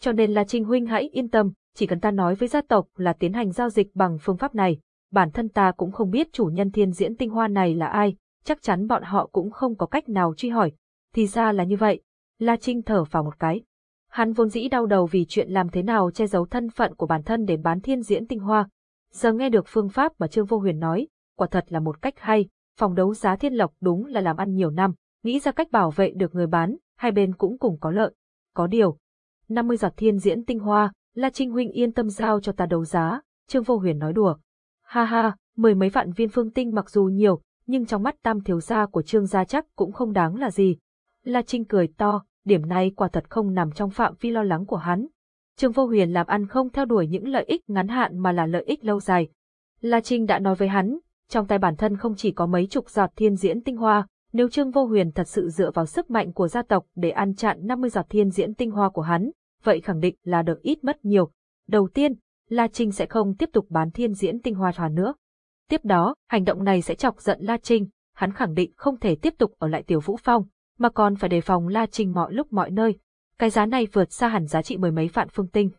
Cho nên La Trinh Huynh hãy yên tâm, chỉ cần ta nói với gia tộc là tiến hành giao dịch bằng phương pháp này, bản thân ta cũng không biết chủ nhân thiên diễn tinh hoa này là ai, chắc chắn bọn họ cũng không có cách nào truy hỏi. Thì ra là như vậy. La Trinh thở vào một cái. Hắn vốn dĩ đau đầu vì chuyện làm thế nào che giấu thân phận của bản thân để bán thiên diễn tinh hoa. Giờ nghe được phương pháp mà Trương Vô Huyền nói, quả thật là một cách hay, phòng đấu giá thiên lộc đúng là làm ăn nhiều năm, nghĩ ra cách bảo vệ được người bán, hai bên cũng cùng có lợi. Có điều, 50 giọt thiên diễn tinh hoa, La Trinh huynh yên tâm giao cho ta đấu giá, Trương Vô Huyền nói đùa. Ha ha, mười mấy vạn viên phương tinh mặc dù nhiều, nhưng trong mắt tam thiếu gia của Trương gia chắc cũng không đáng là gì. La Trinh cười to, điểm này quả thật không nằm trong phạm vi lo lắng của hắn. Trương Vô Huyền làm ăn không theo đuổi những lợi ích ngắn hạn mà là lợi ích lâu dài. La Trinh đã nói với hắn, trong tay bản thân không chỉ có mấy chục giọt thiên diễn tinh hoa, nếu Trương Vô Huyền thật sự dựa vào sức mạnh của gia tộc để ăn chặn 50 giọt thiên diễn tinh hoa của hắn, vậy khẳng định là được ít mất nhiều. Đầu tiên, La Trinh sẽ không tiếp tục bán thiên diễn tinh hoa hoàn nữa. Tiếp đó, hành động này sẽ chọc giận La Trinh, hắn khẳng định không thể tiếp tục ở lại Tiểu Vũ Phong, mà còn phải đề phòng La Trinh mọi lúc mọi nơi. Cái giá này vượt xa hẳn giá trị mười mấy vạn phương tinh.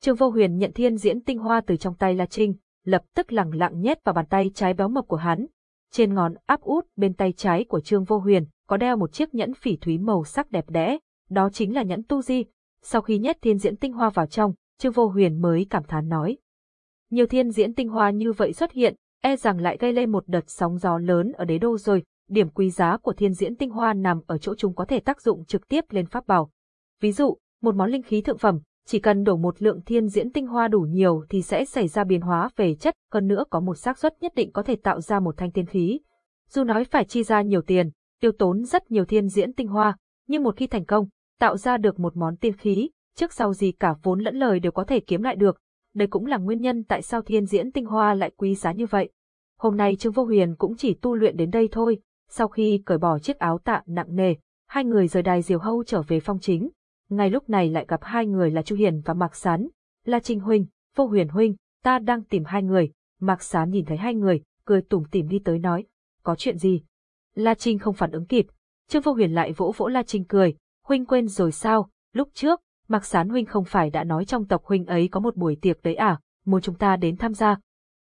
Trương Vô Huyền nhận thiên diễn tinh hoa từ trong tay La Trinh, lập tức lẳng lặng nhét vào bàn tay trái béo mập của hắn, trên ngón áp út bên tay trái của Trương Vô Huyền có đeo một chiếc nhẫn phỉ thúy màu sắc đẹp đẽ, đó chính là nhẫn tu di. Sau khi nhét thiên diễn tinh hoa vào trong, Trương Vô Huyền mới cảm thán nói. Nhiều thiên diễn tinh hoa như vậy xuất hiện, e rằng lại gây lên một đợt sóng gió lớn ở đế đô rồi, điểm quý giá của thiên diễn tinh hoa nằm ở chỗ chúng có thể tác dụng trực tiếp lên pháp bảo. Ví dụ, một món linh khí thượng phẩm, chỉ cần đổ một lượng thiên diễn tinh hoa đủ nhiều thì sẽ xảy ra biến hóa về chất, hơn nữa có một xác suất nhất định có thể tạo ra một thanh tiên khí. Dù nói phải chi ra nhiều tiền, tiêu tốn rất nhiều thiên diễn tinh hoa, nhưng một khi thành công, tạo ra được một món tiên khí, trước sau gì cả vốn lẫn lời đều có thể kiếm lại được. Đây cũng là nguyên nhân tại sao thiên diễn tinh hoa lại quý giá như vậy. Hôm nay Trương Vô Huyền cũng chỉ tu luyện đến đây thôi, sau khi cởi bỏ chiếc áo tạ nặng nề, hai người rời đài diều hâu trở về phong chính, ngay lúc này lại gặp hai người là Chu Hiền và Mạc Sán, là Trình Huynh, Vô Huyền Huynh, ta đang tìm hai người, Mạc Sán nhìn thấy hai người, cười tủm tỉm đi tới nói, có chuyện gì? La Trinh không phản ứng kịp, Trương Vô Huyền lại vỗ vỗ La Trinh cười, huynh quên rồi sao, lúc trước, Mạc Sán huynh không phải đã nói trong tộc huynh ấy có một buổi tiệc đấy à, muốn chúng ta đến tham gia.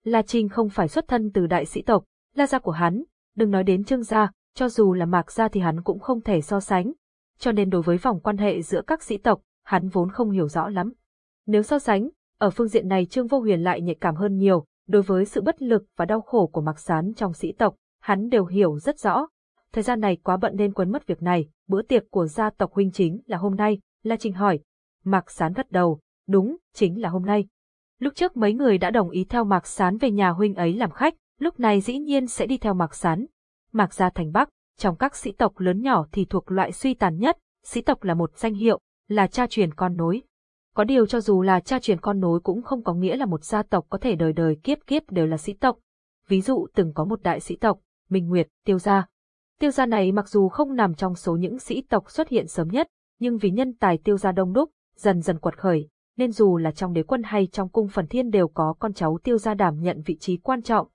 La Trinh không phải xuất thân từ đại sĩ tộc, La gia của hắn, đừng nói đến Trương gia, cho dù là Mạc gia thì hắn cũng không thể so sánh. Cho nên đối với vòng quan hệ giữa các sĩ tộc, hắn vốn không hiểu rõ lắm. Nếu so sánh, ở phương diện này Trương Vô Huyền lại nhạy cảm hơn nhiều, đối với sự bất lực và đau khổ của Mạc Sán trong sĩ tộc, hắn đều hiểu rất rõ. Thời gian này quá bận nên quên mất việc này, bữa tiệc của gia tộc huynh chính là hôm nay, La Trinh hỏi. Mạc Sán gật đầu, đúng, chính là hôm nay. Lúc trước mấy người đã đồng ý theo Mạc Sán về nhà huynh ấy làm khách, lúc này dĩ nhiên sẽ đi theo Mạc Sán. Mạc gia thành Bắc, trong các sĩ tộc lớn nhỏ thì thuộc loại suy tàn nhất, sĩ tộc là một danh hiệu, là cha truyền con nối. Có điều cho dù là cha truyền con nối cũng không có nghĩa là một gia tộc có thể đời đời kiếp kiếp đều là sĩ tộc. Ví dụ từng có một đại sĩ tộc, Minh Nguyệt, Tiêu Gia. Tiêu Gia này mặc dù không nằm trong số những sĩ tộc xuất hiện sớm nhất, nhưng vì nhân tài Tiêu Gia đông đúc, dần dần quật khởi, nên dù là trong đế quân hay trong cung phần thiên đều có con cháu Tiêu Gia đảm nhận vị trí quan trọng.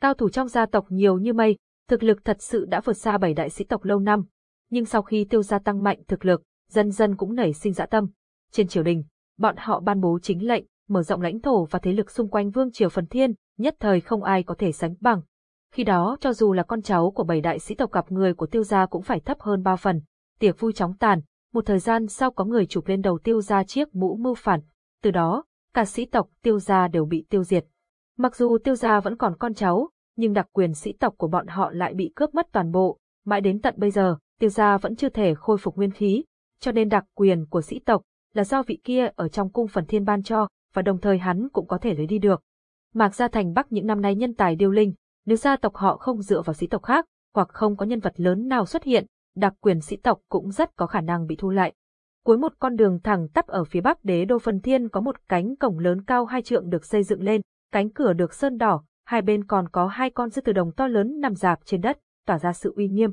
Cao thủ trong gia tộc nhiều như mây, thực lực thật sự đã vượt xa bảy đại sĩ tộc lâu năm. Nhưng sau khi Tiêu Gia tăng mạnh thực lực, dần dần cũng nảy sinh dã tâm. Trên triều đình, bọn họ ban bố chính lệnh, mở rộng lãnh thổ và thế lực xung quanh vương triều phần thiên, nhất thời không ai có thể sánh bằng. Khi đó cho dù là con cháu của bảy đại sĩ tộc gặp người của tiêu gia cũng phải thấp hơn ba phần. Tiệc vui chóng tàn, một thời gian sau có người chụp lên đầu tiêu gia chiếc mũ mưu phản. Từ đó, cả sĩ tộc tiêu gia đều bị tiêu diệt. Mặc dù tiêu gia vẫn còn con cháu, nhưng đặc quyền sĩ tộc của bọn họ lại bị cướp mất toàn bộ. Mãi đến tận bây giờ, tiêu gia vẫn chưa thể khôi phục nguyên khí, cho nên đặc quyền của sĩ tộc là do vị kia ở trong cung phần thiên ban cho, và đồng thời hắn cũng có thể lấy đi được. Mạc Gia Thành Bắc những năm nay nhân tài điêu linh, nếu gia tộc họ không dựa vào sĩ tộc khác, hoặc không có nhân vật lớn nào xuất hiện, đặc quyền sĩ tộc cũng rất có khả năng bị thu lại. Cuối một con đường thẳng tắp ở phía bắc đế đô phần thiên có một cánh cổng lớn cao hai trượng được xây dựng lên, cánh cửa được sơn đỏ, hai bên còn có hai con sư tử đồng to lớn nằm dạp trên đất, tỏa ra sự uy nghiêm.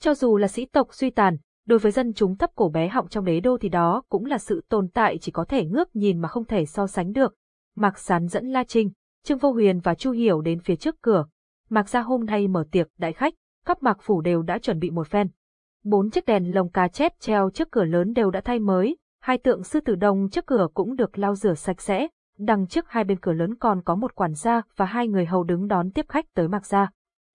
Cho dù là sĩ tộc suy tàn, đối với dân chúng thấp cổ bé họng trong đế đô thì đó cũng là sự tồn tại chỉ có thể ngước nhìn mà không thể so sánh được. Mạc Sán dẫn La Trinh, Trương Vô Huyền và Chu Hiểu đến phía trước cửa. Mạc gia hôm nay mở tiệc đại khách, các mạc phủ đều đã chuẩn bị một phen. Bốn chiếc đèn lồng cá chép treo trước cửa lớn đều đã thay mới, hai tượng sư tử đồng trước cửa cũng được lau rửa sạch sẽ, đằng trước hai bên cửa lớn còn có một quản gia và hai người hầu đứng đón tiếp khách tới Mạc gia.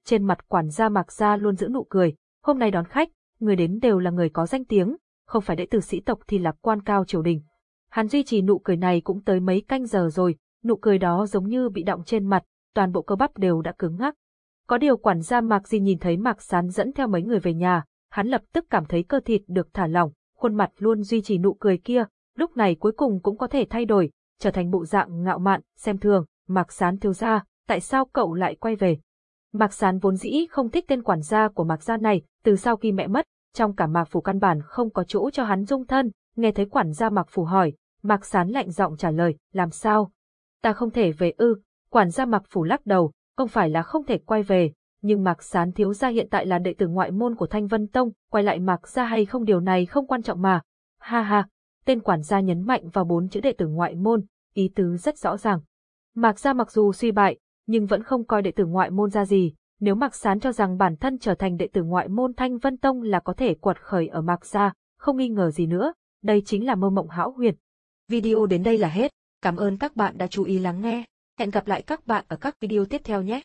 Trên mặt quản gia Mạc gia luôn giữ nụ cười, hôm nay đón khách, người đến đều là người có danh tiếng, không phải đệ tử sĩ tộc thì là quan cao triều đình. Hắn duy trì nụ cười này cũng tới mấy canh giờ rồi, nụ cười đó giống như bị động trên mặt, toàn bộ cơ bắp đều đã cứng ngắc. Có điều quản gia Mạc Di nhìn thấy Mạc Sán dẫn theo mấy người về nhà, hắn lập tức cảm thấy cơ thịt được thả lỏng, khuôn mặt luôn duy trì nụ cười kia, lúc này cuối cùng cũng có thể thay đổi, trở thành bộ dạng ngạo mạn, xem thường, Mạc Sán thiếu gia, tại sao cậu lại quay về? Mạc Sán vốn dĩ không thích tên quản gia của Mạc gia này, từ sau khi mẹ mất, trong cả Mạc Phủ căn bản không có chỗ cho hắn dung thân, nghe thấy quản gia Mạc Phủ hỏi, Mạc Sán lạnh giọng trả lời, làm sao? Ta không thể về ư, quản gia Mạc Phủ lắc đầu, không phải là không thể quay về, nhưng Mạc Sán thiếu gia hiện tại là đệ tử ngoại môn của Thanh Vân Tông, quay lại Mạc gia hay không điều này không quan trọng mà. Ha ha, tên quản gia nhấn mạnh vào bốn chữ đệ tử ngoại môn, ý tứ rất rõ ràng. Mạc gia mặc dù suy bại, nhưng vẫn không coi đệ tử ngoại môn ra gì, nếu Mạc Sán cho rằng bản thân trở thành đệ tử ngoại môn Thanh Vân Tông là có thể quật khởi ở Mạc gia, không nghi ngờ gì nữa, đây chính là mơ mộng hão huyền. Video đến đây là hết, cảm ơn các bạn đã chú ý lắng nghe, hẹn gặp lại các bạn ở các video tiếp theo nhé.